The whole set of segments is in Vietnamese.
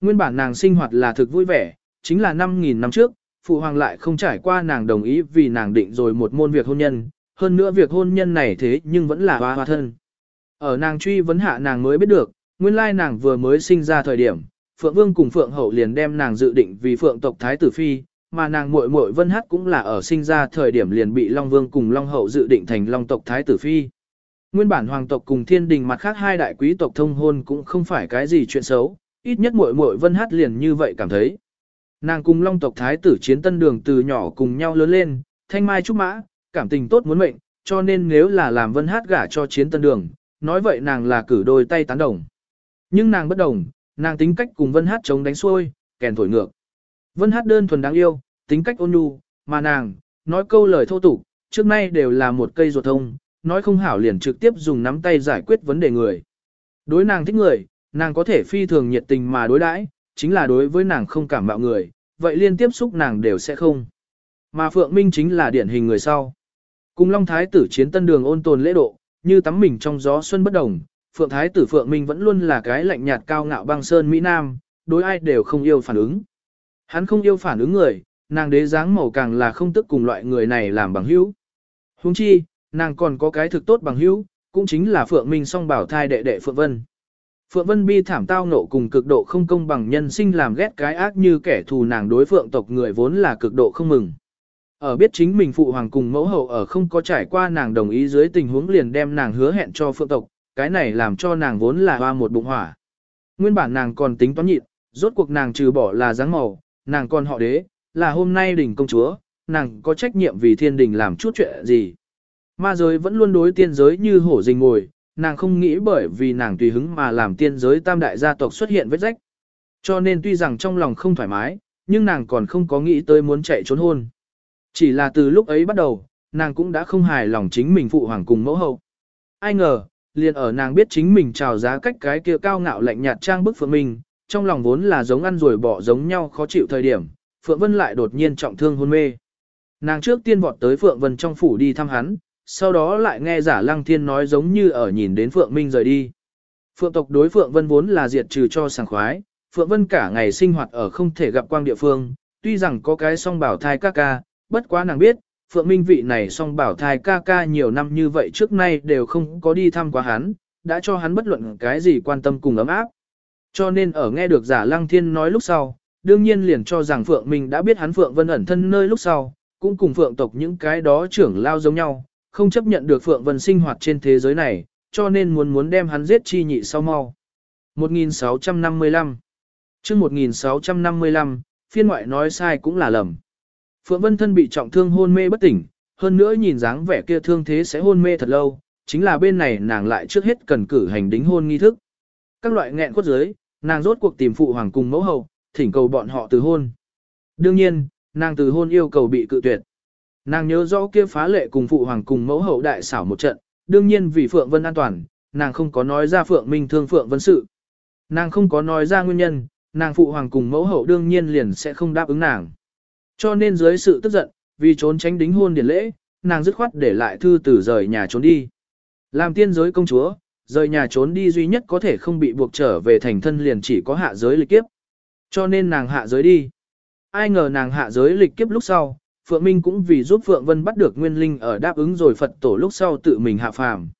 Nguyên bản nàng sinh hoạt là thực vui vẻ, chính là 5.000 năm trước, phụ hoàng lại không trải qua nàng đồng ý vì nàng định rồi một môn việc hôn nhân, hơn nữa việc hôn nhân này thế nhưng vẫn là hoa hoa thân. Ở nàng truy vấn hạ nàng mới biết được, nguyên lai nàng vừa mới sinh ra thời điểm, Phượng Vương cùng Phượng Hậu liền đem nàng dự định vì Phượng tộc Thái tử Phi, mà nàng muội muội Vân Hát cũng là ở sinh ra thời điểm liền bị Long Vương cùng Long Hậu dự định thành Long tộc Thái tử Phi. Nguyên bản hoàng tộc cùng thiên đình mặt khác hai đại quý tộc thông hôn cũng không phải cái gì chuyện xấu, ít nhất muội muội Vân Hát liền như vậy cảm thấy. Nàng cùng Long tộc Thái tử chiến tân đường từ nhỏ cùng nhau lớn lên, thanh mai trúc mã, cảm tình tốt muốn mệnh, cho nên nếu là làm Vân Hát gả cho chiến tân đường, nói vậy nàng là cử đôi tay tán đồng. Nhưng nàng bất đồng, nàng tính cách cùng Vân Hát chống đánh xuôi, kèn thổi ngược. Vân Hát đơn thuần đáng yêu, tính cách ôn nhu, mà nàng, nói câu lời thô tục, trước nay đều là một cây ruột thông, nói không hảo liền trực tiếp dùng nắm tay giải quyết vấn đề người. Đối nàng thích người, nàng có thể phi thường nhiệt tình mà đối đãi, chính là đối với nàng không cảm mạo người, vậy liên tiếp xúc nàng đều sẽ không. Mà Phượng Minh chính là điển hình người sau. Cùng Long Thái tử chiến tân đường ôn tồn lễ độ, như tắm mình trong gió xuân bất đồng, Phượng Thái tử Phượng Minh vẫn luôn là cái lạnh nhạt cao ngạo băng sơn Mỹ Nam, đối ai đều không yêu phản ứng. Hắn không yêu phản ứng người, nàng đế dáng màu càng là không tức cùng loại người này làm bằng hữu. Huống chi, nàng còn có cái thực tốt bằng hữu, cũng chính là Phượng Minh song bảo thai đệ đệ Phượng Vân. Phượng Vân bi thảm tao nộ cùng cực độ không công bằng nhân sinh làm ghét cái ác như kẻ thù nàng đối phượng tộc người vốn là cực độ không mừng. Ở biết chính mình phụ hoàng cùng mẫu hậu ở không có trải qua nàng đồng ý dưới tình huống liền đem nàng hứa hẹn cho phượng tộc, cái này làm cho nàng vốn là hoa một bụng hỏa. Nguyên bản nàng còn tính toán nhịn, rốt cuộc nàng trừ bỏ là dáng màu, nàng còn họ đế, là hôm nay đỉnh công chúa, nàng có trách nhiệm vì thiên đình làm chút chuyện gì. Ma giới vẫn luôn đối tiên giới như hổ rình ngồi, nàng không nghĩ bởi vì nàng tùy hứng mà làm tiên giới tam đại gia tộc xuất hiện vết rách. Cho nên tuy rằng trong lòng không thoải mái, nhưng nàng còn không có nghĩ tới muốn chạy trốn hôn. Chỉ là từ lúc ấy bắt đầu, nàng cũng đã không hài lòng chính mình phụ hoàng cùng mẫu hậu. Ai ngờ, liền ở nàng biết chính mình trào giá cách cái kia cao ngạo lạnh nhạt trang bức Phượng mình, trong lòng vốn là giống ăn rồi bỏ giống nhau khó chịu thời điểm, Phượng Vân lại đột nhiên trọng thương hôn mê. Nàng trước tiên vọt tới Phượng Vân trong phủ đi thăm hắn, sau đó lại nghe giả lăng thiên nói giống như ở nhìn đến Phượng Minh rời đi. Phượng tộc đối Phượng Vân vốn là diệt trừ cho sảng khoái, Phượng Vân cả ngày sinh hoạt ở không thể gặp quang địa phương, tuy rằng có cái song bảo thai ca ca, bất quá nàng biết, Phượng Minh vị này song bảo thai ca ca nhiều năm như vậy trước nay đều không có đi thăm qua hắn, đã cho hắn bất luận cái gì quan tâm cùng ấm áp. Cho nên ở nghe được giả lăng thiên nói lúc sau, đương nhiên liền cho rằng Phượng Minh đã biết hắn Phượng Vân ẩn thân nơi lúc sau, cũng cùng Phượng tộc những cái đó trưởng lao giống nhau, không chấp nhận được Phượng Vân sinh hoạt trên thế giới này, cho nên muốn muốn đem hắn giết chi nhị sau mau. 1655 chương 1655, phiên ngoại nói sai cũng là lầm. Phượng Vân thân bị trọng thương hôn mê bất tỉnh, hơn nữa nhìn dáng vẻ kia thương thế sẽ hôn mê thật lâu, chính là bên này nàng lại trước hết cần cử hành đính hôn nghi thức. Các loại nghẹn cốt giới, nàng rốt cuộc tìm phụ hoàng cùng mẫu hậu, thỉnh cầu bọn họ từ hôn. Đương nhiên, nàng từ hôn yêu cầu bị cự tuyệt. Nàng nhớ rõ kia phá lệ cùng phụ hoàng cùng mẫu hậu đại xảo một trận, đương nhiên vì Phượng Vân an toàn, nàng không có nói ra Phượng Minh thương Phượng Vân sự. Nàng không có nói ra nguyên nhân, nàng phụ hoàng cùng mẫu hậu đương nhiên liền sẽ không đáp ứng nàng. Cho nên dưới sự tức giận, vì trốn tránh đính hôn điển lễ, nàng dứt khoát để lại thư tử rời nhà trốn đi. Làm tiên giới công chúa, rời nhà trốn đi duy nhất có thể không bị buộc trở về thành thân liền chỉ có hạ giới lịch kiếp. Cho nên nàng hạ giới đi. Ai ngờ nàng hạ giới lịch kiếp lúc sau, Phượng Minh cũng vì giúp Phượng Vân bắt được nguyên linh ở đáp ứng rồi Phật tổ lúc sau tự mình hạ phàm.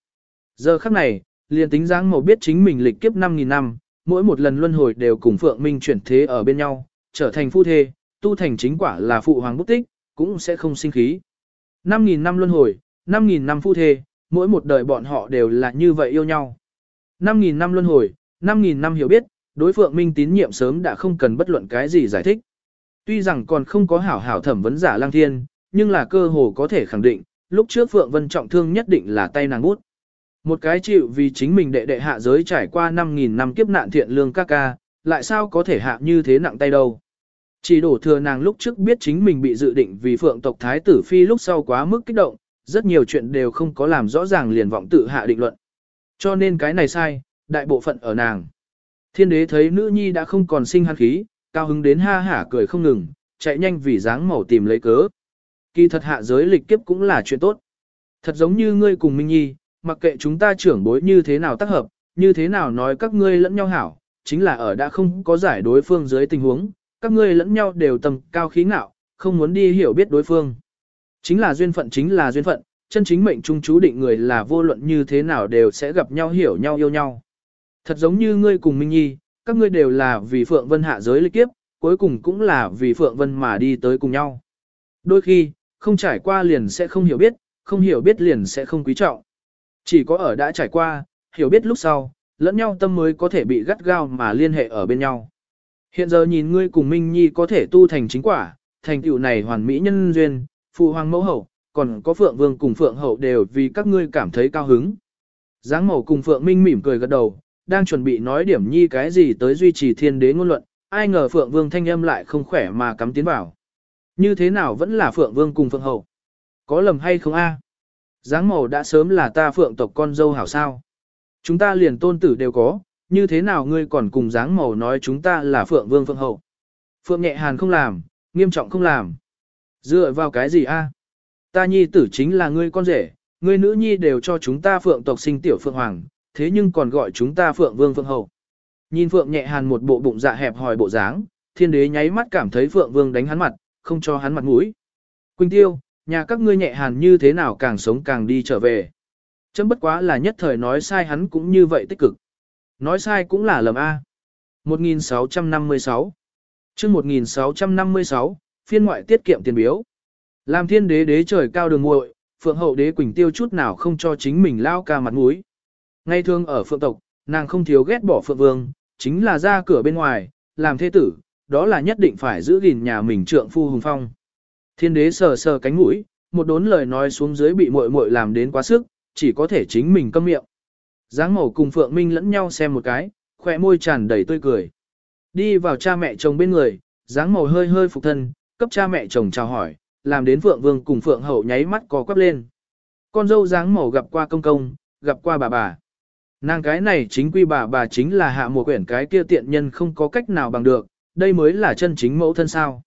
Giờ khắc này, liền tính dáng màu biết chính mình lịch kiếp 5.000 năm, mỗi một lần luân hồi đều cùng Phượng Minh chuyển thế ở bên nhau, trở thành phu thê, tu thành chính quả là phụ hoàng bút tích, cũng sẽ không sinh khí. 5.000 năm luân hồi, 5.000 năm phu thê, mỗi một đời bọn họ đều là như vậy yêu nhau. 5.000 năm luân hồi, 5.000 năm hiểu biết, đối Phượng Minh tín nhiệm sớm đã không cần bất luận cái gì giải thích. Tuy rằng còn không có hảo hảo thẩm vấn giả lang thiên, nhưng là cơ hồ có thể khẳng định, lúc trước Phượng Vân trọng thương nhất định là tay nàng bút. Một cái chịu vì chính mình đệ đệ hạ giới trải qua 5.000 năm kiếp nạn thiện lương ca ca, lại sao có thể hạ như thế nặng tay đâu. Chỉ đổ thừa nàng lúc trước biết chính mình bị dự định vì phượng tộc thái tử phi lúc sau quá mức kích động, rất nhiều chuyện đều không có làm rõ ràng liền vọng tự hạ định luận. Cho nên cái này sai, đại bộ phận ở nàng. Thiên đế thấy nữ nhi đã không còn sinh hắn khí, cao hứng đến ha hả cười không ngừng, chạy nhanh vì dáng màu tìm lấy cớ. Kỳ thật hạ giới lịch kiếp cũng là chuyện tốt. Thật giống như ngươi cùng Minh Nhi, mặc kệ chúng ta trưởng bối như thế nào tác hợp, như thế nào nói các ngươi lẫn nhau hảo, chính là ở đã không có giải đối phương dưới tình huống, các ngươi lẫn nhau đều tầm cao khí ngạo, không muốn đi hiểu biết đối phương. Chính là duyên phận chính là duyên phận, chân chính mệnh trung chú định người là vô luận như thế nào đều sẽ gặp nhau hiểu nhau yêu nhau. Thật giống như ngươi cùng Minh Nhi, các ngươi đều là vì Phượng Vân hạ giới lịch kiếp, cuối cùng cũng là vì Phượng Vân mà đi tới cùng nhau. Đôi khi, không trải qua liền sẽ không hiểu biết, không hiểu biết liền sẽ không quý trọng. Chỉ có ở đã trải qua, hiểu biết lúc sau, lẫn nhau tâm mới có thể bị gắt gao mà liên hệ ở bên nhau. Hiện giờ nhìn ngươi cùng Minh Nhi có thể tu thành chính quả, thành tựu này hoàn mỹ nhân duyên, phụ hoàng mẫu hậu, còn có Phượng Vương cùng Phượng hậu đều vì các ngươi cảm thấy cao hứng. Giáng mẫu cùng Phượng Minh mỉm cười gật đầu, đang chuẩn bị nói điểm nhi cái gì tới duy trì thiên đế ngôn luận, ai ngờ Phượng Vương thanh âm lại không khỏe mà cắm tiến vào. Như thế nào vẫn là Phượng Vương cùng Phượng hậu? Có lầm hay không a? Giáng màu đã sớm là ta Phượng tộc con dâu hảo sao? Chúng ta liền tôn tử đều có, như thế nào ngươi còn cùng dáng màu nói chúng ta là Phượng Vương Phượng Hậu. Phượng nhẹ hàn không làm, nghiêm trọng không làm. Dựa vào cái gì a? Ta nhi tử chính là ngươi con rể, ngươi nữ nhi đều cho chúng ta Phượng tộc sinh tiểu Phượng Hoàng, thế nhưng còn gọi chúng ta Phượng Vương Phượng Hậu. Nhìn Phượng nhẹ hàn một bộ bụng dạ hẹp hòi bộ dáng, thiên đế nháy mắt cảm thấy Phượng Vương đánh hắn mặt, không cho hắn mặt mũi. Quỳnh tiêu, nhà các ngươi nhẹ hàn như thế nào càng sống càng đi trở về. Chấm bất quá là nhất thời nói sai hắn cũng như vậy tích cực. Nói sai cũng là lầm A. 1656 chương 1656, phiên ngoại tiết kiệm tiền biếu. Làm thiên đế đế trời cao đường muội phượng hậu đế quỳnh tiêu chút nào không cho chính mình lao ca mặt mũi. Ngay thường ở phượng tộc, nàng không thiếu ghét bỏ phượng vương, chính là ra cửa bên ngoài, làm thế tử, đó là nhất định phải giữ gìn nhà mình trượng phu hùng phong. Thiên đế sờ sờ cánh mũi, một đốn lời nói xuống dưới bị muội muội làm đến quá sức, chỉ có thể chính mình câm miệng. Giáng màu cùng Phượng Minh lẫn nhau xem một cái, khỏe môi tràn đầy tươi cười. Đi vào cha mẹ chồng bên người, Giáng màu hơi hơi phục thân, cấp cha mẹ chồng chào hỏi, làm đến Phượng Vương cùng Phượng Hậu nháy mắt có quắp lên. Con dâu Giáng màu gặp qua công công, gặp qua bà bà. Nàng cái này chính quy bà bà chính là hạ mùa quyển cái kia tiện nhân không có cách nào bằng được, đây mới là chân chính mẫu thân sao.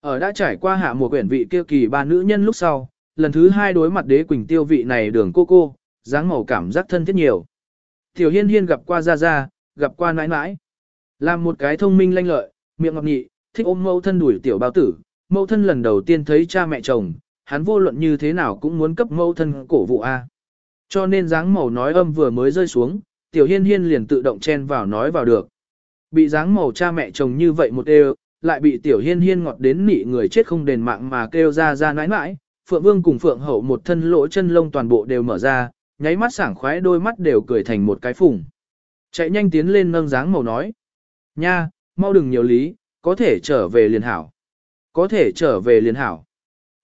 Ở đã trải qua hạ mùa quyển vị kia kỳ ba nữ nhân lúc sau, lần thứ hai đối mặt đế quỳnh tiêu vị này đường cô cô, dáng màu cảm giác thân thiết nhiều. Tiểu hiên hiên gặp qua ra ra, gặp qua nãi nãi. Làm một cái thông minh lanh lợi, miệng ngọc nhị, thích ôm mẫu thân đuổi tiểu bao tử. Mẫu thân lần đầu tiên thấy cha mẹ chồng, hắn vô luận như thế nào cũng muốn cấp mẫu thân cổ vụ A. Cho nên dáng màu nói âm vừa mới rơi xuống, tiểu hiên hiên liền tự động chen vào nói vào được. Bị dáng màu cha mẹ chồng như vậy một đều, lại bị tiểu hiên hiên ngọt đến nị người chết không đền mạng mà kêu ra ra nãi nãi, Phượng Vương cùng Phượng Hậu một thân lỗ chân lông toàn bộ đều mở ra, nháy mắt sảng khoái đôi mắt đều cười thành một cái phùng. Chạy nhanh tiến lên nâng dáng màu nói. Nha, mau đừng nhiều lý, có thể trở về liền hảo. Có thể trở về liền hảo.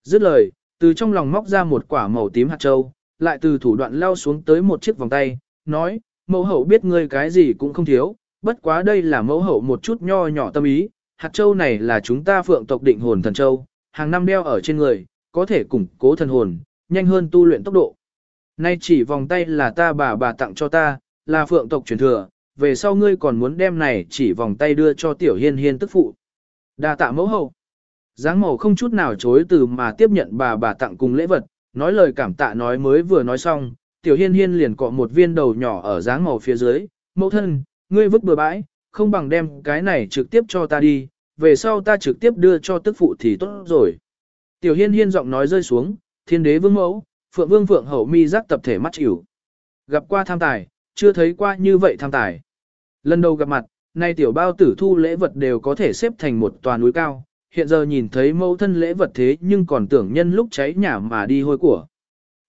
Dứt lời, từ trong lòng móc ra một quả màu tím hạt châu, lại từ thủ đoạn lao xuống tới một chiếc vòng tay, nói, mẫu hậu biết ngươi cái gì cũng không thiếu, bất quá đây là mẫu hậu một chút nho nhỏ tâm ý, hạt châu này là chúng ta phượng tộc định hồn thần châu, hàng năm đeo ở trên người, có thể củng cố thần hồn, nhanh hơn tu luyện tốc độ. Nay chỉ vòng tay là ta bà bà tặng cho ta, là phượng tộc truyền thừa, về sau ngươi còn muốn đem này chỉ vòng tay đưa cho tiểu hiên hiên tức phụ. Đa tạ mẫu hậu. Giáng màu không chút nào chối từ mà tiếp nhận bà bà tặng cùng lễ vật, nói lời cảm tạ nói mới vừa nói xong, tiểu hiên hiên liền cọ một viên đầu nhỏ ở dáng màu phía dưới, mẫu thân, ngươi vứt bừa bãi, không bằng đem cái này trực tiếp cho ta đi, về sau ta trực tiếp đưa cho tức phụ thì tốt rồi. Tiểu hiên hiên giọng nói rơi xuống, thiên đế vương mẫu, phượng vương phượng hậu mi giác tập thể mắt chịu. Gặp qua tham tài, chưa thấy qua như vậy tham tài. Lần đầu gặp mặt, nay tiểu bao tử thu lễ vật đều có thể xếp thành một tòa núi cao, hiện giờ nhìn thấy mẫu thân lễ vật thế nhưng còn tưởng nhân lúc cháy nhà mà đi hôi của.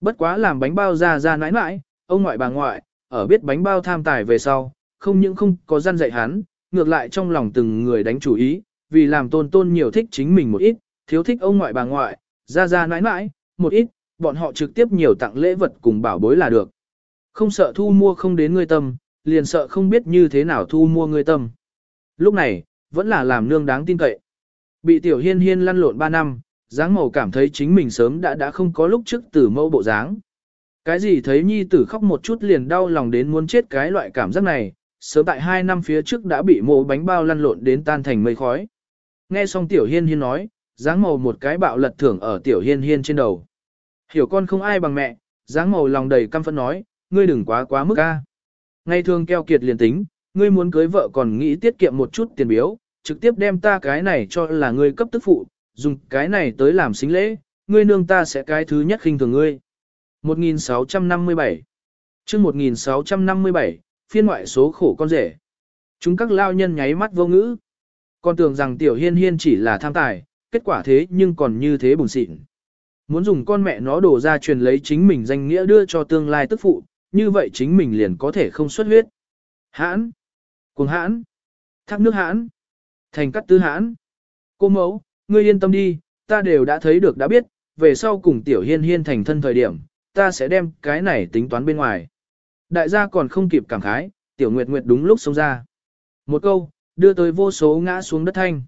Bất quá làm bánh bao ra ra nãi nãi, ông ngoại bà ngoại, ở biết bánh bao tham tài về sau, không những không có gian dạy hắn, ngược lại trong lòng từng người đánh chủ ý, vì làm tôn tôn nhiều thích chính mình một ít, thiếu thích ông ngoại bà ngoại, ra ra nãi nãi, một ít, bọn họ trực tiếp nhiều tặng lễ vật cùng bảo bối là được. Không sợ thu mua không đến người tâm, liền sợ không biết như thế nào thu mua người tâm. Lúc này, vẫn là làm nương đáng tin cậy. Bị tiểu hiên hiên lăn lộn 3 năm, dáng màu cảm thấy chính mình sớm đã đã không có lúc trước từ mẫu bộ dáng. Cái gì thấy nhi tử khóc một chút liền đau lòng đến muốn chết cái loại cảm giác này, sớm tại 2 năm phía trước đã bị mộ bánh bao lăn lộn đến tan thành mây khói. Nghe xong tiểu hiên hiên nói, dáng màu một cái bạo lật thưởng ở tiểu hiên hiên trên đầu. Hiểu con không ai bằng mẹ, dáng màu lòng đầy căm phẫn nói, ngươi đừng quá quá mức a. Ngay thường keo kiệt liền tính, ngươi muốn cưới vợ còn nghĩ tiết kiệm một chút tiền biếu, trực tiếp đem ta cái này cho là ngươi cấp tức phụ, dùng cái này tới làm xính lễ, ngươi nương ta sẽ cái thứ nhất khinh thường ngươi. 1657 chương 1657, phiên ngoại số khổ con rể. Chúng các lao nhân nháy mắt vô ngữ. Con tưởng rằng tiểu hiên hiên chỉ là tham tài, kết quả thế nhưng còn như thế buồn xịn. Muốn dùng con mẹ nó đổ ra truyền lấy chính mình danh nghĩa đưa cho tương lai tức phụ, như vậy chính mình liền có thể không xuất huyết. Hãn, cuồng hãn, thác nước hãn, thành cắt tư hãn. Cô mẫu, ngươi yên tâm đi, ta đều đã thấy được đã biết, về sau cùng tiểu hiên hiên thành thân thời điểm, ta sẽ đem cái này tính toán bên ngoài. Đại gia còn không kịp cảm khái, tiểu nguyệt nguyệt đúng lúc xông ra. Một câu, đưa tới vô số ngã xuống đất thanh.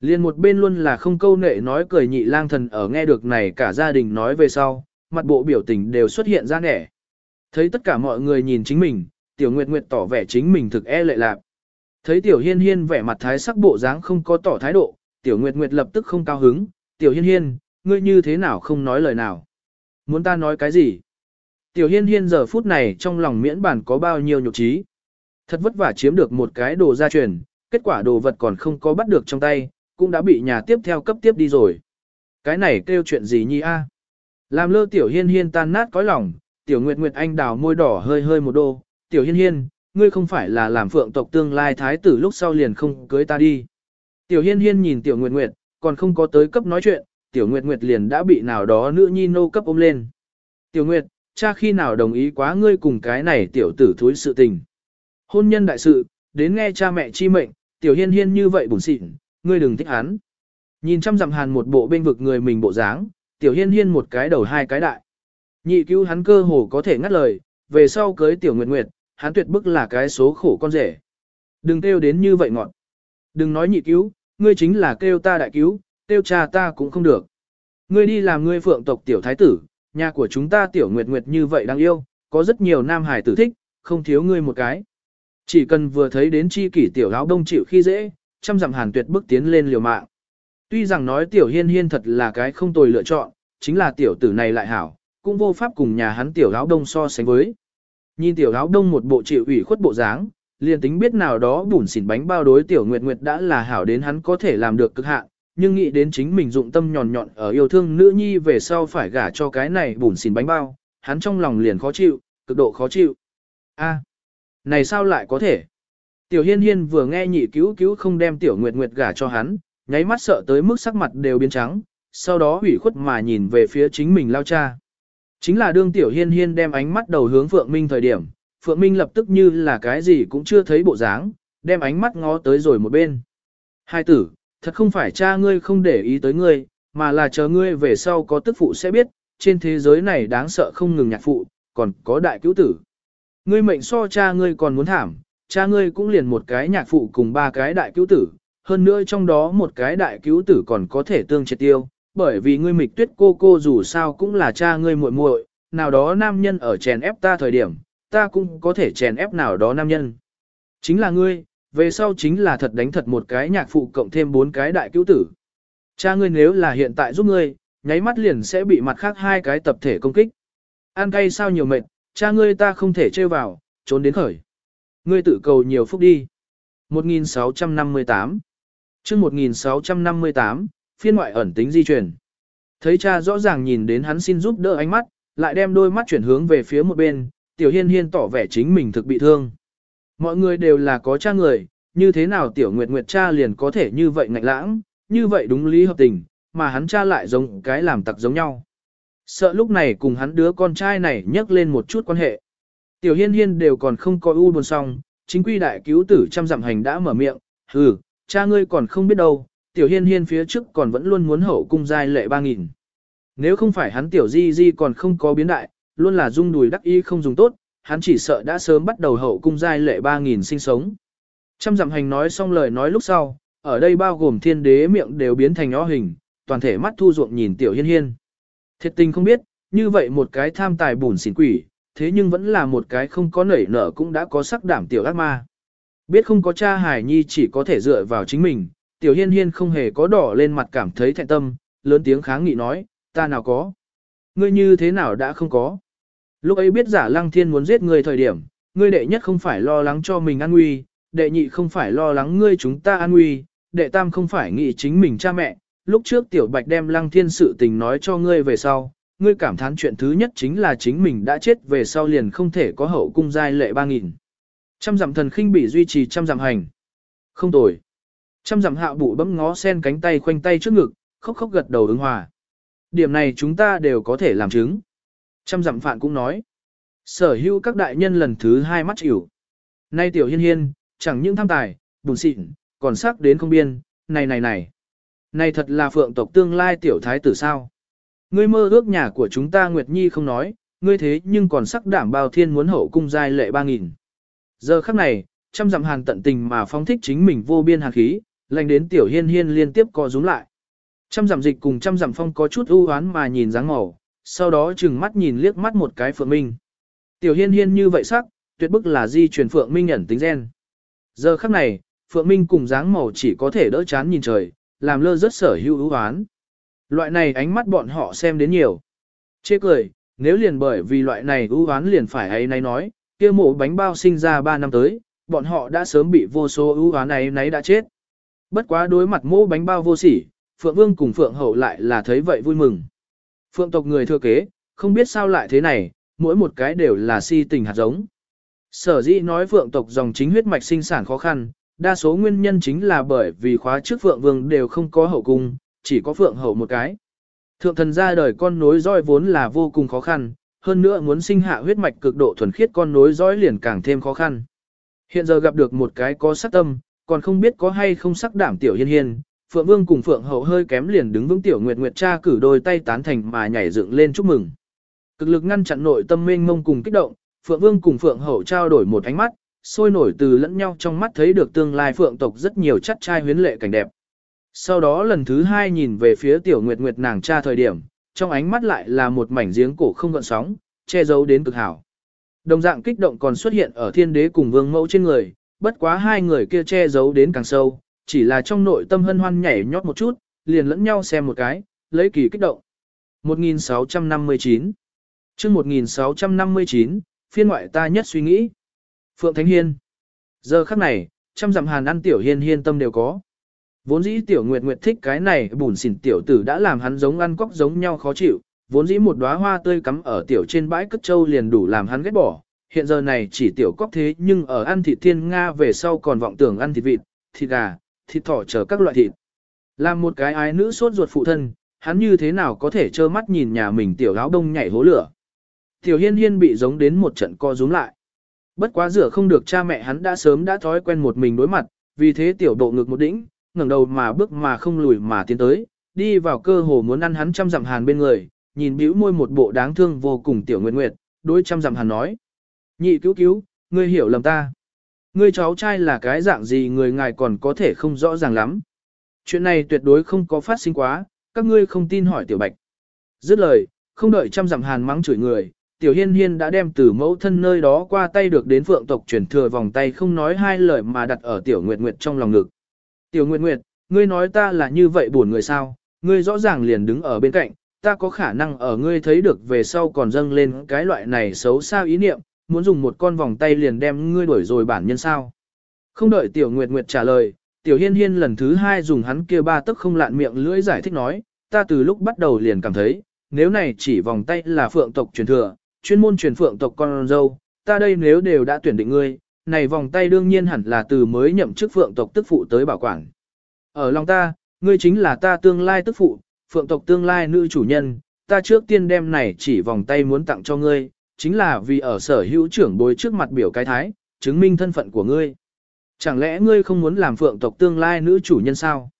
Liên một bên luôn là không câu nệ nói cười nhị lang thần ở nghe được này cả gia đình nói về sau, mặt bộ biểu tình đều xuất hiện ra nẻ. Thấy tất cả mọi người nhìn chính mình, tiểu nguyệt nguyệt tỏ vẻ chính mình thực e lệ lạc. Thấy tiểu hiên hiên vẻ mặt thái sắc bộ dáng không có tỏ thái độ, tiểu nguyệt nguyệt lập tức không cao hứng, tiểu hiên hiên, ngươi như thế nào không nói lời nào. Muốn ta nói cái gì? Tiểu hiên hiên giờ phút này trong lòng miễn bản có bao nhiêu nhục trí. Thật vất vả chiếm được một cái đồ gia truyền, kết quả đồ vật còn không có bắt được trong tay, cũng đã bị nhà tiếp theo cấp tiếp đi rồi. Cái này kêu chuyện gì nhi a? Làm lơ tiểu hiên hiên tan nát cõi lòng, tiểu nguyệt nguyệt anh đào môi đỏ hơi hơi một đô, tiểu hiên hiên, ngươi không phải là làm phượng tộc tương lai thái tử lúc sau liền không cưới ta đi. Tiểu hiên hiên nhìn tiểu nguyệt nguyệt, còn không có tới cấp nói chuyện, tiểu nguyệt nguyệt liền đã bị nào đó nữ nhi nô cấp ôm lên. Tiểu nguyệt, cha khi nào đồng ý quá ngươi cùng cái này tiểu tử thúi sự tình. Hôn nhân đại sự, đến nghe cha mẹ chi mệnh, tiểu hiên hiên như vậy bùn xịn, ngươi đừng thích hắn. Nhìn chăm dặm hàn một bộ bên vực người mình bộ dáng, tiểu hiên hiên một cái đầu hai cái đại. Nhị cứu hắn cơ hồ có thể ngắt lời, về sau cưới tiểu nguyệt nguyệt, hắn tuyệt bức là cái số khổ con rể. Đừng kêu đến như vậy ngọn. Đừng nói nhị cứu, ngươi chính là kêu ta đại cứu, kêu cha ta cũng không được. Ngươi đi làm ngươi phượng tộc tiểu thái tử, nhà của chúng ta tiểu nguyệt nguyệt như vậy đáng yêu, có rất nhiều nam hải tử thích, không thiếu ngươi một cái. Chỉ cần vừa thấy đến chi kỷ tiểu áo đông chịu khi dễ, trăm dặm hàn tuyệt bước tiến lên liều mạng. Tuy rằng nói tiểu hiên hiên thật là cái không tồi lựa chọn, chính là tiểu tử này lại hảo, cũng vô pháp cùng nhà hắn tiểu áo đông so sánh với. Nhìn tiểu áo đông một bộ chịu ủy khuất bộ dáng, liền tính biết nào đó bùn xỉn bánh bao đối tiểu nguyệt nguyệt đã là hảo đến hắn có thể làm được cực hạn, nhưng nghĩ đến chính mình dụng tâm nhọn nhọn ở yêu thương nữ nhi về sau phải gả cho cái này bùn xỉn bánh bao, hắn trong lòng liền khó chịu, cực độ khó chịu. A, này sao lại có thể? Tiểu hiên hiên vừa nghe nhị cứu cứu không đem tiểu nguyệt nguyệt gả cho hắn, nháy mắt sợ tới mức sắc mặt đều biến trắng, sau đó hủy khuất mà nhìn về phía chính mình lao cha. Chính là đương tiểu hiên hiên đem ánh mắt đầu hướng Phượng Minh thời điểm, Phượng Minh lập tức như là cái gì cũng chưa thấy bộ dáng, đem ánh mắt ngó tới rồi một bên. Hai tử, thật không phải cha ngươi không để ý tới ngươi, mà là chờ ngươi về sau có tức phụ sẽ biết, trên thế giới này đáng sợ không ngừng nhạc phụ, còn có đại cứu tử. Ngươi mệnh so cha ngươi còn muốn thảm, cha ngươi cũng liền một cái nhạc phụ cùng ba cái đại cứu tử, hơn nữa trong đó một cái đại cứu tử còn có thể tương triệt tiêu, bởi vì ngươi mịch tuyết cô cô dù sao cũng là cha ngươi muội muội, nào đó nam nhân ở chèn ép ta thời điểm, ta cũng có thể chèn ép nào đó nam nhân. Chính là ngươi, về sau chính là thật đánh thật một cái nhạc phụ cộng thêm bốn cái đại cứu tử. Cha ngươi nếu là hiện tại giúp ngươi, nháy mắt liền sẽ bị mặt khác hai cái tập thể công kích. An cay sao nhiều mệt, cha ngươi ta không thể trêu vào, trốn đến khởi. Ngươi tự cầu nhiều phúc đi. 1658 chương 1658, phiên ngoại ẩn tính di chuyển. Thấy cha rõ ràng nhìn đến hắn xin giúp đỡ ánh mắt, lại đem đôi mắt chuyển hướng về phía một bên, tiểu hiên hiên tỏ vẻ chính mình thực bị thương. Mọi người đều là có cha người, như thế nào tiểu nguyệt nguyệt cha liền có thể như vậy ngạnh lãng, như vậy đúng lý hợp tình, mà hắn cha lại giống cái làm tặc giống nhau. Sợ lúc này cùng hắn đứa con trai này nhắc lên một chút quan hệ. Tiểu hiên hiên đều còn không có u buồn xong, chính quy đại cứu tử trăm dặm hành đã mở miệng, hừ, cha ngươi còn không biết đâu, tiểu hiên hiên phía trước còn vẫn luôn muốn hậu cung giai lệ ba nghìn. Nếu không phải hắn tiểu di di còn không có biến đại, luôn là dung đùi đắc y không dùng tốt, hắn chỉ sợ đã sớm bắt đầu hậu cung giai lệ ba nghìn sinh sống. Trăm dặm hành nói xong lời nói lúc sau, ở đây bao gồm thiên đế miệng đều biến thành o hình, toàn thể mắt thu ruộng nhìn tiểu hiên hiên. Thiệt tình không biết, như vậy một cái tham tài bùn xỉn quỷ, thế nhưng vẫn là một cái không có nảy nở cũng đã có sắc đảm tiểu ác ma. Biết không có cha Hải Nhi chỉ có thể dựa vào chính mình, tiểu hiên hiên không hề có đỏ lên mặt cảm thấy thẹn tâm, lớn tiếng kháng nghị nói, ta nào có. Ngươi như thế nào đã không có. Lúc ấy biết giả lăng thiên muốn giết ngươi thời điểm, ngươi đệ nhất không phải lo lắng cho mình an nguy, đệ nhị không phải lo lắng ngươi chúng ta an nguy, đệ tam không phải nghĩ chính mình cha mẹ, lúc trước tiểu bạch đem lăng thiên sự tình nói cho ngươi về sau, ngươi cảm thán chuyện thứ nhất chính là chính mình đã chết về sau liền không thể có hậu cung giai lệ ba nghìn. Trăm dặm thần khinh bị duy trì trăm dặm hành. Không tồi. Trăm dặm hạ bụ bấm ngó sen cánh tay khoanh tay trước ngực, khóc khóc gật đầu ứng hòa. Điểm này chúng ta đều có thể làm chứng. Trăm dặm phạn cũng nói. Sở hữu các đại nhân lần thứ hai mắt chịu. Nay tiểu hiên hiên, chẳng những tham tài, bùn xịn, còn sắc đến không biên, này này này. Này thật là phượng tộc tương lai tiểu thái tử sao. Ngươi mơ ước nhà của chúng ta Nguyệt Nhi không nói, ngươi thế nhưng còn sắc đảm bao thiên muốn hậu cung giai lệ ba nghìn. Giờ khắc này, trăm dặm hàn tận tình mà phong thích chính mình vô biên hàn khí, lành đến tiểu hiên hiên liên tiếp co rúm lại. Trăm giảm dịch cùng trăm giảm phong có chút ưu hoán mà nhìn dáng màu, sau đó chừng mắt nhìn liếc mắt một cái phượng minh. Tiểu hiên hiên như vậy sắc, tuyệt bức là di truyền phượng minh ẩn tính gen. Giờ khắc này, phượng minh cùng dáng màu chỉ có thể đỡ chán nhìn trời, làm lơ rất sở hữu ưu hoán. Loại này ánh mắt bọn họ xem đến nhiều. Chê cười, nếu liền bởi vì loại này ưu hoán liền phải ấy nay nói, kia mổ bánh bao sinh ra 3 năm tới, bọn họ đã sớm bị vô số ưu hoán ấy nấy đã chết. Bất quá đối mặt mô bánh bao vô sỉ, Phượng Vương cùng Phượng Hậu lại là thấy vậy vui mừng. Phượng tộc người thừa kế, không biết sao lại thế này, mỗi một cái đều là si tình hạt giống. Sở dĩ nói Phượng tộc dòng chính huyết mạch sinh sản khó khăn, đa số nguyên nhân chính là bởi vì khóa trước Phượng Vương đều không có hậu cung, chỉ có Phượng Hậu một cái. Thượng thần ra đời con nối dõi vốn là vô cùng khó khăn, hơn nữa muốn sinh hạ huyết mạch cực độ thuần khiết con nối dõi liền càng thêm khó khăn. Hiện giờ gặp được một cái có sát tâm, còn không biết có hay không sắc đảm tiểu hiên hiên, Phượng Vương cùng Phượng Hậu hơi kém liền đứng vững tiểu Nguyệt Nguyệt cha cử đôi tay tán thành mà nhảy dựng lên chúc mừng. Cực lực ngăn chặn nội tâm mênh mông cùng kích động, Phượng Vương cùng Phượng Hậu trao đổi một ánh mắt, sôi nổi từ lẫn nhau trong mắt thấy được tương lai Phượng tộc rất nhiều chất trai huyến lệ cảnh đẹp. Sau đó lần thứ hai nhìn về phía tiểu Nguyệt Nguyệt nàng cha thời điểm, trong ánh mắt lại là một mảnh giếng cổ không gợn sóng, che giấu đến cực hảo. Đồng dạng kích động còn xuất hiện ở thiên đế cùng vương mẫu trên người, bất quá hai người kia che giấu đến càng sâu, chỉ là trong nội tâm hân hoan nhảy nhót một chút, liền lẫn nhau xem một cái, lấy kỳ kích động. 1659 chương 1659, phiên ngoại ta nhất suy nghĩ. Phượng Thánh Hiên Giờ khắc này, trăm dặm hàn ăn tiểu hiên hiên tâm đều có. Vốn dĩ tiểu nguyệt nguyệt thích cái này bùn xỉn tiểu tử đã làm hắn giống ăn cóc giống nhau khó chịu, vốn dĩ một đóa hoa tươi cắm ở tiểu trên bãi cất châu liền đủ làm hắn ghét bỏ. Hiện giờ này chỉ tiểu cóc thế nhưng ở ăn thịt thiên Nga về sau còn vọng tưởng ăn thịt vịt, thịt gà, thịt thỏ chờ các loại thịt. Làm một cái ái nữ sốt ruột phụ thân, hắn như thế nào có thể trơ mắt nhìn nhà mình tiểu áo đông nhảy hố lửa. Tiểu hiên hiên bị giống đến một trận co rúm lại. Bất quá rửa không được cha mẹ hắn đã sớm đã thói quen một mình đối mặt, vì thế tiểu độ ngực một đỉnh, ngẩng đầu mà bước mà không lùi mà tiến tới, đi vào cơ hồ muốn ăn hắn trăm dặm hàn bên người, nhìn bĩu môi một bộ đáng thương vô cùng tiểu nguyệt nguyệt, đối trăm dặm hàn nói. Nhị cứu cứu, ngươi hiểu lầm ta. Ngươi cháu trai là cái dạng gì người ngài còn có thể không rõ ràng lắm. Chuyện này tuyệt đối không có phát sinh quá, các ngươi không tin hỏi tiểu bạch. Dứt lời, không đợi trăm dặm hàn mắng chửi người, tiểu hiên hiên đã đem từ mẫu thân nơi đó qua tay được đến phượng tộc chuyển thừa vòng tay không nói hai lời mà đặt ở tiểu nguyệt nguyệt trong lòng ngực. Tiểu nguyệt nguyệt, ngươi nói ta là như vậy buồn người sao, ngươi rõ ràng liền đứng ở bên cạnh, ta có khả năng ở ngươi thấy được về sau còn dâng lên cái loại này xấu xa ý niệm, muốn dùng một con vòng tay liền đem ngươi đuổi rồi bản nhân sao. Không đợi tiểu nguyệt nguyệt trả lời, tiểu hiên hiên lần thứ hai dùng hắn kia ba tức không lạn miệng lưỡi giải thích nói, ta từ lúc bắt đầu liền cảm thấy, nếu này chỉ vòng tay là phượng tộc truyền thừa, chuyên môn truyền phượng tộc con dâu, ta đây nếu đều đã tuyển định ngươi, này vòng tay đương nhiên hẳn là từ mới nhậm chức phượng tộc tức phụ tới bảo quản. Ở lòng ta, ngươi chính là ta tương lai tức phụ, phượng tộc tương lai nữ chủ nhân, ta trước tiên đem này chỉ vòng tay muốn tặng cho ngươi, chính là vì ở sở hữu trưởng bối trước mặt biểu cái thái, chứng minh thân phận của ngươi. Chẳng lẽ ngươi không muốn làm phượng tộc tương lai nữ chủ nhân sao?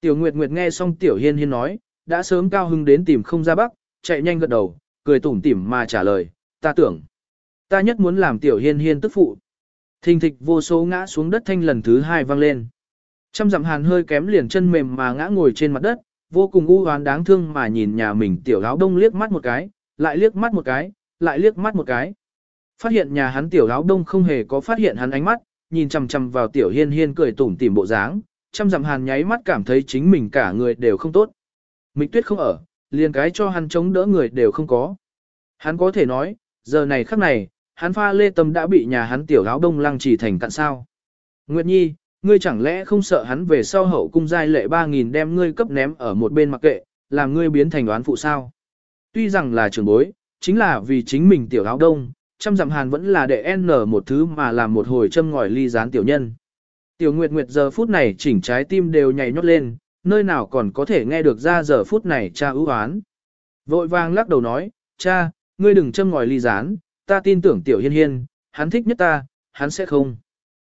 Tiểu Nguyệt Nguyệt nghe xong Tiểu Hiên Hiên nói, đã sớm cao hưng đến tìm không ra bắc, chạy nhanh gật đầu, cười tủm tỉm mà trả lời, ta tưởng, ta nhất muốn làm Tiểu Hiên Hiên tức phụ. Thình thịch vô số ngã xuống đất thanh lần thứ hai vang lên. Trăm dặm hàn hơi kém liền chân mềm mà ngã ngồi trên mặt đất, vô cùng u hoán đáng thương mà nhìn nhà mình tiểu áo đông liếc mắt một cái, lại liếc mắt một cái, lại liếc mắt một cái. Phát hiện nhà hắn tiểu lão đông không hề có phát hiện hắn ánh mắt, nhìn chằm chằm vào tiểu hiên hiên cười tủm tỉm bộ dáng, chăm dặm hàn nháy mắt cảm thấy chính mình cả người đều không tốt. Mịch tuyết không ở, liền cái cho hắn chống đỡ người đều không có. Hắn có thể nói, giờ này khắc này, hắn pha lê tâm đã bị nhà hắn tiểu lão đông lăng chỉ thành cạn sao. Nguyệt Nhi, ngươi chẳng lẽ không sợ hắn về sau hậu cung giai lệ 3.000 đem ngươi cấp ném ở một bên mặc kệ, làm ngươi biến thành đoán phụ sao? Tuy rằng là trưởng bối, chính là vì chính mình tiểu áo đông, trăm dặm hàn vẫn là để n một thứ mà làm một hồi châm ngòi ly gián tiểu nhân. Tiểu Nguyệt Nguyệt giờ phút này chỉnh trái tim đều nhảy nhót lên, nơi nào còn có thể nghe được ra giờ phút này cha ưu oán. Vội vàng lắc đầu nói, cha, ngươi đừng châm ngòi ly gián, ta tin tưởng tiểu hiên hiên, hắn thích nhất ta, hắn sẽ không.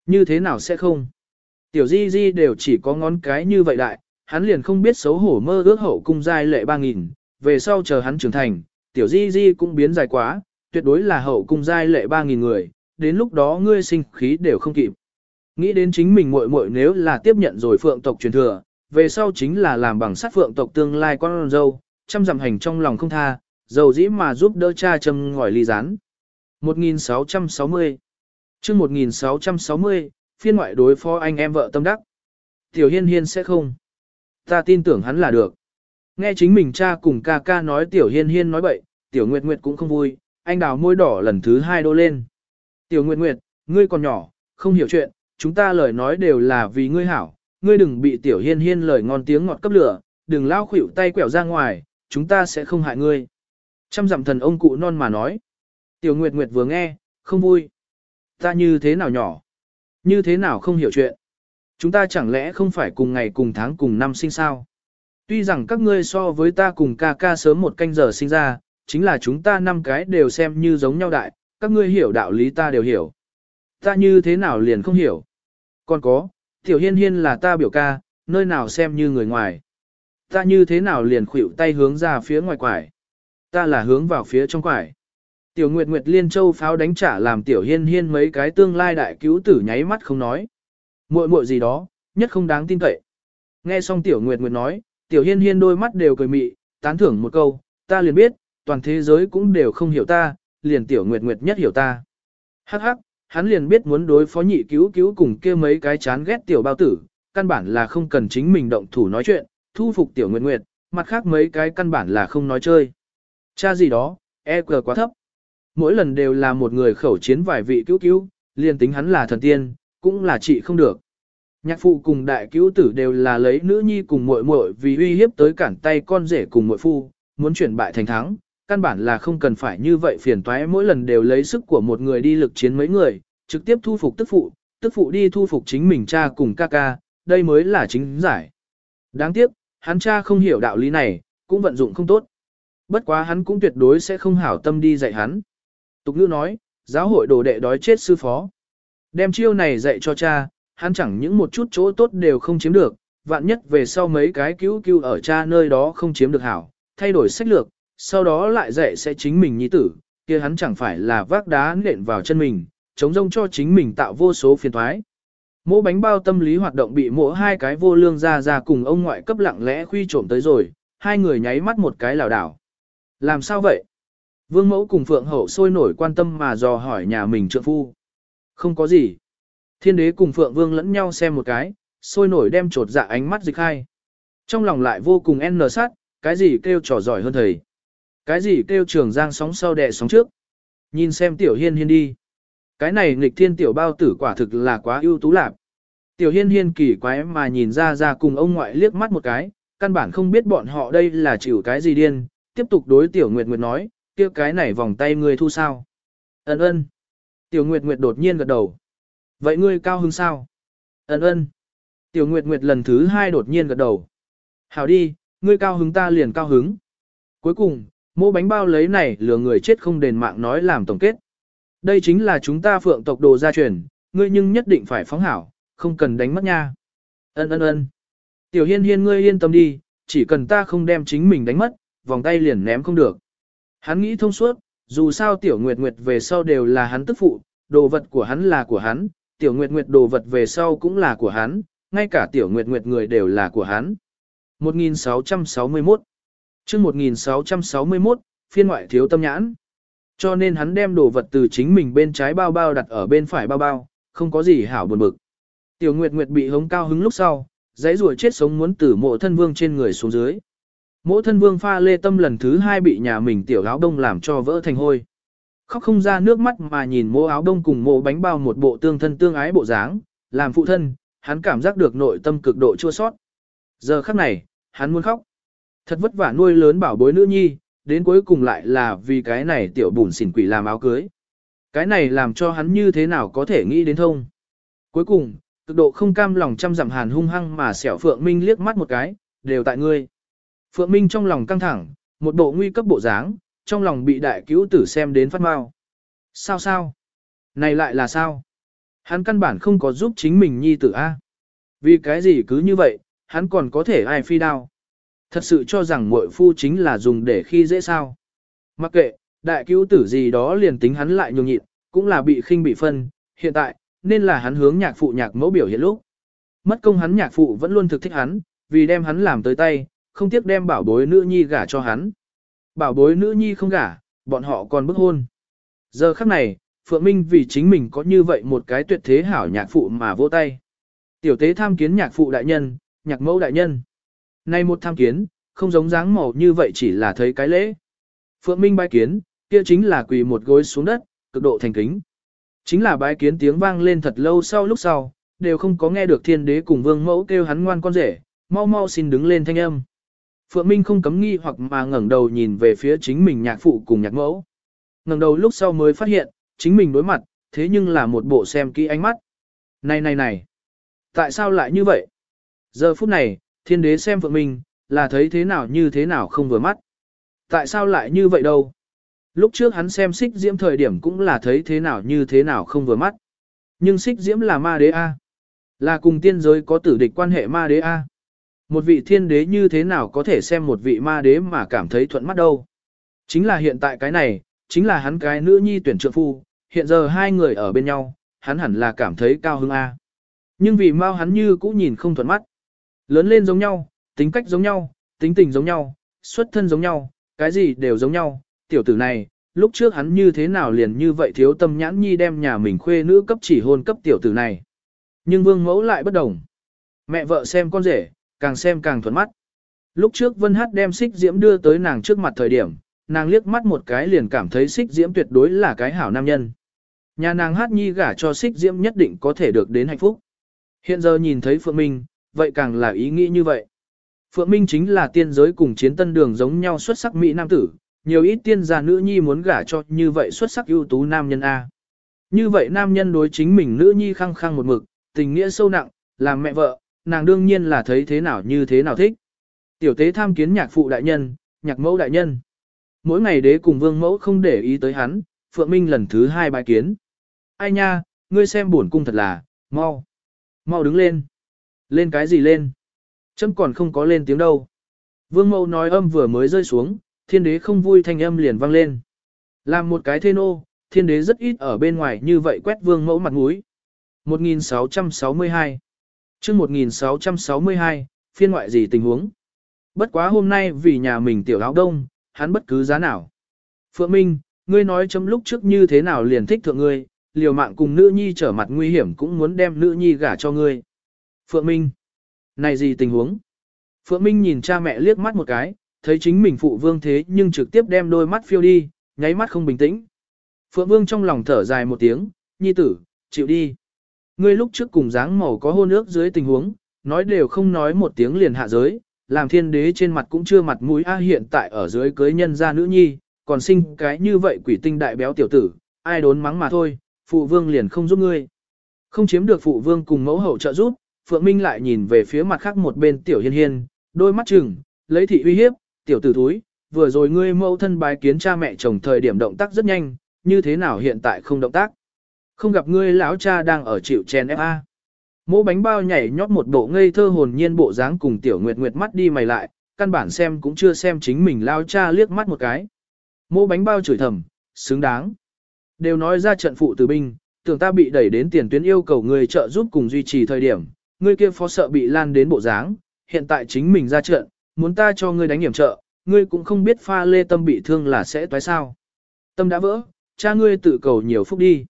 Như thế nào sẽ không? Tiểu di di đều chỉ có ngón cái như vậy đại, hắn liền không biết xấu hổ mơ ước hậu cung giai lệ ba nghìn, về sau chờ hắn trưởng thành, tiểu di di cũng biến dài quá, tuyệt đối là hậu cung giai lệ ba nghìn người, đến lúc đó ngươi sinh khí đều không kịp. Nghĩ đến chính mình muội muội nếu là tiếp nhận rồi phượng tộc truyền thừa, về sau chính là làm bằng sắt phượng tộc tương lai con dâu, chăm dặm hành trong lòng không tha, dầu dĩ mà giúp đỡ cha châm ngòi ly rán. 1660 chương 1660, phiên ngoại đối phó anh em vợ tâm đắc. Tiểu hiên hiên sẽ không. Ta tin tưởng hắn là được. Nghe chính mình cha cùng ca ca nói tiểu hiên hiên nói bậy, tiểu nguyệt nguyệt cũng không vui, anh đào môi đỏ lần thứ hai đô lên. Tiểu nguyệt nguyệt, ngươi còn nhỏ, không hiểu chuyện, chúng ta lời nói đều là vì ngươi hảo, ngươi đừng bị tiểu hiên hiên lời ngon tiếng ngọt cấp lửa, đừng lao khuỷu tay quẹo ra ngoài, chúng ta sẽ không hại ngươi. Trăm dặm thần ông cụ non mà nói. Tiểu Nguyệt Nguyệt vừa nghe, không vui. Ta như thế nào nhỏ? Như thế nào không hiểu chuyện? Chúng ta chẳng lẽ không phải cùng ngày cùng tháng cùng năm sinh sao? Tuy rằng các ngươi so với ta cùng ca ca sớm một canh giờ sinh ra, chính là chúng ta năm cái đều xem như giống nhau đại, các ngươi hiểu đạo lý ta đều hiểu. Ta như thế nào liền không hiểu? Còn có, Tiểu Hiên Hiên là ta biểu ca, nơi nào xem như người ngoài. Ta như thế nào liền khuỵu tay hướng ra phía ngoài quải. Ta là hướng vào phía trong quải. Tiểu Nguyệt Nguyệt Liên Châu pháo đánh trả làm Tiểu Hiên Hiên mấy cái tương lai đại cứu tử nháy mắt không nói. Muội muội gì đó, nhất không đáng tin cậy. Nghe xong Tiểu Nguyệt Nguyệt nói, Tiểu Hiên Hiên đôi mắt đều cười mị, tán thưởng một câu, ta liền biết, toàn thế giới cũng đều không hiểu ta, liền Tiểu Nguyệt Nguyệt nhất hiểu ta. Hắc hắc, hắn liền biết muốn đối phó nhị cứu cứu cùng kia mấy cái chán ghét Tiểu Bao Tử, căn bản là không cần chính mình động thủ nói chuyện, thu phục Tiểu Nguyệt Nguyệt, mặt khác mấy cái căn bản là không nói chơi. Cha gì đó, e cờ quá thấp mỗi lần đều là một người khẩu chiến vài vị cứu cứu, liền tính hắn là thần tiên, cũng là trị không được. Nhạc phụ cùng đại cứu tử đều là lấy nữ nhi cùng muội muội vì uy hiếp tới cản tay con rể cùng muội phu, muốn chuyển bại thành thắng, căn bản là không cần phải như vậy phiền toái mỗi lần đều lấy sức của một người đi lực chiến mấy người, trực tiếp thu phục tức phụ, tức phụ đi thu phục chính mình cha cùng ca ca, đây mới là chính giải. Đáng tiếc, hắn cha không hiểu đạo lý này, cũng vận dụng không tốt. Bất quá hắn cũng tuyệt đối sẽ không hảo tâm đi dạy hắn. Tục ngữ nói, giáo hội đồ đệ đói chết sư phó. Đem chiêu này dạy cho cha, hắn chẳng những một chút chỗ tốt đều không chiếm được, vạn nhất về sau mấy cái cứu cứu ở cha nơi đó không chiếm được hảo, thay đổi sách lược, sau đó lại dạy sẽ chính mình nhi tử, kia hắn chẳng phải là vác đá nện vào chân mình, chống rông cho chính mình tạo vô số phiền thoái. Mỗ bánh bao tâm lý hoạt động bị mỗ hai cái vô lương ra ra cùng ông ngoại cấp lặng lẽ khuy trộm tới rồi, hai người nháy mắt một cái lảo đảo. Làm sao vậy? Vương mẫu cùng Phượng hậu sôi nổi quan tâm mà dò hỏi nhà mình trượng phu. Không có gì. Thiên đế cùng Phượng vương lẫn nhau xem một cái, sôi nổi đem trột dạ ánh mắt dịch hai. Trong lòng lại vô cùng en sát, cái gì kêu trò giỏi hơn thầy. Cái gì kêu trường giang sóng sau đẻ sóng trước. Nhìn xem tiểu hiên hiên đi. Cái này nghịch thiên tiểu bao tử quả thực là quá ưu tú lạc. Tiểu hiên hiên kỳ quái mà nhìn ra ra cùng ông ngoại liếc mắt một cái, căn bản không biết bọn họ đây là chịu cái gì điên, tiếp tục đối tiểu nguyệt nguyệt nói, kia cái này vòng tay người thu sao? Ấn ơn. Tiểu Nguyệt Nguyệt đột nhiên gật đầu. Vậy ngươi cao hứng sao? Ấn ơn. Tiểu Nguyệt Nguyệt lần thứ hai đột nhiên gật đầu. Hảo đi, ngươi cao hứng ta liền cao hứng. Cuối cùng, mô bánh bao lấy này lừa người chết không đền mạng nói làm tổng kết. Đây chính là chúng ta phượng tộc đồ gia truyền, ngươi nhưng nhất định phải phóng hảo, không cần đánh mất nha. Ân ân ân. Tiểu hiên hiên ngươi yên tâm đi, chỉ cần ta không đem chính mình đánh mất, vòng tay liền ném không được. Hắn nghĩ thông suốt, dù sao tiểu nguyệt nguyệt về sau đều là hắn tức phụ, đồ vật của hắn là của hắn, tiểu nguyệt nguyệt đồ vật về sau cũng là của hắn, ngay cả tiểu nguyệt nguyệt người đều là của hắn. 1661 chương 1661, phiên ngoại thiếu tâm nhãn. Cho nên hắn đem đồ vật từ chính mình bên trái bao bao đặt ở bên phải bao bao, không có gì hảo buồn bực. Tiểu Nguyệt Nguyệt bị hống cao hứng lúc sau, dãy rùa chết sống muốn tử mộ thân vương trên người xuống dưới. Mộ thân vương pha lê tâm lần thứ hai bị nhà mình tiểu áo đông làm cho vỡ thành hôi. Khóc không ra nước mắt mà nhìn mô áo đông cùng mô bánh bao một bộ tương thân tương ái bộ dáng, làm phụ thân, hắn cảm giác được nội tâm cực độ chua sót. Giờ khắc này, hắn muốn khóc. Thật vất vả nuôi lớn bảo bối nữ nhi, đến cuối cùng lại là vì cái này tiểu bùn xỉn quỷ làm áo cưới. Cái này làm cho hắn như thế nào có thể nghĩ đến thông. Cuối cùng, cực độ không cam lòng trăm dặm hàn hung hăng mà xẻo Phượng Minh liếc mắt một cái, đều tại ngươi. Phượng Minh trong lòng căng thẳng, một bộ nguy cấp bộ dáng, trong lòng bị đại cứu tử xem đến phát mau. Sao sao? Này lại là sao? Hắn căn bản không có giúp chính mình nhi tử A. Vì cái gì cứ như vậy, hắn còn có thể ai phi đao. Thật sự cho rằng muội phu chính là dùng để khi dễ sao. Mặc kệ, đại cứu tử gì đó liền tính hắn lại nhường nhịn, cũng là bị khinh bị phân, hiện tại, nên là hắn hướng nhạc phụ nhạc mẫu biểu hiện lúc. Mất công hắn nhạc phụ vẫn luôn thực thích hắn, vì đem hắn làm tới tay, không tiếc đem bảo bối nữ nhi gả cho hắn. Bảo bối nữ nhi không gả, bọn họ còn bức hôn. Giờ khắc này, Phượng Minh vì chính mình có như vậy một cái tuyệt thế hảo nhạc phụ mà vỗ tay. Tiểu tế tham kiến nhạc phụ đại nhân, nhạc mẫu đại nhân. Nay một tham kiến, không giống dáng màu như vậy chỉ là thấy cái lễ. Phượng Minh bái kiến, kia chính là quỳ một gối xuống đất, cực độ thành kính. Chính là bái kiến tiếng vang lên thật lâu sau lúc sau, đều không có nghe được thiên đế cùng vương mẫu kêu hắn ngoan con rể, mau mau xin đứng lên thanh âm. Phượng Minh không cấm nghi hoặc mà ngẩng đầu nhìn về phía chính mình nhạc phụ cùng nhạc mẫu. ngẩng đầu lúc sau mới phát hiện, chính mình đối mặt, thế nhưng là một bộ xem kỹ ánh mắt. Này này này, tại sao lại như vậy? Giờ phút này, thiên đế xem Phượng Minh, là thấy thế nào như thế nào không vừa mắt. Tại sao lại như vậy đâu? Lúc trước hắn xem xích diễm thời điểm cũng là thấy thế nào như thế nào không vừa mắt. Nhưng xích diễm là ma đế A. Là cùng tiên giới có tử địch quan hệ ma đế A. Một vị thiên đế như thế nào có thể xem một vị ma đế mà cảm thấy thuận mắt đâu. Chính là hiện tại cái này, chính là hắn cái nữ nhi tuyển trượng phu, hiện giờ hai người ở bên nhau, hắn hẳn là cảm thấy cao hứng A. Nhưng vì mau hắn như cũng nhìn không thuận mắt. Lớn lên giống nhau, tính cách giống nhau, tính tình giống nhau, xuất thân giống nhau, cái gì đều giống nhau, tiểu tử này, lúc trước hắn như thế nào liền như vậy thiếu tâm nhãn nhi đem nhà mình khuê nữ cấp chỉ hôn cấp tiểu tử này. Nhưng vương mẫu lại bất đồng. Mẹ vợ xem con rể, càng xem càng thuận mắt. Lúc trước Vân Hát đem xích diễm đưa tới nàng trước mặt thời điểm, nàng liếc mắt một cái liền cảm thấy xích diễm tuyệt đối là cái hảo nam nhân. Nhà nàng hát nhi gả cho xích diễm nhất định có thể được đến hạnh phúc. Hiện giờ nhìn thấy Phượng Minh, vậy càng là ý nghĩ như vậy. Phượng Minh chính là tiên giới cùng chiến tân đường giống nhau xuất sắc mỹ nam tử, nhiều ít tiên gia nữ nhi muốn gả cho như vậy xuất sắc ưu tú nam nhân A. Như vậy nam nhân đối chính mình nữ nhi khăng khăng một mực, tình nghĩa sâu nặng, làm mẹ vợ, nàng đương nhiên là thấy thế nào như thế nào thích. Tiểu tế tham kiến nhạc phụ đại nhân, nhạc mẫu đại nhân. Mỗi ngày đế cùng vương mẫu không để ý tới hắn, Phượng Minh lần thứ hai bài kiến. Ai nha, ngươi xem buồn cung thật là, mau. Mau đứng lên. Lên cái gì lên? Chấm còn không có lên tiếng đâu. Vương mẫu nói âm vừa mới rơi xuống, thiên đế không vui thanh âm liền vang lên. Làm một cái thê nô, thiên đế rất ít ở bên ngoài như vậy quét vương mẫu mặt mũi. 1662 chương 1662, phiên ngoại gì tình huống? Bất quá hôm nay vì nhà mình tiểu áo đông, hắn bất cứ giá nào. Phượng Minh, ngươi nói chấm lúc trước như thế nào liền thích thượng ngươi, liều mạng cùng nữ nhi trở mặt nguy hiểm cũng muốn đem nữ nhi gả cho ngươi. Phượng Minh, này gì tình huống? Phượng Minh nhìn cha mẹ liếc mắt một cái, thấy chính mình phụ vương thế nhưng trực tiếp đem đôi mắt phiêu đi, nháy mắt không bình tĩnh. Phượng Vương trong lòng thở dài một tiếng, nhi tử, chịu đi. Ngươi lúc trước cùng dáng màu có hôn ước dưới tình huống, nói đều không nói một tiếng liền hạ giới, làm thiên đế trên mặt cũng chưa mặt mũi a hiện tại ở dưới cưới nhân gia nữ nhi, còn sinh cái như vậy quỷ tinh đại béo tiểu tử, ai đốn mắng mà thôi, phụ vương liền không giúp ngươi. Không chiếm được phụ vương cùng mẫu hậu trợ giúp, Phượng Minh lại nhìn về phía mặt khác một bên tiểu hiên hiên, đôi mắt chừng, lấy thị uy hiếp, tiểu tử thúi, vừa rồi ngươi mẫu thân bái kiến cha mẹ chồng thời điểm động tác rất nhanh, như thế nào hiện tại không động tác. Không gặp ngươi lão cha đang ở chịu chèn ép a. Mỗ bánh bao nhảy nhót một bộ ngây thơ hồn nhiên bộ dáng cùng tiểu nguyệt nguyệt mắt đi mày lại, căn bản xem cũng chưa xem chính mình lao cha liếc mắt một cái. Mỗ bánh bao chửi thầm, xứng đáng. Đều nói ra trận phụ tử binh, tưởng ta bị đẩy đến tiền tuyến yêu cầu người trợ giúp cùng duy trì thời điểm, ngươi kia phó sợ bị lan đến bộ dáng, hiện tại chính mình ra trận, muốn ta cho ngươi đánh hiểm trợ, ngươi cũng không biết pha lê tâm bị thương là sẽ toái sao. Tâm đã vỡ, cha ngươi tự cầu nhiều phúc đi.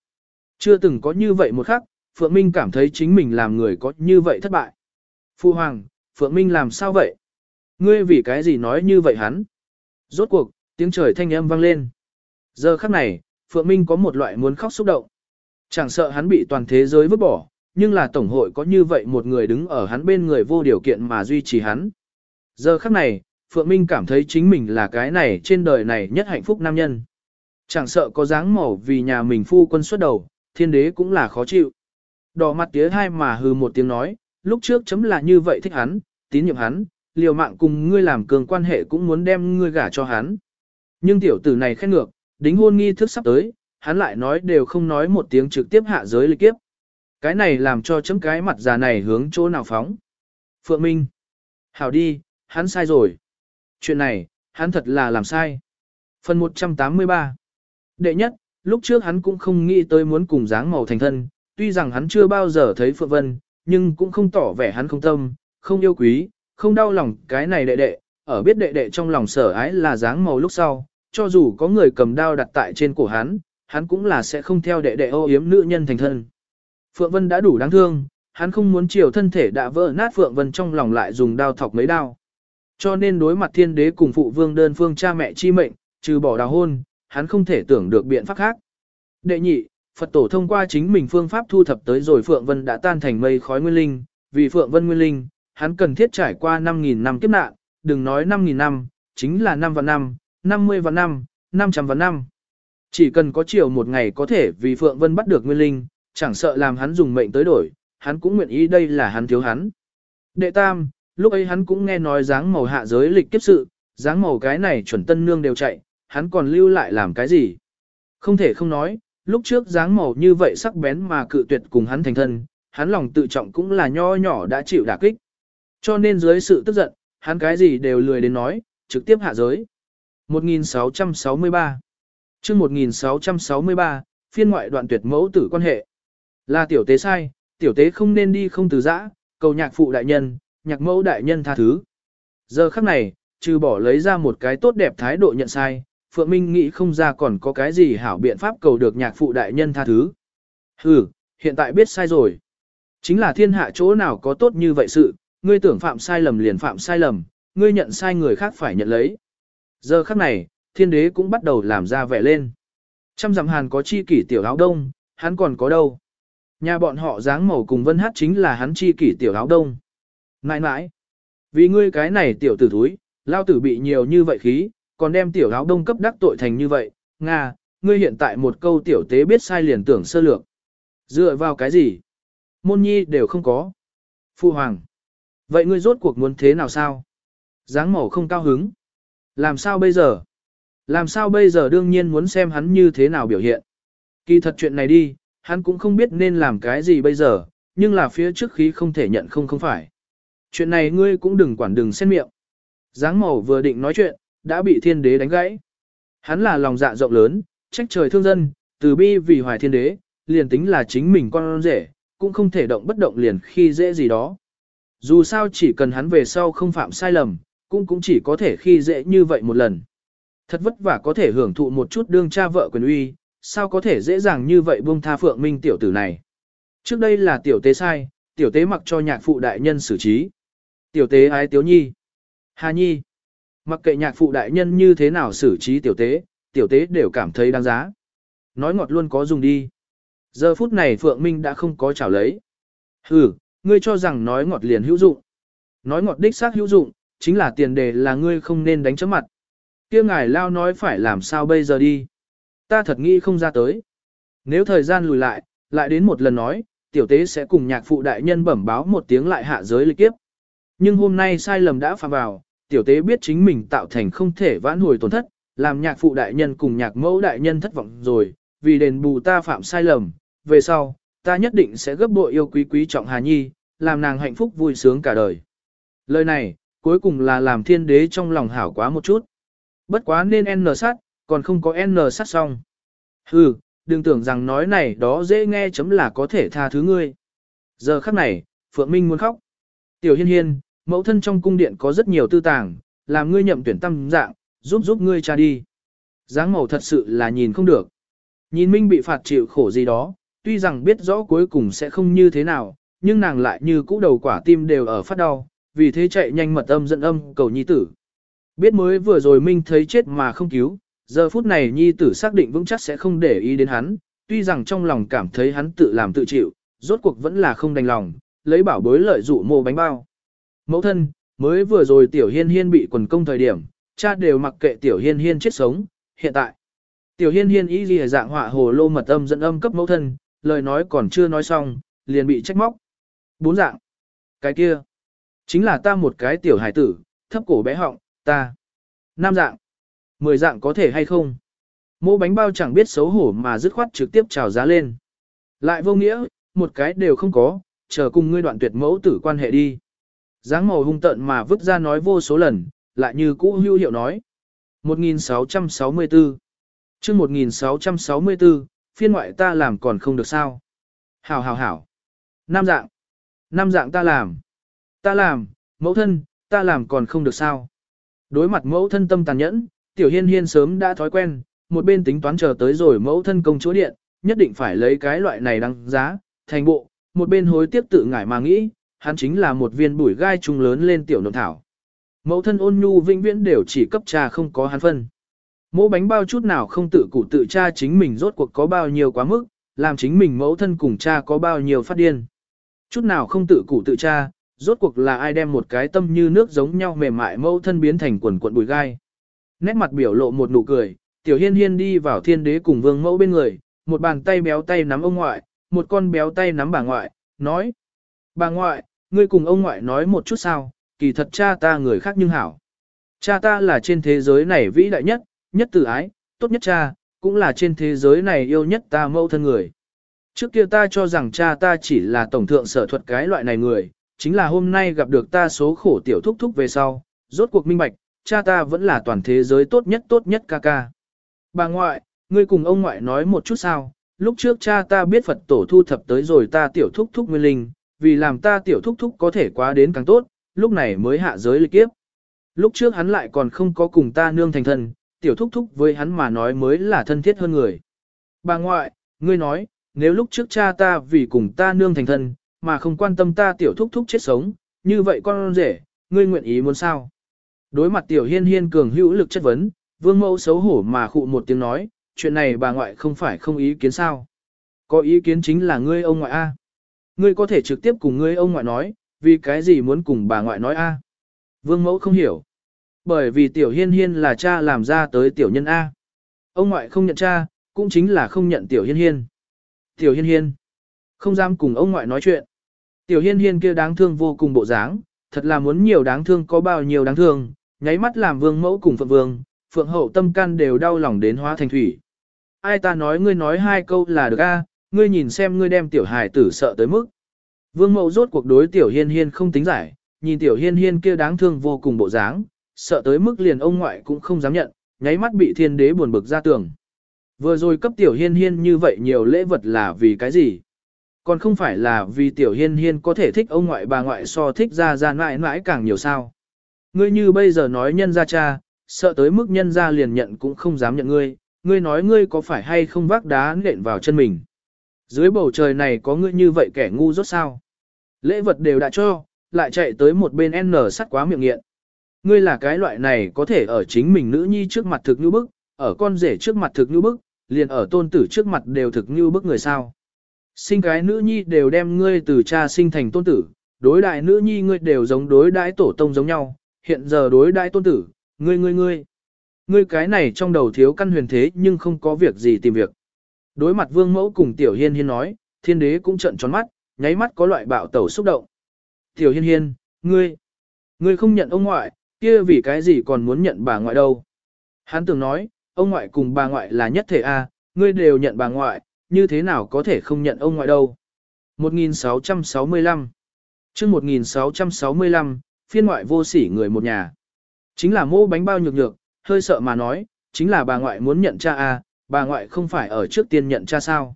Chưa từng có như vậy một khắc, Phượng Minh cảm thấy chính mình làm người có như vậy thất bại. Phu Hoàng, Phượng Minh làm sao vậy? Ngươi vì cái gì nói như vậy hắn? Rốt cuộc, tiếng trời thanh âm vang lên. Giờ khắc này, Phượng Minh có một loại muốn khóc xúc động. Chẳng sợ hắn bị toàn thế giới vứt bỏ, nhưng là Tổng hội có như vậy một người đứng ở hắn bên người vô điều kiện mà duy trì hắn. Giờ khắc này, Phượng Minh cảm thấy chính mình là cái này trên đời này nhất hạnh phúc nam nhân. Chẳng sợ có dáng màu vì nhà mình phu quân xuất đầu, thiên đế cũng là khó chịu. Đỏ mặt tía hai mà hừ một tiếng nói, lúc trước chấm là như vậy thích hắn, tín nhiệm hắn, liều mạng cùng ngươi làm cường quan hệ cũng muốn đem ngươi gả cho hắn. Nhưng tiểu tử này khen ngược, đính hôn nghi thức sắp tới, hắn lại nói đều không nói một tiếng trực tiếp hạ giới lịch kiếp. Cái này làm cho chấm cái mặt già này hướng chỗ nào phóng. Phượng Minh. Hảo đi, hắn sai rồi. Chuyện này, hắn thật là làm sai. Phần 183 Đệ nhất, lúc trước hắn cũng không nghĩ tới muốn cùng dáng màu thành thân, tuy rằng hắn chưa bao giờ thấy Phượng Vân, nhưng cũng không tỏ vẻ hắn không tâm, không yêu quý, không đau lòng cái này đệ đệ, ở biết đệ đệ trong lòng sở ái là dáng màu lúc sau, cho dù có người cầm đao đặt tại trên cổ hắn, hắn cũng là sẽ không theo đệ đệ ô yếm nữ nhân thành thân. Phượng Vân đã đủ đáng thương, hắn không muốn chiều thân thể đã vỡ nát Phượng Vân trong lòng lại dùng đao thọc mấy đao. Cho nên đối mặt thiên đế cùng phụ vương đơn phương cha mẹ chi mệnh, trừ bỏ đào hôn, hắn không thể tưởng được biện pháp khác. Đệ nhị, Phật tổ thông qua chính mình phương pháp thu thập tới rồi Phượng Vân đã tan thành mây khói nguyên linh, vì Phượng Vân nguyên linh, hắn cần thiết trải qua 5.000 năm kiếp nạn, đừng nói 5.000 năm, chính là 5 vạn năm, 50 vạn năm, 500 vạn năm. Chỉ cần có chiều một ngày có thể vì Phượng Vân bắt được nguyên linh, chẳng sợ làm hắn dùng mệnh tới đổi, hắn cũng nguyện ý đây là hắn thiếu hắn. Đệ tam, lúc ấy hắn cũng nghe nói dáng màu hạ giới lịch kiếp sự, dáng màu cái này chuẩn tân nương đều chạy, hắn còn lưu lại làm cái gì? Không thể không nói, lúc trước dáng màu như vậy sắc bén mà cự tuyệt cùng hắn thành thân, hắn lòng tự trọng cũng là nho nhỏ đã chịu đả kích. Cho nên dưới sự tức giận, hắn cái gì đều lười đến nói, trực tiếp hạ giới. 1663 chương 1663, phiên ngoại đoạn tuyệt mẫu tử quan hệ. Là tiểu tế sai, tiểu tế không nên đi không từ giã, cầu nhạc phụ đại nhân, nhạc mẫu đại nhân tha thứ. Giờ khắc này, trừ bỏ lấy ra một cái tốt đẹp thái độ nhận sai, Phượng Minh nghĩ không ra còn có cái gì hảo biện pháp cầu được nhạc phụ đại nhân tha thứ. Hừ, hiện tại biết sai rồi. Chính là thiên hạ chỗ nào có tốt như vậy sự, ngươi tưởng phạm sai lầm liền phạm sai lầm, ngươi nhận sai người khác phải nhận lấy. Giờ khắc này, thiên đế cũng bắt đầu làm ra vẻ lên. Trăm dặm hàn có chi kỷ tiểu áo đông, hắn còn có đâu. Nhà bọn họ dáng màu cùng vân hát chính là hắn chi kỷ tiểu áo đông. Nãi nãi, vì ngươi cái này tiểu tử thúi, lao tử bị nhiều như vậy khí, còn đem tiểu áo đông cấp đắc tội thành như vậy, Nga, ngươi hiện tại một câu tiểu tế biết sai liền tưởng sơ lược. Dựa vào cái gì? Môn nhi đều không có. Phu hoàng. Vậy ngươi rốt cuộc muốn thế nào sao? Giáng màu không cao hứng. Làm sao bây giờ? Làm sao bây giờ đương nhiên muốn xem hắn như thế nào biểu hiện. Kỳ thật chuyện này đi, hắn cũng không biết nên làm cái gì bây giờ, nhưng là phía trước khí không thể nhận không không phải. Chuyện này ngươi cũng đừng quản đừng xen miệng. Giáng màu vừa định nói chuyện, đã bị thiên đế đánh gãy. Hắn là lòng dạ rộng lớn, trách trời thương dân, từ bi vì hoài thiên đế, liền tính là chính mình con rể, cũng không thể động bất động liền khi dễ gì đó. Dù sao chỉ cần hắn về sau không phạm sai lầm, cũng cũng chỉ có thể khi dễ như vậy một lần. Thật vất vả có thể hưởng thụ một chút đương cha vợ quyền uy, sao có thể dễ dàng như vậy buông tha phượng minh tiểu tử này. Trước đây là tiểu tế sai, tiểu tế mặc cho nhạc phụ đại nhân xử trí. Tiểu tế ái tiếu nhi. Hà nhi. Mặc kệ nhạc phụ đại nhân như thế nào xử trí tiểu tế, tiểu tế đều cảm thấy đáng giá. Nói ngọt luôn có dùng đi. Giờ phút này Phượng Minh đã không có chảo lấy. Ừ, ngươi cho rằng nói ngọt liền hữu dụng. Nói ngọt đích xác hữu dụng, chính là tiền đề là ngươi không nên đánh chấm mặt. kia ngài lao nói phải làm sao bây giờ đi. Ta thật nghĩ không ra tới. Nếu thời gian lùi lại, lại đến một lần nói, tiểu tế sẽ cùng nhạc phụ đại nhân bẩm báo một tiếng lại hạ giới lịch kiếp. Nhưng hôm nay sai lầm đã phạm vào, tiểu tế biết chính mình tạo thành không thể vãn hồi tổn thất, làm nhạc phụ đại nhân cùng nhạc mẫu đại nhân thất vọng rồi, vì đền bù ta phạm sai lầm, về sau, ta nhất định sẽ gấp bội yêu quý quý trọng Hà Nhi, làm nàng hạnh phúc vui sướng cả đời. Lời này, cuối cùng là làm thiên đế trong lòng hảo quá một chút. Bất quá nên n sát, còn không có n sát xong. Hừ, đừng tưởng rằng nói này đó dễ nghe chấm là có thể tha thứ ngươi. Giờ khắc này, Phượng Minh muốn khóc. Tiểu hiên hiên, mẫu thân trong cung điện có rất nhiều tư tàng, làm ngươi nhậm tuyển tâm dạng, giúp giúp ngươi cha đi. Giáng màu thật sự là nhìn không được. Nhìn Minh bị phạt chịu khổ gì đó, tuy rằng biết rõ cuối cùng sẽ không như thế nào, nhưng nàng lại như cũ đầu quả tim đều ở phát đau, vì thế chạy nhanh mật âm dẫn âm cầu nhi tử. Biết mới vừa rồi Minh thấy chết mà không cứu, giờ phút này nhi tử xác định vững chắc sẽ không để ý đến hắn, tuy rằng trong lòng cảm thấy hắn tự làm tự chịu, rốt cuộc vẫn là không đành lòng, lấy bảo bối lợi dụ mô bánh bao. Mẫu thân, mới vừa rồi tiểu hiên hiên bị quần công thời điểm, cha đều mặc kệ tiểu hiên hiên chết sống, hiện tại. Tiểu hiên hiên ý gì dạng họa hồ lô mật âm dẫn âm cấp mẫu thân, lời nói còn chưa nói xong, liền bị trách móc. Bốn dạng. Cái kia. Chính là ta một cái tiểu hải tử, thấp cổ bé họng, ta. Năm dạng. Mười dạng có thể hay không? Mô bánh bao chẳng biết xấu hổ mà dứt khoát trực tiếp trào giá lên. Lại vô nghĩa, một cái đều không có, chờ cùng ngươi đoạn tuyệt mẫu tử quan hệ đi dáng màu hung tợn mà vứt ra nói vô số lần, lại như cũ hưu hiệu nói. 1664 chương 1664, phiên ngoại ta làm còn không được sao. Hảo hảo hảo. Nam dạng. Nam dạng ta làm. Ta làm, mẫu thân, ta làm còn không được sao. Đối mặt mẫu thân tâm tàn nhẫn, tiểu hiên hiên sớm đã thói quen, một bên tính toán chờ tới rồi mẫu thân công chúa điện, nhất định phải lấy cái loại này đăng giá, thành bộ, một bên hối tiếc tự ngải mà nghĩ, hắn chính là một viên bụi gai trung lớn lên tiểu nộn thảo. Mẫu thân ôn nhu vĩnh viễn đều chỉ cấp cha không có hắn phân. Mẫu bánh bao chút nào không tự cụ tự cha chính mình rốt cuộc có bao nhiêu quá mức, làm chính mình mẫu thân cùng cha có bao nhiêu phát điên. Chút nào không tự cụ tự cha, rốt cuộc là ai đem một cái tâm như nước giống nhau mềm mại mẫu thân biến thành quần cuộn bùi gai. Nét mặt biểu lộ một nụ cười, tiểu hiên hiên đi vào thiên đế cùng vương mẫu bên người, một bàn tay béo tay nắm ông ngoại, một con béo tay nắm bà ngoại, nói. Bà ngoại, ngươi cùng ông ngoại nói một chút sao, kỳ thật cha ta người khác nhưng hảo. Cha ta là trên thế giới này vĩ đại nhất, nhất tử ái, tốt nhất cha, cũng là trên thế giới này yêu nhất ta mẫu thân người. Trước kia ta cho rằng cha ta chỉ là tổng thượng sở thuật cái loại này người, chính là hôm nay gặp được ta số khổ tiểu thúc thúc về sau, rốt cuộc minh bạch, cha ta vẫn là toàn thế giới tốt nhất tốt nhất ca ca. Bà ngoại, ngươi cùng ông ngoại nói một chút sao, lúc trước cha ta biết Phật tổ thu thập tới rồi ta tiểu thúc thúc nguyên linh, vì làm ta tiểu thúc thúc có thể quá đến càng tốt, lúc này mới hạ giới lịch kiếp. Lúc trước hắn lại còn không có cùng ta nương thành thân, tiểu thúc thúc với hắn mà nói mới là thân thiết hơn người. Bà ngoại, ngươi nói, nếu lúc trước cha ta vì cùng ta nương thành thân, mà không quan tâm ta tiểu thúc thúc chết sống, như vậy con rể, ngươi nguyện ý muốn sao? Đối mặt tiểu hiên hiên cường hữu lực chất vấn, vương mẫu xấu hổ mà khụ một tiếng nói, chuyện này bà ngoại không phải không ý kiến sao? Có ý kiến chính là ngươi ông ngoại A. Ngươi có thể trực tiếp cùng ngươi ông ngoại nói, vì cái gì muốn cùng bà ngoại nói A. Vương mẫu không hiểu. Bởi vì tiểu hiên hiên là cha làm ra tới tiểu nhân A. Ông ngoại không nhận cha, cũng chính là không nhận tiểu hiên hiên. Tiểu hiên hiên. Không dám cùng ông ngoại nói chuyện. Tiểu hiên hiên kia đáng thương vô cùng bộ dáng, thật là muốn nhiều đáng thương có bao nhiêu đáng thương, nháy mắt làm vương mẫu cùng phượng vương, phượng hậu tâm can đều đau lòng đến hóa thành thủy. Ai ta nói ngươi nói hai câu là được a, ngươi nhìn xem ngươi đem tiểu hài tử sợ tới mức. Vương mẫu rốt cuộc đối tiểu hiên hiên không tính giải, nhìn tiểu hiên hiên kia đáng thương vô cùng bộ dáng, sợ tới mức liền ông ngoại cũng không dám nhận, nháy mắt bị thiên đế buồn bực ra tường. Vừa rồi cấp tiểu hiên hiên như vậy nhiều lễ vật là vì cái gì? Còn không phải là vì tiểu hiên hiên có thể thích ông ngoại bà ngoại so thích ra ra mãi mãi càng nhiều sao. Ngươi như bây giờ nói nhân ra cha, sợ tới mức nhân ra liền nhận cũng không dám nhận ngươi, ngươi nói ngươi có phải hay không vác đá nện vào chân mình. Dưới bầu trời này có ngươi như vậy kẻ ngu rốt sao. Lễ vật đều đã cho, lại chạy tới một bên N sắt quá miệng nghiện. Ngươi là cái loại này có thể ở chính mình nữ nhi trước mặt thực như bức, ở con rể trước mặt thực như bức, liền ở tôn tử trước mặt đều thực như bức người sao. Sinh cái nữ nhi đều đem ngươi từ cha sinh thành tôn tử, đối đại nữ nhi ngươi đều giống đối đãi tổ tông giống nhau, hiện giờ đối đãi tôn tử, ngươi ngươi ngươi. Ngươi cái này trong đầu thiếu căn huyền thế nhưng không có việc gì tìm việc. Đối mặt vương mẫu cùng tiểu hiên hiên nói, thiên đế cũng trận tròn mắt, nháy mắt có loại bạo tẩu xúc động. Tiểu hiên hiên, ngươi, ngươi không nhận ông ngoại, kia vì cái gì còn muốn nhận bà ngoại đâu. Hắn tưởng nói, ông ngoại cùng bà ngoại là nhất thể A, ngươi đều nhận bà ngoại, như thế nào có thể không nhận ông ngoại đâu. 1665 chương 1665, phiên ngoại vô sỉ người một nhà. Chính là mô bánh bao nhược nhược, hơi sợ mà nói, chính là bà ngoại muốn nhận cha a, bà ngoại không phải ở trước tiên nhận cha sao.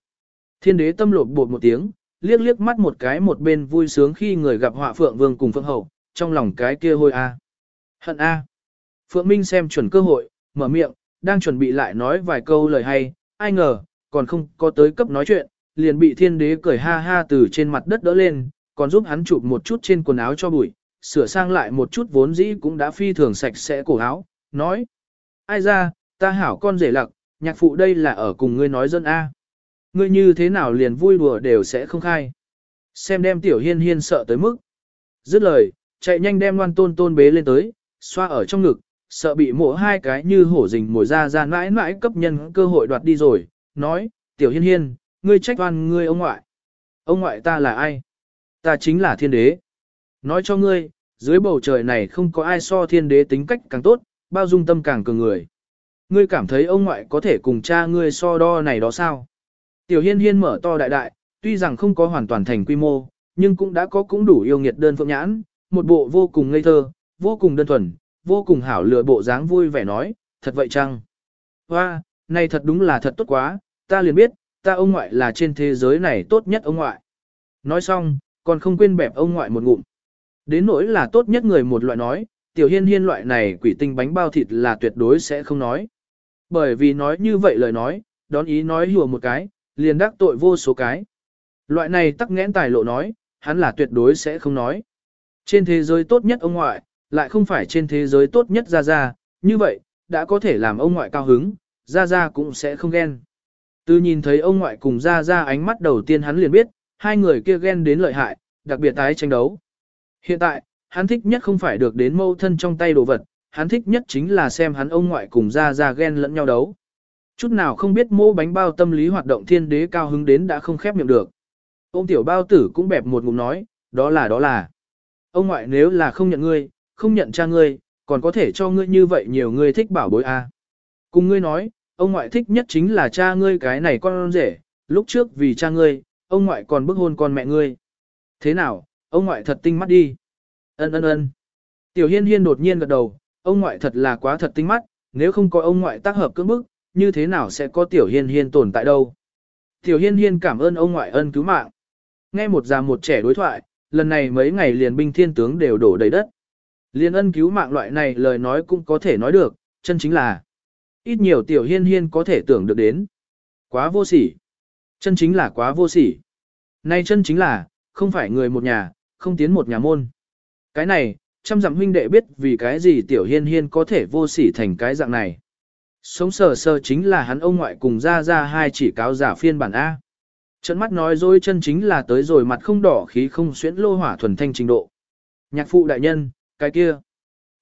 Thiên đế tâm lột bột một tiếng, liếc liếc mắt một cái một bên vui sướng khi người gặp họa phượng vương cùng phượng hậu, trong lòng cái kia hôi a. À. Hận a. À. Phượng Minh xem chuẩn cơ hội, mở miệng, đang chuẩn bị lại nói vài câu lời hay, ai ngờ, còn không có tới cấp nói chuyện, liền bị thiên đế cười ha ha từ trên mặt đất đỡ lên, còn giúp hắn chụp một chút trên quần áo cho bụi, sửa sang lại một chút vốn dĩ cũng đã phi thường sạch sẽ cổ áo, nói. Ai ra, ta hảo con rể lặc, nhạc phụ đây là ở cùng ngươi nói dân A. Ngươi như thế nào liền vui đùa đều sẽ không khai. Xem đem tiểu hiên hiên sợ tới mức. Dứt lời, chạy nhanh đem loan tôn tôn bế lên tới, xoa ở trong ngực, sợ bị mổ hai cái như hổ rình mồi ra ra mãi mãi cấp nhân cơ hội đoạt đi rồi, nói, tiểu hiên hiên, ngươi trách oan ngươi ông ngoại. Ông ngoại ta là ai? Ta chính là thiên đế. Nói cho ngươi, dưới bầu trời này không có ai so thiên đế tính cách càng tốt, bao dung tâm càng cường người. Ngươi cảm thấy ông ngoại có thể cùng cha ngươi so đo này đó sao? Tiểu hiên hiên mở to đại đại, tuy rằng không có hoàn toàn thành quy mô, nhưng cũng đã có cũng đủ yêu nghiệt đơn phượng nhãn, một bộ vô cùng ngây thơ, vô cùng đơn thuần, vô cùng hảo lựa bộ dáng vui vẻ nói, thật vậy chăng? Hoa, này thật đúng là thật tốt quá, ta liền biết, ta ông ngoại là trên thế giới này tốt nhất ông ngoại. Nói xong, còn không quên bẹp ông ngoại một ngụm. Đến nỗi là tốt nhất người một loại nói, tiểu hiên hiên loại này quỷ tinh bánh bao thịt là tuyệt đối sẽ không nói. Bởi vì nói như vậy lời nói, đón ý nói hùa một cái, liền đắc tội vô số cái. Loại này tắc nghẽn tài lộ nói, hắn là tuyệt đối sẽ không nói. Trên thế giới tốt nhất ông ngoại, lại không phải trên thế giới tốt nhất ra ra, như vậy, đã có thể làm ông ngoại cao hứng, ra ra cũng sẽ không ghen. Từ nhìn thấy ông ngoại cùng ra ra ánh mắt đầu tiên hắn liền biết, hai người kia ghen đến lợi hại, đặc biệt tái tranh đấu. Hiện tại, hắn thích nhất không phải được đến mâu thân trong tay đồ vật, hắn thích nhất chính là xem hắn ông ngoại cùng ra ra ghen lẫn nhau đấu. Chút nào không biết mô bánh bao tâm lý hoạt động thiên đế cao hứng đến đã không khép miệng được. Ông tiểu bao tử cũng bẹp một ngụm nói, đó là đó là. Ông ngoại nếu là không nhận ngươi, không nhận cha ngươi, còn có thể cho ngươi như vậy nhiều ngươi thích bảo bối a. À. Cùng ngươi nói, ông ngoại thích nhất chính là cha ngươi cái này con rể, lúc trước vì cha ngươi, ông ngoại còn bức hôn con mẹ ngươi. Thế nào, ông ngoại thật tinh mắt đi. Ân ân ân. Tiểu hiên hiên đột nhiên gật đầu, ông ngoại thật là quá thật tinh mắt, nếu không có ông ngoại tác hợp cưỡng bức, như thế nào sẽ có tiểu hiên hiên tồn tại đâu. Tiểu hiên hiên cảm ơn ông ngoại ân cứu mạng. Nghe một già một trẻ đối thoại, lần này mấy ngày liền binh thiên tướng đều đổ đầy đất. Liên ân cứu mạng loại này lời nói cũng có thể nói được, chân chính là ít nhiều tiểu hiên hiên có thể tưởng được đến. Quá vô sỉ. Chân chính là quá vô sỉ. Nay chân chính là, không phải người một nhà, không tiến một nhà môn. Cái này, trăm dặm huynh đệ biết vì cái gì tiểu hiên hiên có thể vô sỉ thành cái dạng này. Sống sờ sờ chính là hắn ông ngoại cùng ra ra hai chỉ cáo giả phiên bản A. Trận mắt nói dối chân chính là tới rồi mặt không đỏ khí không xuyễn lô hỏa thuần thanh trình độ. Nhạc phụ đại nhân, cái kia.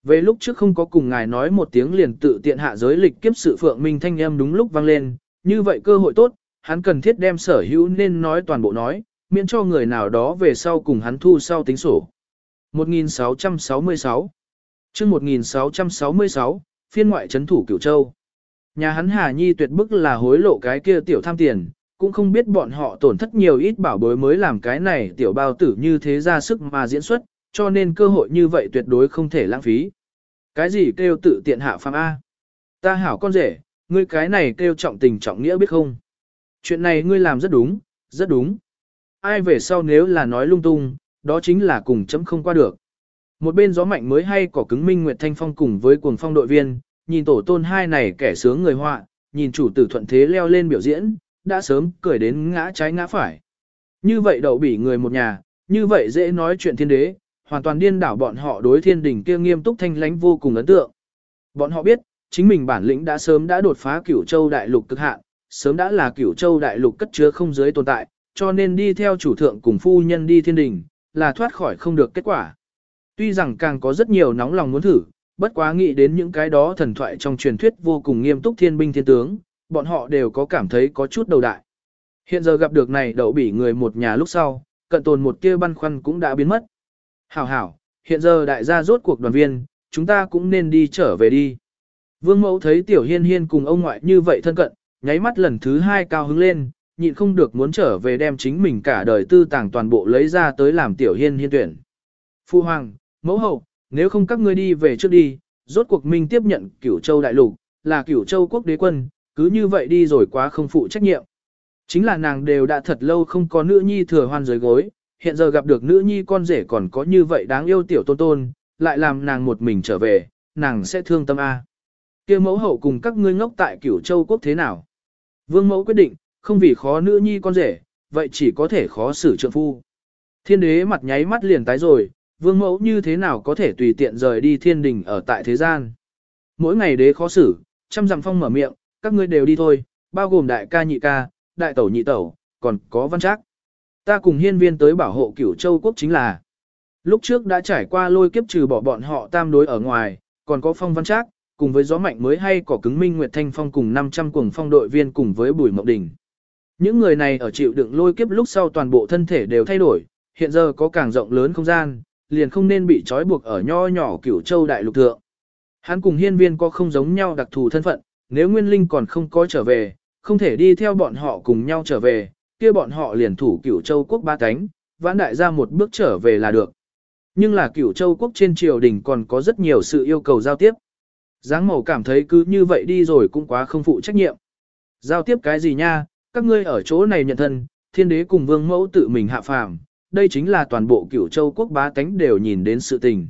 Về lúc trước không có cùng ngài nói một tiếng liền tự tiện hạ giới lịch kiếp sự phượng minh thanh em đúng lúc vang lên, như vậy cơ hội tốt, hắn cần thiết đem sở hữu nên nói toàn bộ nói, miễn cho người nào đó về sau cùng hắn thu sau tính sổ. 1666 chương 1666, phiên ngoại trấn thủ Cửu Châu. Nhà hắn Hà Nhi tuyệt bức là hối lộ cái kia tiểu tham tiền, cũng không biết bọn họ tổn thất nhiều ít bảo bối mới làm cái này tiểu bao tử như thế ra sức mà diễn xuất, cho nên cơ hội như vậy tuyệt đối không thể lãng phí. Cái gì kêu tự tiện hạ phàm A? Ta hảo con rể, ngươi cái này kêu trọng tình trọng nghĩa biết không? Chuyện này ngươi làm rất đúng, rất đúng. Ai về sau nếu là nói lung tung, đó chính là cùng chấm không qua được. Một bên gió mạnh mới hay cỏ cứng minh Nguyệt Thanh Phong cùng với cuồng phong đội viên, nhìn tổ tôn hai này kẻ sướng người họa, nhìn chủ tử thuận thế leo lên biểu diễn, đã sớm cười đến ngã trái ngã phải. Như vậy đậu bỉ người một nhà, như vậy dễ nói chuyện thiên đế, hoàn toàn điên đảo bọn họ đối thiên đỉnh kia nghiêm túc thanh lãnh vô cùng ấn tượng. Bọn họ biết, chính mình bản lĩnh đã sớm đã đột phá cửu châu đại lục cực hạn, sớm đã là cửu châu đại lục cất chứa không giới tồn tại, cho nên đi theo chủ thượng cùng phu nhân đi thiên đỉnh, là thoát khỏi không được kết quả. Tuy rằng càng có rất nhiều nóng lòng muốn thử, bất quá nghĩ đến những cái đó thần thoại trong truyền thuyết vô cùng nghiêm túc thiên binh thiên tướng, bọn họ đều có cảm thấy có chút đầu đại. Hiện giờ gặp được này đậu bỉ người một nhà lúc sau, cận tồn một kia băn khoăn cũng đã biến mất. Hảo hảo, hiện giờ đại gia rốt cuộc đoàn viên, chúng ta cũng nên đi trở về đi. Vương mẫu thấy tiểu hiên hiên cùng ông ngoại như vậy thân cận, nháy mắt lần thứ hai cao hứng lên, nhịn không được muốn trở về đem chính mình cả đời tư tàng toàn bộ lấy ra tới làm tiểu hiên hiên tuyển. Phu hoàng, mẫu hậu, nếu không các ngươi đi về trước đi, rốt cuộc minh tiếp nhận cửu châu đại lục, là cửu châu quốc đế quân, cứ như vậy đi rồi quá không phụ trách nhiệm. Chính là nàng đều đã thật lâu không có nữ nhi thừa hoan dưới gối, hiện giờ gặp được nữ nhi con rể còn có như vậy đáng yêu tiểu tôn tôn, lại làm nàng một mình trở về, nàng sẽ thương tâm A. kia mẫu hậu cùng các ngươi ngốc tại cửu châu quốc thế nào? Vương mẫu quyết định, không vì khó nữ nhi con rể, vậy chỉ có thể khó xử trượng phu. Thiên đế mặt nháy mắt liền tái rồi, vương mẫu như thế nào có thể tùy tiện rời đi thiên đình ở tại thế gian. Mỗi ngày đế khó xử, trăm dặm phong mở miệng, các ngươi đều đi thôi, bao gồm đại ca nhị ca, đại tẩu nhị tẩu, còn có văn trác. Ta cùng hiên viên tới bảo hộ cửu châu quốc chính là. Lúc trước đã trải qua lôi kiếp trừ bỏ bọn họ tam đối ở ngoài, còn có phong văn trác, cùng với gió mạnh mới hay cỏ cứng minh Nguyệt Thanh Phong cùng 500 cuồng phong đội viên cùng với bùi mộng đình. Những người này ở chịu đựng lôi kiếp lúc sau toàn bộ thân thể đều thay đổi, hiện giờ có càng rộng lớn không gian, liền không nên bị trói buộc ở nho nhỏ cửu châu đại lục thượng. Hắn cùng hiên viên có không giống nhau đặc thù thân phận, nếu nguyên linh còn không có trở về, không thể đi theo bọn họ cùng nhau trở về, kia bọn họ liền thủ cửu châu quốc ba cánh, vãn đại ra một bước trở về là được. Nhưng là cửu châu quốc trên triều đình còn có rất nhiều sự yêu cầu giao tiếp. Giáng màu cảm thấy cứ như vậy đi rồi cũng quá không phụ trách nhiệm. Giao tiếp cái gì nha, các ngươi ở chỗ này nhận thân, thiên đế cùng vương mẫu tự mình hạ phàm, đây chính là toàn bộ cửu châu quốc bá tánh đều nhìn đến sự tình.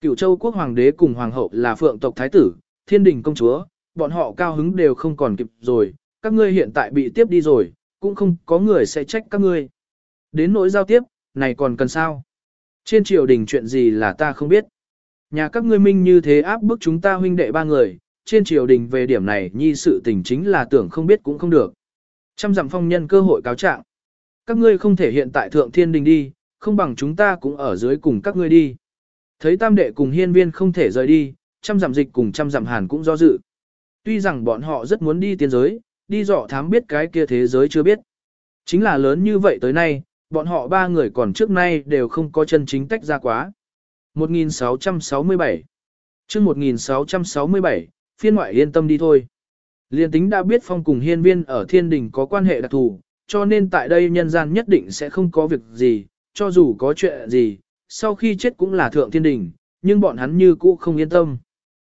Cửu châu quốc hoàng đế cùng hoàng hậu là phượng tộc thái tử, thiên đình công chúa, bọn họ cao hứng đều không còn kịp rồi, các ngươi hiện tại bị tiếp đi rồi, cũng không có người sẽ trách các ngươi. Đến nỗi giao tiếp, này còn cần sao? Trên triều đình chuyện gì là ta không biết. Nhà các ngươi minh như thế áp bức chúng ta huynh đệ ba người, trên triều đình về điểm này nhi sự tình chính là tưởng không biết cũng không được. Trăm dặm phong nhân cơ hội cáo trạng. Các ngươi không thể hiện tại thượng thiên đình đi, không bằng chúng ta cũng ở dưới cùng các ngươi đi. Thấy tam đệ cùng hiên viên không thể rời đi, trăm dặm dịch cùng trăm dặm hàn cũng do dự. Tuy rằng bọn họ rất muốn đi tiên giới, đi dọ thám biết cái kia thế giới chưa biết. Chính là lớn như vậy tới nay, bọn họ ba người còn trước nay đều không có chân chính tách ra quá. 1667 chương 1667, phiên ngoại yên tâm đi thôi. Liên tính đã biết phong cùng hiên viên ở thiên đình có quan hệ đặc thù, cho nên tại đây nhân gian nhất định sẽ không có việc gì, cho dù có chuyện gì, sau khi chết cũng là thượng thiên đình, nhưng bọn hắn như cũ không yên tâm.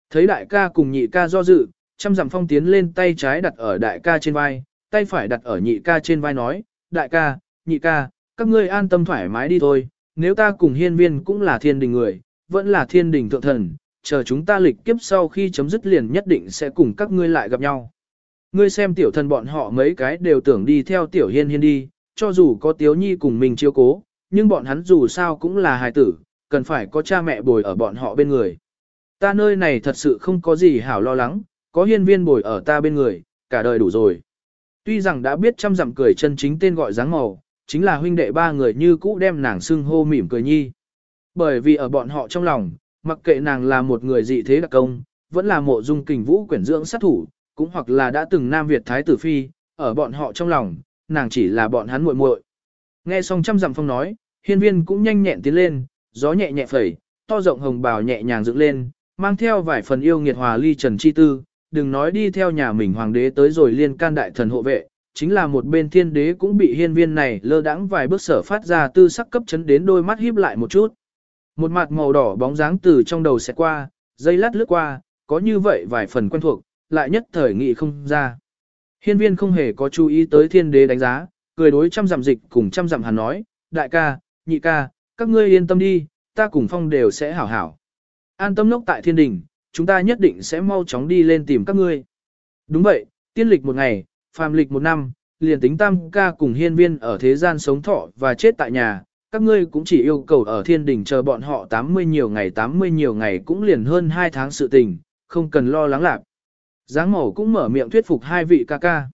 Thấy đại ca cùng nhị ca do dự, trăm dặm phong tiến lên tay trái đặt ở đại ca trên vai, tay phải đặt ở nhị ca trên vai nói, đại ca, nhị ca, các ngươi an tâm thoải mái đi thôi, nếu ta cùng hiên viên cũng là thiên đình người, vẫn là thiên đình thượng thần, chờ chúng ta lịch kiếp sau khi chấm dứt liền nhất định sẽ cùng các ngươi lại gặp nhau. Ngươi xem tiểu thần bọn họ mấy cái đều tưởng đi theo tiểu hiên hiên đi, cho dù có tiếu nhi cùng mình chiếu cố, nhưng bọn hắn dù sao cũng là hài tử, cần phải có cha mẹ bồi ở bọn họ bên người. Ta nơi này thật sự không có gì hảo lo lắng, có hiên viên bồi ở ta bên người, cả đời đủ rồi. Tuy rằng đã biết trăm dặm cười chân chính tên gọi dáng màu, chính là huynh đệ ba người như cũ đem nàng xưng hô mỉm cười nhi. Bởi vì ở bọn họ trong lòng, mặc kệ nàng là một người dị thế đặc công, vẫn là mộ dung kình vũ quyển dưỡng sát thủ, cũng hoặc là đã từng Nam Việt Thái tử Phi, ở bọn họ trong lòng, nàng chỉ là bọn hắn muội muội. Nghe xong trăm dặm phong nói, hiên viên cũng nhanh nhẹn tiến lên, gió nhẹ nhẹ phẩy, to rộng hồng bào nhẹ nhàng dựng lên, mang theo vài phần yêu nghiệt hòa ly trần chi tư, đừng nói đi theo nhà mình hoàng đế tới rồi liên can đại thần hộ vệ, chính là một bên thiên đế cũng bị hiên viên này lơ đãng vài bước sở phát ra tư sắc cấp chấn đến đôi mắt híp lại một chút. Một mặt màu đỏ bóng dáng từ trong đầu xẹt qua, dây lát lướt qua, có như vậy vài phần quen thuộc, lại nhất thời nghị không ra. Hiên viên không hề có chú ý tới thiên đế đánh giá, cười đối trăm dặm dịch cùng trăm dặm hàn nói, đại ca, nhị ca, các ngươi yên tâm đi, ta cùng phong đều sẽ hảo hảo. An tâm nốc tại thiên đình, chúng ta nhất định sẽ mau chóng đi lên tìm các ngươi. Đúng vậy, tiên lịch một ngày, phàm lịch một năm, liền tính tam ca cùng hiên viên ở thế gian sống thọ và chết tại nhà, các ngươi cũng chỉ yêu cầu ở thiên đình chờ bọn họ 80 nhiều ngày 80 nhiều ngày cũng liền hơn 2 tháng sự tình, không cần lo lắng lạc. Giáng mẫu cũng mở miệng thuyết phục hai vị ca ca.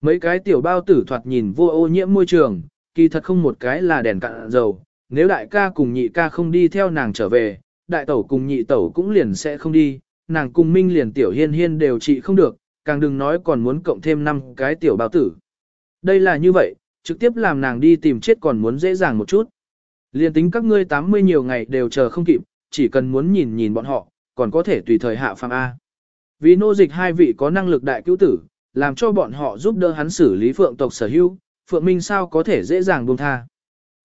Mấy cái tiểu bao tử thoạt nhìn vô ô nhiễm môi trường, kỳ thật không một cái là đèn cạn dầu, nếu đại ca cùng nhị ca không đi theo nàng trở về, đại tẩu cùng nhị tẩu cũng liền sẽ không đi, nàng cùng minh liền tiểu hiên hiên đều trị không được, càng đừng nói còn muốn cộng thêm năm cái tiểu bao tử. Đây là như vậy, trực tiếp làm nàng đi tìm chết còn muốn dễ dàng một chút. Liên tính các ngươi 80 nhiều ngày đều chờ không kịp, chỉ cần muốn nhìn nhìn bọn họ, còn có thể tùy thời hạ phàm A. Vì nô dịch hai vị có năng lực đại cứu tử, làm cho bọn họ giúp đỡ hắn xử lý phượng tộc sở hữu, phượng minh sao có thể dễ dàng buông tha.